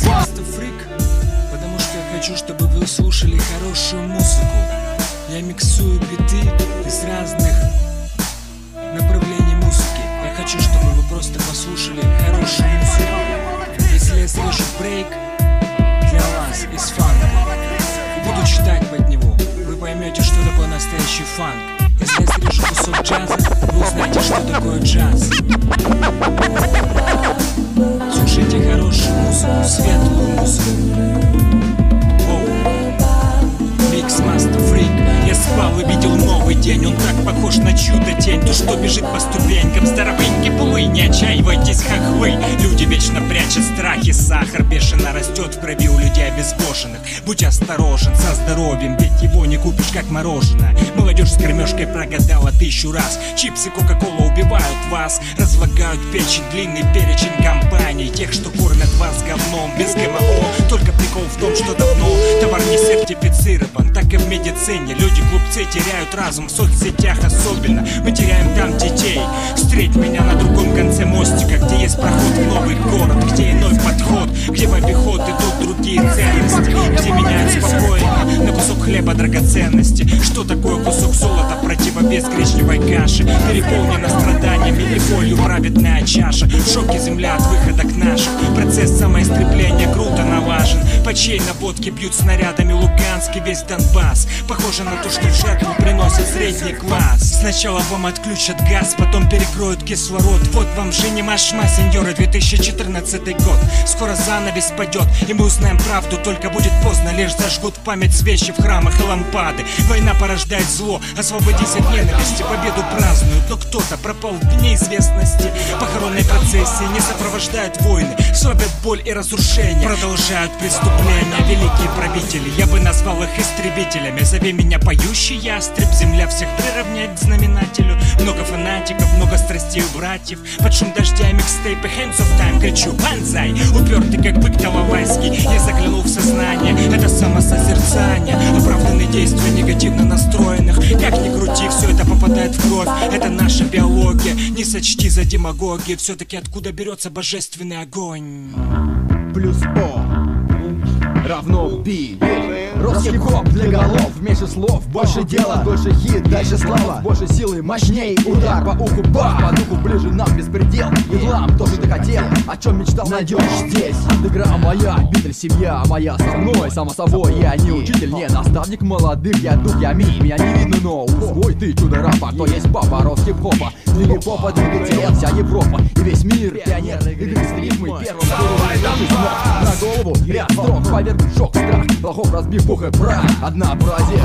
Просто фрик, потому что я хочу, чтобы вы слушали хорошую музыку. Настоящий фанк. Если я срежу кусок джаза, вы узнаете, что такое джаз. Слушайте хорошую музыку, светлую музыку. Микс Freak Я спал и видел новый день. Он так похож на чудо-тень. То, что бежит по ступенькам Здоровенький булы Не отчаивайтесь, хохлы Люди вечно прячут страхи Сахар бешено растет в крови у людей обезбоженных. Будь осторожен со здоровьем Ведь его не купишь, как мороженое. Молодежь с кормежкой прогадала тысячу раз. Чипсы, кока-кола убивают вас Разлагают печень, длинный перечень компаний. Тех, что кормят вас говном Без ГМО Только прикол в том, что давно Товар не сертифицирован Так и в медицине. Люди-глупцы теряют разум В соцсетях особенно. Мы теряем там детей. Встреть меня на другом конце мостика Где есть проход в новый город Где иной подход Где в обиход идут другие ценности Где меняют спокойно На кусок хлеба драгоценности. Что такое кусок золота Противовес гречневой каши? Переполнена страданиями и болью праведная чаша. В шоке земля от выхода к нашим. Процесс самоистребления круто налажен По чьей наводке бьют снарядами Луганск и весь Донбасс? Похоже на то, что в жертву приносит средний класс Сначала вам отключат газ, потом перекроют кислород. Вот вам же не машма, сеньоры, 2014 год. Скоро занавес падет, и мы узнаем правду Только будет поздно, лишь зажгут в память свечи в храмах и лампады. Война порождает зло, освободись от ненависти Победу празднуют, но кто-то пропал в неизвестности Похоронные процессии не сопровождают войны Слабят боль и разрушение. Продолжают преступления великие правители Я бы назвал их истребителями. Зови меня поющий ястреб Земля всех приравняет к знаменателю. Много фанатиков, много страстей у братьев. Под шум дождя и микстейпы Hands of Time кричу Банзай! Упертый как бык Талавайский. Я заглянул в сознание Это самосозерцание. Оправданные действия негативно настроенных. Как ни крути, все это попадает в кровь. Это наша биология. Не сочти за демагогию Все-таки откуда берется божественный огонь? Плюс О равно Би Русский хип-хоп для голов, меньше слов, больше дела, дольше хит, дальше слава, больше силы, мощней удар. По уху, бах, по духу ближе нам беспредел, и глам тоже ты хотел, о чем мечтал найдешь здесь. Игра моя, битвы семья моя со мной, само собой, я не учитель, не наставник молодых, я дух, я ми, меня не видно, но свой ты чудо рафа, кто есть папа, рос хип-хопа, двигай попа, двигатель, вся Европа. И весь мир, пионер. Игры с рифмой, первым на голову, ряд строк, повернуть шок, страх, лохов разбив и прах Однообразие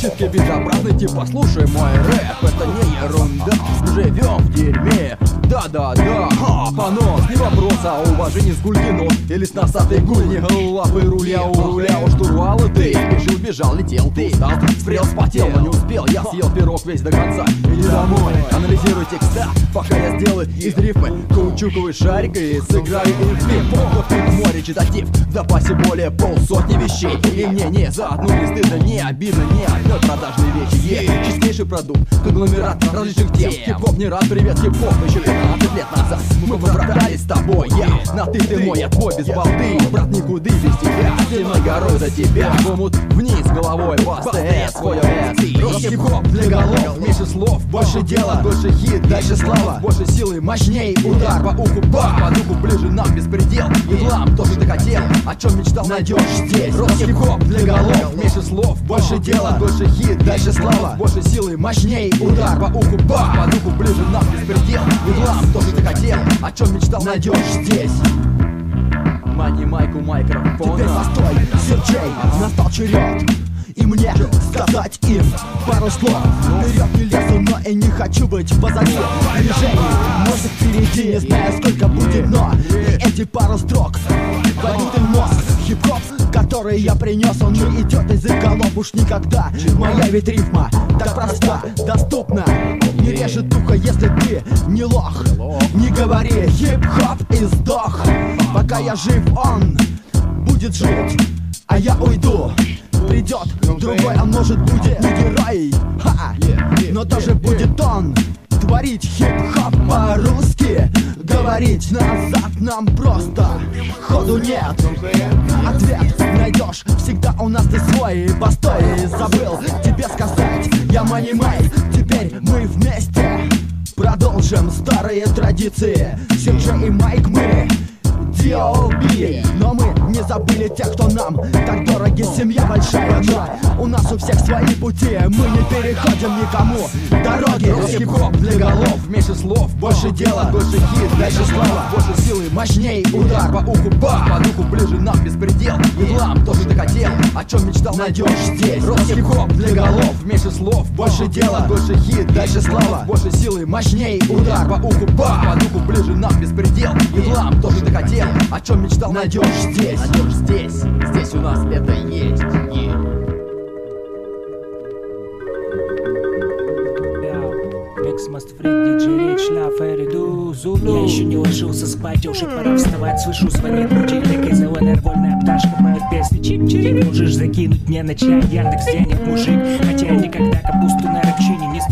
читкий, безобразный Типа слушай мой рэп. Это не ерунда Живем в дерьме. Да-да-да. Понос, не вопрос, а уважение с гулькино Или с носатой гульни Лапы руля у руля. У штурвала Ты бежал, бежал, летел, ты устал. Спрел, спотел, но не успел Я съел пирог весь до конца. Иди домой, анализируй текста Пока я сделаю из рифмы. Каучуковый шарик и сыграю инфлим Просто в море читатив В запасе более полсотни вещей и мне не заодно не стыдно, не обидно, не одной продажные вещи yeah. Чистейший продукт, конгломерат различных тем. Хип-хоп не раз, привет, хип-хоп Еще 15 лет назад. Мы побратались с тобой. Я на ты, ты мой, я твой без балды Брат, никуды без тебя, земной горой за тебя. В омут вниз головой, по СТС, свое С Хип-хоп для голов, меньше слов, больше дела Дольше хит, дальше слава, больше силы, мощней Удар по уху, бах, по духу ближе нам беспредел. И глам, то, что ты хотел, о чем мечтал, найдешь здесь Хип-хоп для голов, меньше слов, больше дела Дольше хит, дальше слава, больше силы, мощней Удар по уху, бах, по духу ближе нам беспредел И глам, то, что ты хотел, о чем мечтал, найдешь здесь. Мани майку микрофона. Теперь постой, Серджей, настал черед и мне сказать им пару слов. Вперед не лезу, но и не хочу быть позади. Движений, может впереди, не знаю сколько будет, но И эти пару строк. Войдут в мозг Хип-хоп, который я принес, он не идет из их голов уж никогда. Моя ведь рифма так проста, доступна. Не режет ухо, если ты не лох. Не говори хип-хоп и сдох. Пока я жив, он будет жить. А я уйду. Придет другой, а может будет не герой. Ха! Но тоже будет он Творить хип-хоп по-русски. Говорить назад нам просто Ходу нет. Ответ найдешь Всегда у нас ты свой. Постой, забыл тебе сказать. Я Мани теперь мы вместе Продолжим старые традиции. Сержа и Майк мы D.O.B. Но мы не забыли тех, кто нам так дороги Семья большая, но у нас у всех свои пути. Мы не переходим никому. Дороги Хип-хоп для голов, меньше слов, больше дела Больше хит, дальше слава, больше силы, мощней Удар по уху, бам, по духу ближе нам беспредел. И глам, то, что ты хотел, о чем мечтал, найдешь здесь. Хип-хоп для голов, меньше слов, больше дела Больше хит, дальше слава, больше силы, мощней Удар по уху, бам, по духу ближе нам беспредел. И глам, то, что ты хотел, о чем мечтал, найдешь здесь Найдешь здесь, здесь у нас это есть. Must Freak, DJ Rich, Love, Эриду, Я еще не ложился спать, уже пора вставать. Слышу, звонит будильник, из ЛНР вольная пташка Поет песни. Чип-чип. Можешь закинуть мне на чай Яндекс денег, мужик. Хотя я никогда капусту на рыбчине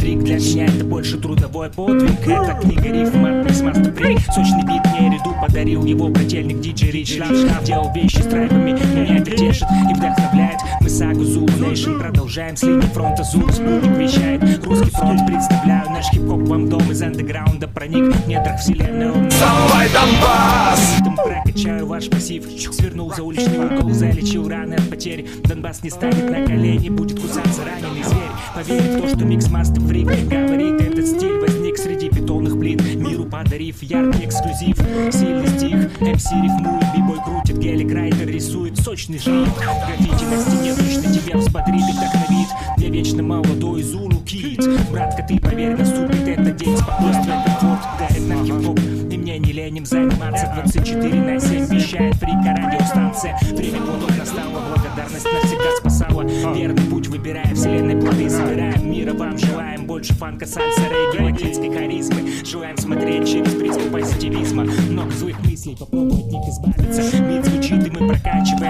стриг Для меня это больше трудовой подвиг. Это книга рифм от Must Freak Сочный бит мне Эриду подарил его брательник DJ Rich Love Шкаф делал вещи с трайбами Меня это тешит и вдохновляет. Мы сагу Зулу Nation продолжаем с линии фронта Зул Спутник вещает Русский фронт представляю Наш хип-хоп вам дом из андеграунда проник в недрах вселенной. Вставай, Донбасс! Прокачаю ваш пассив Свернул за уличный угол, залечил раны от потерь Донбасс не станет на колени, будет кусаться раненый зверь. Поверь в то, что микс мастер фрик Говорит, этот стиль возник среди бетонных плит. Миру подарив яркий эксклюзив. Сильный стих, МС рифмует, бибой крутит. Гелик райтер рисует сочный шрифт Граффити на стене точно тебя взбодрит и вдохновит Я вечно молодой Зулу Кит Братка, ты поверь, наступит этот день Спокойствие, комфорт, дарит нам хип-хоп. И мне не леним заниматься. 24 на 7 Вещает фрика радиостанция. Время плодов настало, благодарность навсегда спасала. Верный путь выбирая, вселенной плоды собираем Мира вам желаем, больше фанка, сальса, рейги, латинской харизмы. Желаем смотреть через призму позитивизма. Много злых мыслей, попробуй от них избавиться. Бит звучит и мы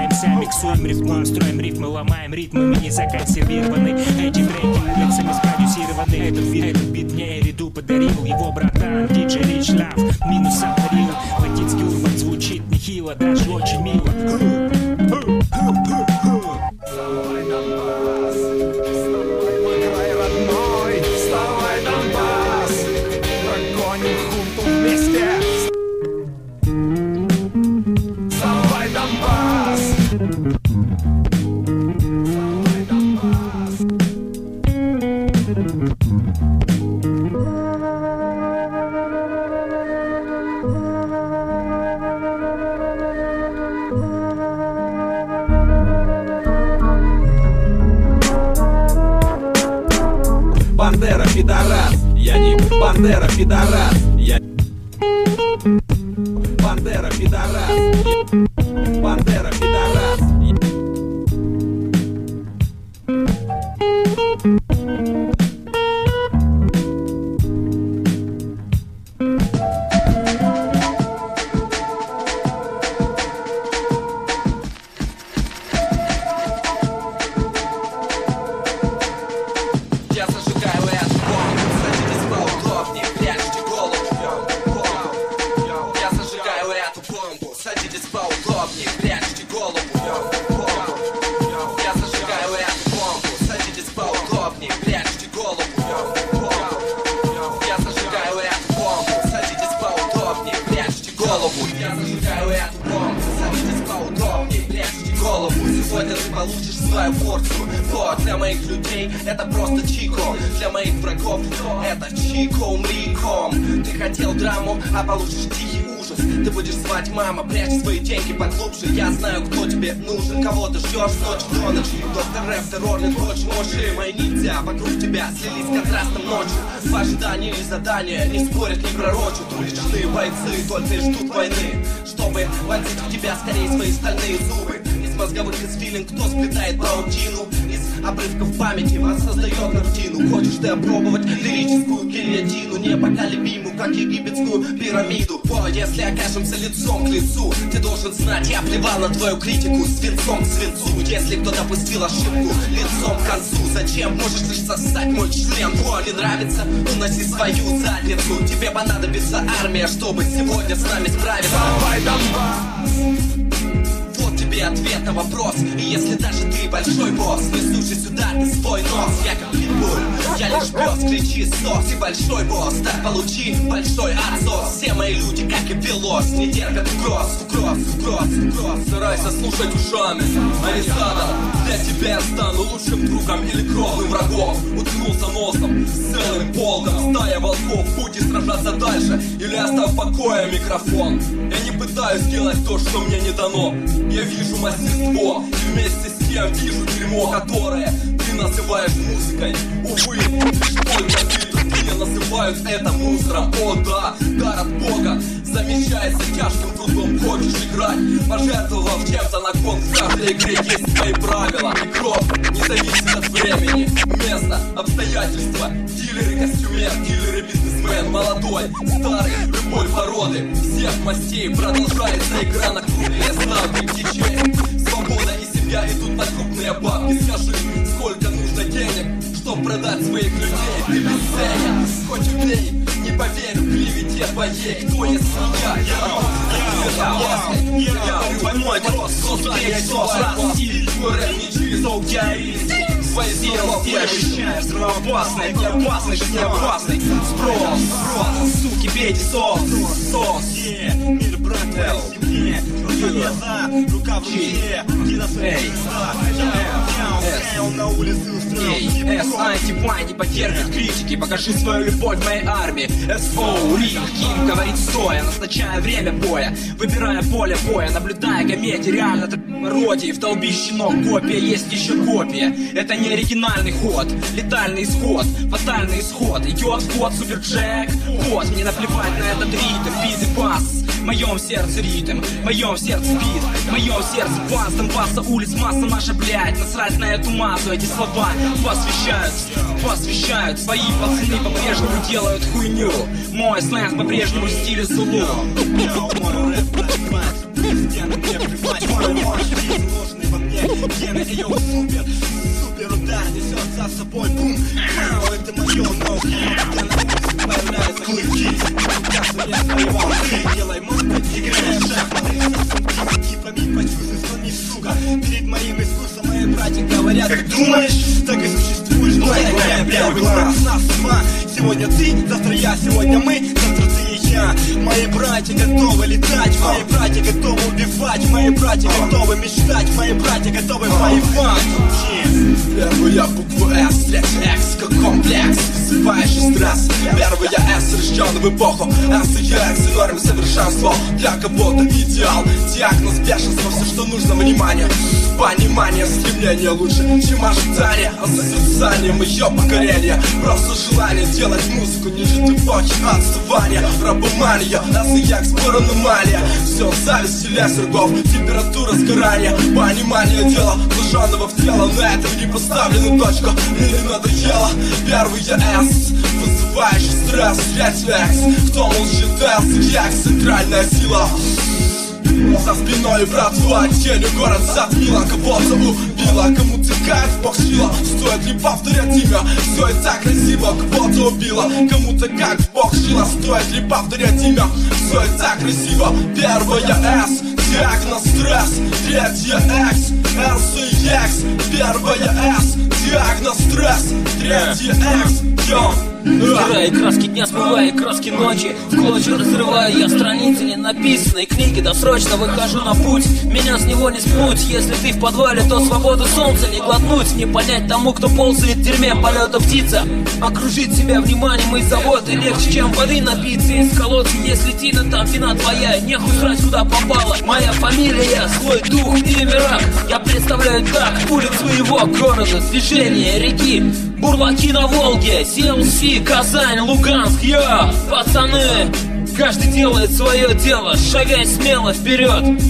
прокачиваемся Миксуем, рифмуем, строим рифмы, ломаем ритмы Мы не законсервированы, эти треки улицами спродюсированы Этот бит, этот бит мне Эриду подарил Его братан, диджей Рич Лав, минус авторил Латинский урбан звучит нехило, даже очень мило. Родной, не Бандера, пидорас, хотел драму, а получишь тихий ужас. Ты будешь звать мама, прячь свои деньги поглубже. Я знаю, кто тебе нужен, кого ты ждешь ночь до ночи Доктор рэп, террорный дочь, мощи Мои ниндзя вокруг тебя слились контрастом ночью. В ожидании задания не спорят, не пророчат. Уличные бойцы только и ждут войны. Чтобы вонзить в тебя скорее свои стальные зубы. Из мозговых извилин Кто сплетает паутину обрывков памяти воссоздает картину. Хочешь ты опробовать лирическую гильотину? Непоколебимую, как египетскую пирамиду. О, если окажемся лицом к лицу Ты должен знать, я плевал на твою критику. Свинцом к свинцу Если кто допустил ошибку лицом к концу. Зачем можешь лишь сосать мой член? О, не нравится? Уноси свою задницу. Тебе понадобится армия, чтобы сегодня с нами справиться. Давай, вот тебе ответ на вопрос. И если даже ты большой босс Не слушай сюда ты свой нос. Я как питбуль, я лишь пес Кричи сос и большой босс Так получи большой отсос. Все мои люди, как и пилос Не терпят угроз, угроз, угроз, угроз. Старайся слушать ушами, а не задом Для тебя я стану лучшим другом или кровным врагом. Уткнулся носом целым полком. Стая волков, в пути сражаться дальше Или оставь в покое микрофон. Я не пытаюсь сделать то, что мне не дано. Я вижу мастерство и вместе с тем вижу дерьмо, которое называешь музыкой. Увы, только ты другие называют это мусором. О да, дар от Бога замещается тяжким трудом Хочешь играть, пожертвовав чем-то на кон В каждой игре есть свои правила. И кровь не зависит от времени, места, обстоятельства. Дилеры, костюмер, дилеры, бизнесмен Молодой, старый, любой породы. Всех мастей продолжается игра на крупные ставки Течей, свобода и семья идут на крупные бабки. Скажи, продать своих людей Ты бесценен, хоть убей, не поверю клевете твоей Кто если я? Я, я, я, двойной кросс, создание сос, стиль, рэп не через аудиалист Свои слова ощущаешь взрывоопасный, не опасный, жизнь опасный Спрос, спрос, суки, пейте сос, сос Мир, брат, семье Рука в руке на улице устроил С, антипай, не потерпит критики Покажи свою любовь моей армии СО, Рик, Ким говорит стоя Назначая время боя Выбирая поле боя Наблюдая комедии Реально так пародии В толби щенок копия Есть еще копия Это не оригинальный ход Летальный исход Фатальный исход Идет в ход Супер Джек Вот, мне наплевать на этот ритм Бит и бас моем сердце ритм В моем сердце бит В моем сердце бас Там баса улиц масса наша, блядь Насрать на эту массу Эти слова посвящают Посвящают. Свои пацаны по-прежнему делают хуйню. Мой сленг по-прежнему в стиле Зулу супер удар несет за собой бум. Это мое, но где на улице мне своего, ты делай играешь в шахматы Типами почувствуй, слони, сука Перед моим искусством мои братья говорят Как думаешь, так и существуешь, благодаря первый глаз. Нас ума, сегодня ты, завтра я, сегодня мы, завтра ты и я. Мои братья готовы летать, мои братья готовы убивать. Мои братья готовы мечтать, мои братья готовы воевать. Первая буква С, третья X, как комплекс. Вызывающий стресс. Первая S, рожден в эпоху S и X, норм совершенство. Для кого-то идеал. Диагноз бешенства, все, что нужно, внимание. Понимание, стремление лучше, чем ожидание. А за созерцанием покорение. Просто желание делать музыку ниже эпохи отставания Рабомания, нас и X, спор аномалия Все зависть лес рогов, температура сгорания. Понимание дела, вложенного в тело Но этого не поставлена точка, мне не надоело. Первая S, вызывающий стресс Третья X, кто молчит и X, центральная сила. За спиной братва, тенью город затмила Кого-то убила, кому-то кайф боксила Стоит ли повторять имя, все и так красиво Кого-то убила, кому-то как боксила Стоит ли повторять имя, все и так красиво. Первая S, диагноз стресс Третья X, S и X Первая S, диагноз стресс Третья X, йо Стирая краски дня, смывая краски ночи В клочья разрываю я страницы не написанной книги. Досрочно выхожу на путь, меня с него не спнуть Если ты в подвале, то свободу солнца не глотнуть. Не понять тому, кто ползает в дерьме полета птица. Окружить себя вниманием и заботой Легче, чем воды напиться. Из колодца Если тина там вина твоя, нехуй срать куда попала Моя фамилия, злой дух или мирак Я представляю так, улиц своего города Движение реки, бурлаки на Волге CLC, Казань, Луганск, я, пацаны Каждый делает свое дело, шагай смело вперед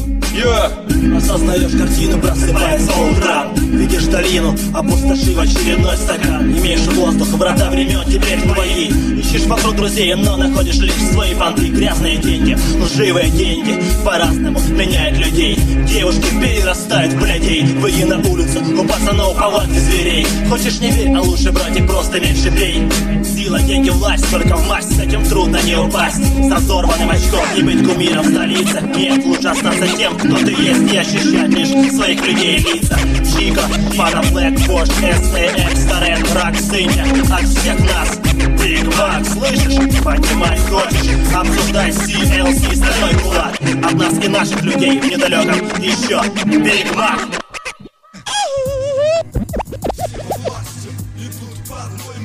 Осознаешь картину, просыпаясь по утрам Видишь долину, опустошив очередной стакан. Имеешь воздух, врата времен теперь твои. Ищешь вокруг друзей, но находишь лишь свои понты Грязные деньги, лживые деньги. По-разному меняют людей. Девушки перерастают в блядей. Выйди на улицу, у пацанов повадки зверей. Хочешь не верь, а лучше, братик, просто меньше пей. Сила, деньги, власть, только в масть. С этим трудно не упасть. С разорванным очком не быть кумиром в столице. Нет, лучше остаться тем, кто ты есть И ощущать своих людей лица? Чика, Пана Блэк, Бош, СТХ, Старен, Рак, Сыня. От всех нас Биг Бак, слышишь? Понимать хочешь? Обсуждай CLC, стальной кулак. От нас и наших людей в недалеком еще. Биг Бак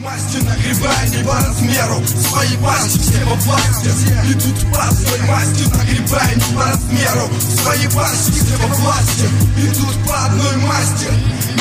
масти Нагребая не по размеру Свои пасти все во власти. Идут по одной масти Нагребая не по размеру Свои пасти все во власти. Идут по одной масти.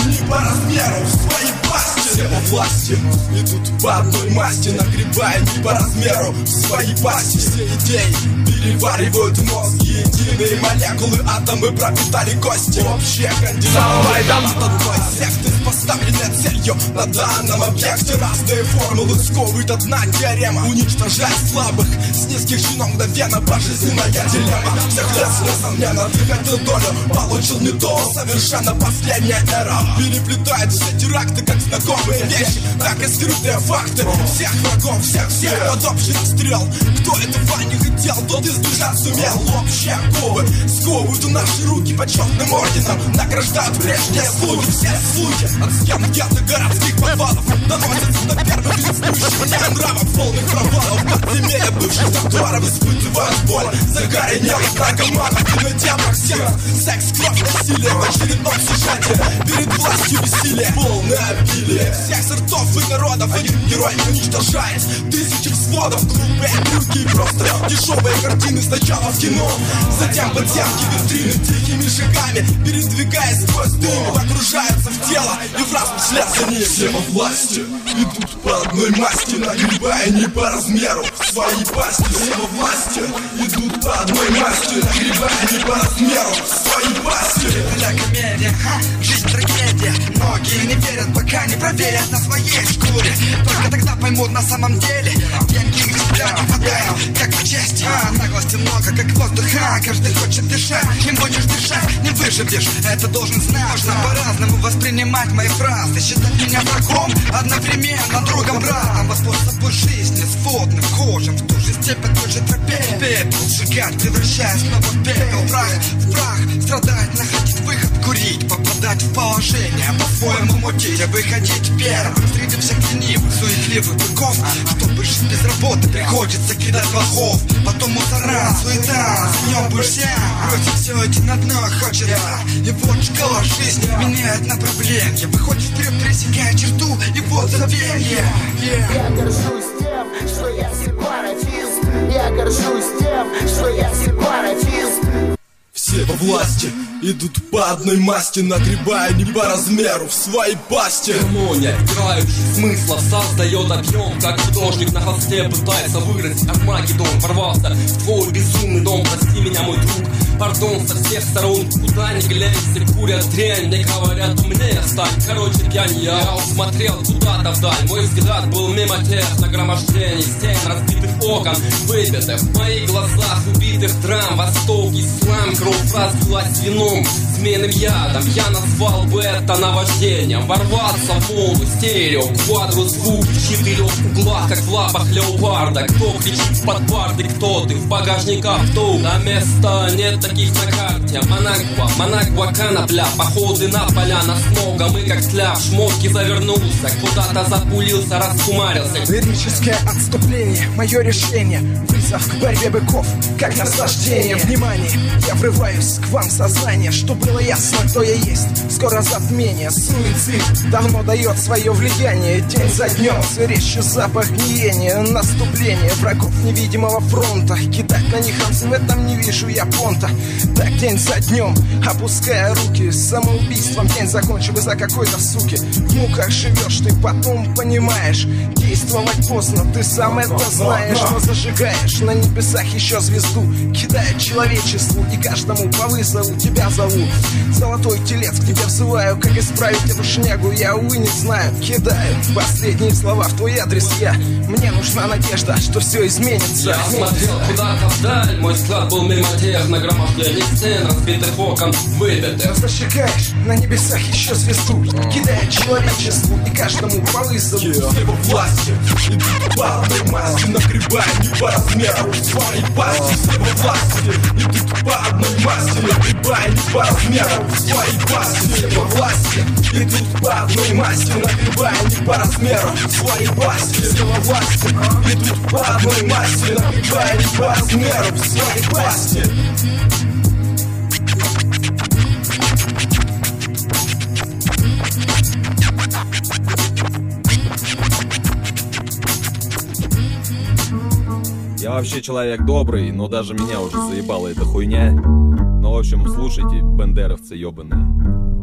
Не по размеру. Свои пасти все во власти. Идут по одной масти Нагребая не по размеру. Свои пасти все идеи Переваривают мозг. Единые молекулы, атомы пропитали кости. Общее кондиционное От одной секты с поставленной целью На данном объекте разные формулы Сковывает одна теорема. Уничтожать слабых С низких чинов мгновенно Пожизненная дилемма. Всех лет несомненно Ты хотел долю, получил не то Совершенно последняя эра. Переплетает все теракты Как знакомые вещи Так и скрытые факты. Всех врагов, всех, всех под общий стрел. Кто этого не хотел, тот избежать сумел. Общие оковы сковывают наши руки Почетным орденом. Награждают прежние слуги Все слуги от схем где-то городских подвалов. Доносятся до первых лиц нравов Полных провалов. Подземелья бывших тротуаров Испытывают боль. Загоренелых наркоманов Кинотеатрах всех. Секс, кровь, насилие В очередном сюжете. Перед властью бессилие Полное обилие. Всех сортов и народов Один герой уничтожает. Тысячи взводов Глупые трюки и просто Дешевые картины сначала в кино. Затем подземки витрины Тихими шагами Передвигаясь сквозь дым Погружаются в тело И в разум вслед за ним Все во власти Идут по одной масти Нагребая не по размеру. Свои пасти Все во власти Идут по одной масти Нагребая не по размеру. Свои пасти. Это комедия, ха, жизнь трагедия. Многие не верят, пока не проверят на своей шкуре. Только тогда поймут на самом деле Деньги их себя не как в честь а, Наглости много, как воздуха Каждый хочет дышать, не будешь дышать Не выживешь, это должен знать Можно по-разному воспринимать мои фразы Считать меня врагом, одновременно другом братом По способу жизни, сводным, вхожим В ту же степень, той же тропе Пепел сжигать, превращаясь снова в пепел. Прах в прах, страдать, находить выход Курить, попадать в положение По-своему мутить, а выходить первым. Среди всех ленивых, суетливых быков Чтобы жить без работы, приходится кидать лохов Потом мусора, суета, съебываешься Бросить все идти на дно хочется И вот шкала жизни меняет направление Выходит вперед, пересекая черту, и вот забвенье. Я горжусь тем, что я сепаратист. Я горжусь тем, что я сепаратист. Все во власти Идут по одной масти, нагребая не по размеру в своей пасти. Гармония, играющий смысла, создает объем Как художник на холсте пытается выразить Армагеддон Ворвался в твой безумный дом, прости меня, мой друг Пардон со всех сторон, куда ни глянь Все курят дрянь, мне говорят, умнее стать Короче, пьянь, я усмотрел куда-то вдаль. Мой взгляд был мимо тех нагромождений Стен, разбитых окон, выбитых. В моих глазах убитых драм Восток, ислам, кровь разлилась вином Змеиным ядом я назвал бы это наваждением. Ворваться в волну, стерео, квадру звук четырех углах, как в лапах леопарда. Кто кричит в подпарды, кто ты в багажниках Кто на место? Нет таких на карте. Манагва, Манагва, конопля. Походы на поля, на снога Мы как тля. В шмотки завернулся Куда-то запулился, раскумарился. Лирическое отступление, мое решение. Вызов к борьбе быков, как наслаждение. Внимание, я врываюсь к вам в сознание Что было ясно, кто я есть. Скоро затмение, суицид Давно дает свое влияние. День за днем, резче запах гниения Наступление врагов невидимого фронта. Кидать на них ранцы, в этом не вижу я понта. Так день за днем, опуская руки Самоубийством день закончил из-за какой-то суки. В муках живешь, ты потом понимаешь? Действовать поздно, ты сам это знаешь. Но зажигаешь на небесах еще звезду Кидая человечеству и каждому по вызову тебя зову. Золотой телец к тебе взываю, как исправить эту шнягу Я, увы, не знаю, кидаю последние слова в твой адрес Я, мне нужна надежда, что все изменится. Я смотрел куда-то вдаль Мой склад был мимо тех нагромождений стен Разбитых окон, выбитых Зажигаешь на небесах еще звезду. Кидая человечеству и каждому по вызову. Его по одной массе Нагребая не по размеру. Своей пасти Его власти? Идут по одной массе Нагребая не по размеру своей пасти Его власти. Идут по одной массе Нагребая не по размеру. Своей пасти Его власти. Идут по одной массе Нагребая не по размеру. Своей пасти Я вообще человек добрый, но даже меня уже заебала эта хуйня. Ну, в общем, слушайте, бендеровцы ебаные.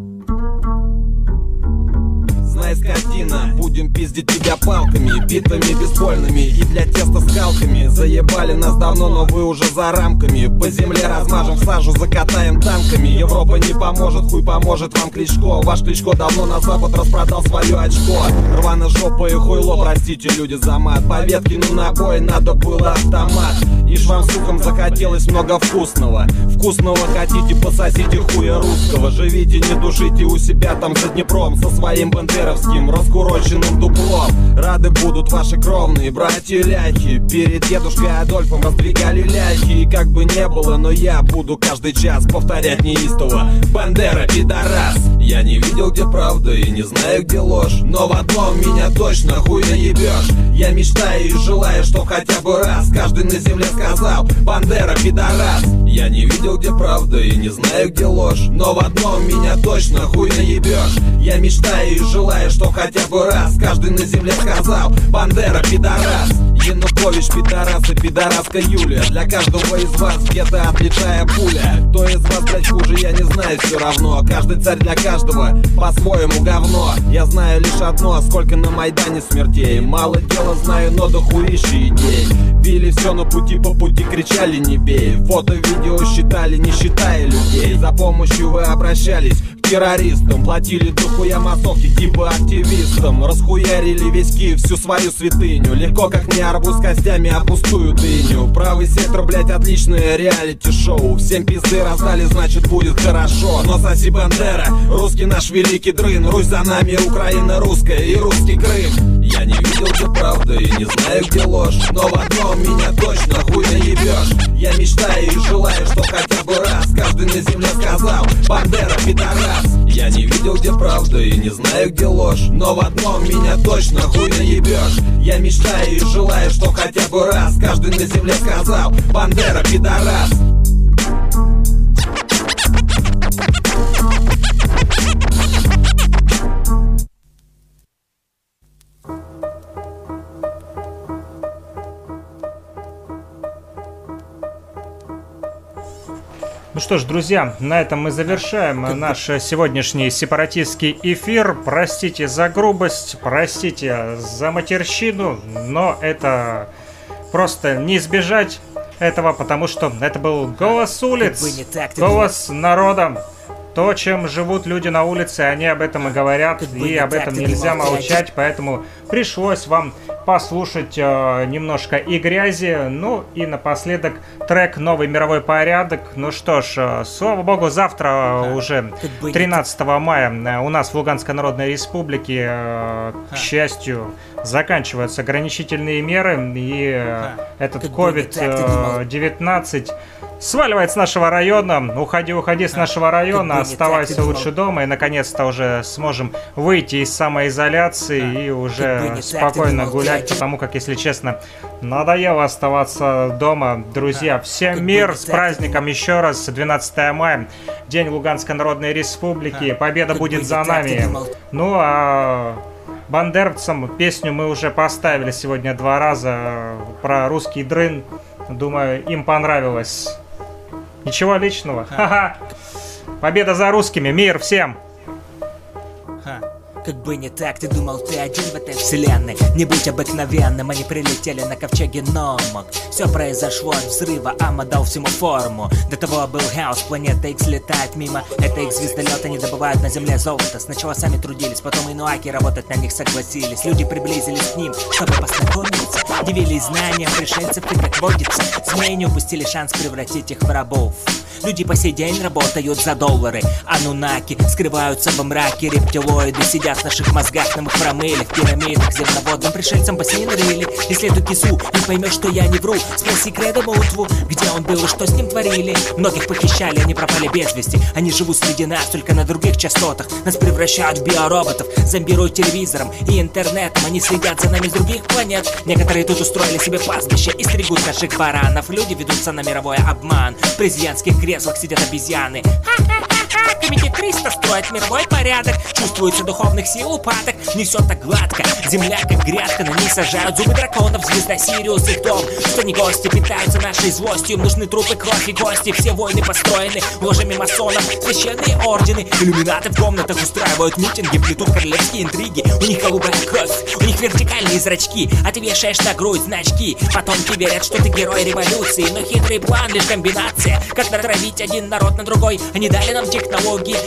Знай, скотина, будем пиздить тебя палками Битами бейсбольными и для теста скалками. Заебали нас давно, но вы уже за рамками. По земле размажем сажу, закатаем танками. Европа не поможет, хуй поможет вам Кличко. Ваш Кличко давно на запад распродал свое очко. Рвана жопа и хуйло, простите, люди за мат. По ветке, ну на бой надо было автомат. Ишь вам, сукам, захотелось много вкусного. Вкусного хотите, пососите хуя русского. Живите, не душите у себя там за Днепром Со своим бандеровским раскуроченным дуплом. Рады будут ваши кровные братья ляхи Перед дедушкой Адольфом раздвигали ляхи. И как бы не было, но я буду каждый час повторять неистово. Бандера, пидорас Я не видел, где правда и не знаю, где ложь. Но в одном меня точно хуя ебешь. Я мечтаю и желаю, что хотя бы раз Каждый на земле сказал Бандера, пидорас Я не видел, где правда и не знаю, где ложь. Но в одном меня точно хуй наебешь Я мечтаю и желаю, что хотя бы раз Каждый на земле сказал Бандера, пидорас! Янукович, пидорас и пидораска Юлия. Для каждого из вас где-то отличая пуля. Кто из вас, блядь, хуже, я не знаю все равно. Каждый царь для каждого по-своему говно. Я знаю лишь одно, сколько на Майдане смертей. Мало дела знаю, но дохуище идей. Били все на пути, по пути кричали не бей Фото, видео считали, не считая людей. За помощью вы обращались террористам. Платили дохуя массовки типа активистам. Расхуярили весь Киев, всю свою святыню. Легко как не арбуз костями, а пустую дыню. Правый сектор, блять, отличное реалити-шоу. Всем пизды раздали, значит будет хорошо. Но соси Бандера, русский наш великий дрын. Русь за нами, Украина русская и русский Крым Я не видел, где правда и не знаю, где ложь. Но в одном меня точно хуй наебешь Я мечтаю и желаю, что хотя бы раз Каждый на земле сказал Бандера, пидорас Я не видел, где правда и не знаю, где ложь. Но в одном меня точно хуй наебешь Я мечтаю и желаю, что хотя бы раз Каждый на земле сказал Бандера, пидорас Ну что ж, друзья, на этом мы завершаем наш сегодняшний сепаратистский эфир. Простите за грубость, простите за матерщину, но это просто не избежать этого, потому что это был голос улиц, голос народа. То, чем живут люди на улице, они об этом и говорят, и об этом нельзя молчать, поэтому пришлось вам послушать э, немножко и грязи, ну и напоследок трек «Новый мировой порядок». Ну что ж, э, слава богу, завтра уже 13 мая э, у нас в Луганской Народной Республике, э, к счастью, заканчиваются ограничительные меры, и э, этот COVID-19 сваливает с нашего района. Уходи, уходи с нашего района, оставайся лучше дома, и наконец-то уже сможем выйти из самоизоляции и уже спокойно гулять, потому как, если честно, надоело оставаться дома. Друзья, всем мир, с праздником еще раз, 12 мая, День Луганской Народной Республики, победа будет за нами. Ну, а бандеровцам песню мы уже поставили сегодня два раза про русский дрын. Думаю, им понравилось. Ничего личного. Ха-ха. Победа за русскими. Мир всем. Как бы не так, ты думал, ты один в этой вселенной. Не будь обыкновенным, они прилетели на ковчеге Номок. Все произошло от взрыва, Ама дал всему форму. До того был хаос, планета X летает мимо. Это их звездолет, они добывают на земле золото. Сначала сами трудились, потом инуаки работать на них согласились. Люди приблизились к ним, чтобы познакомиться Дивились знаниям пришельцев и как водится Змеи не упустили шанс превратить их в рабов Люди по сей день работают за доллары. Анунаки скрываются во мраке. Рептилоиды сидят в наших мозгах промыли в пирамидах Земноводным пришельцам бассейн рыли Если кису не поймешь, что я не вру Спроси Кредо Молотву, где он был и что с ним творили. Многих похищали, они пропали без вести. Они живут среди нас, только на других частотах. Нас превращают в биороботов Зомбируют телевизором и интернетом. Они следят за нами с других планет. Некоторые тут устроили себе пастбище И стригут наших баранов. Люди ведутся на мировой обман. Президентских креслах сидят обезьяны. Ха-ха-ха-ха, Комитет 300 строит мировой порядок. Чувствуется духовных сил упадок. Несет так гладко, земля как грядка На ней сажают зубы драконов. Звезда Сириус их дом Что не гости питаются нашей злостью. Нужны трупы, кровь и гости. Все войны построены ложами масонов. Священные ордены Иллюминаты в комнатах устраивают митинги. Плетут королевские интриги. У них голубая кровь, у них вертикальные зрачки. А ты вешаешь на грудь значки. Потомки верят, что ты герой революции. Но хитрый план лишь комбинация. Как натравить один народ на другой. Они дали нам технологии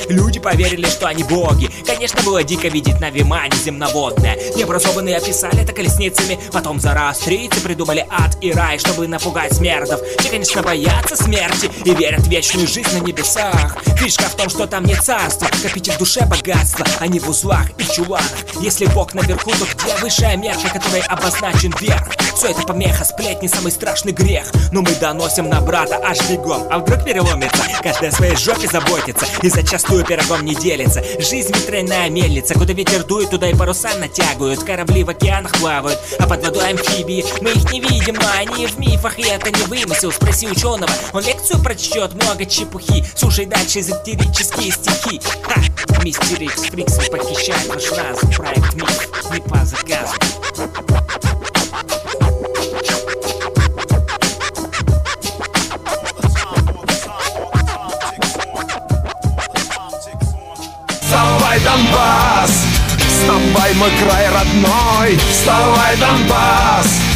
Люди поверили, что они боги. Конечно, было дико видеть на Вимане земноводное. Необразованные описали это колесницами. Потом зороастрийцы придумали ад и рай Чтобы напугать смердов. Те, конечно, боятся смерти И верят в вечную жизнь на небесах. Фишка в том, что там не царство. Копить в душе богатство А не в узлах и чуланах. Если Бог наверху, то где высшая мерка Которой обозначен верх? Все это помеха, сплетни, самый страшный грех. Но мы доносим на брата аж бегом А вдруг переломится? Каждый о своей жопе заботится И зачастую пирогом не делится. Жизнь ветряная мельница Куда ветер дует, туда и паруса натягивают. Корабли в океанах плавают А под водой амфибии. Мы их не видим, но они в мифах И это не вымысел, спроси ученого Он лекцию прочтет, много чепухи. Слушай дальше эзотерические стихи. Ха! Мистер Икс Фриксон похищает ваш разум. Проект миф, не по заказу Вставай, Донбасс! Вставай, мой край родной! Вставай, Донбасс!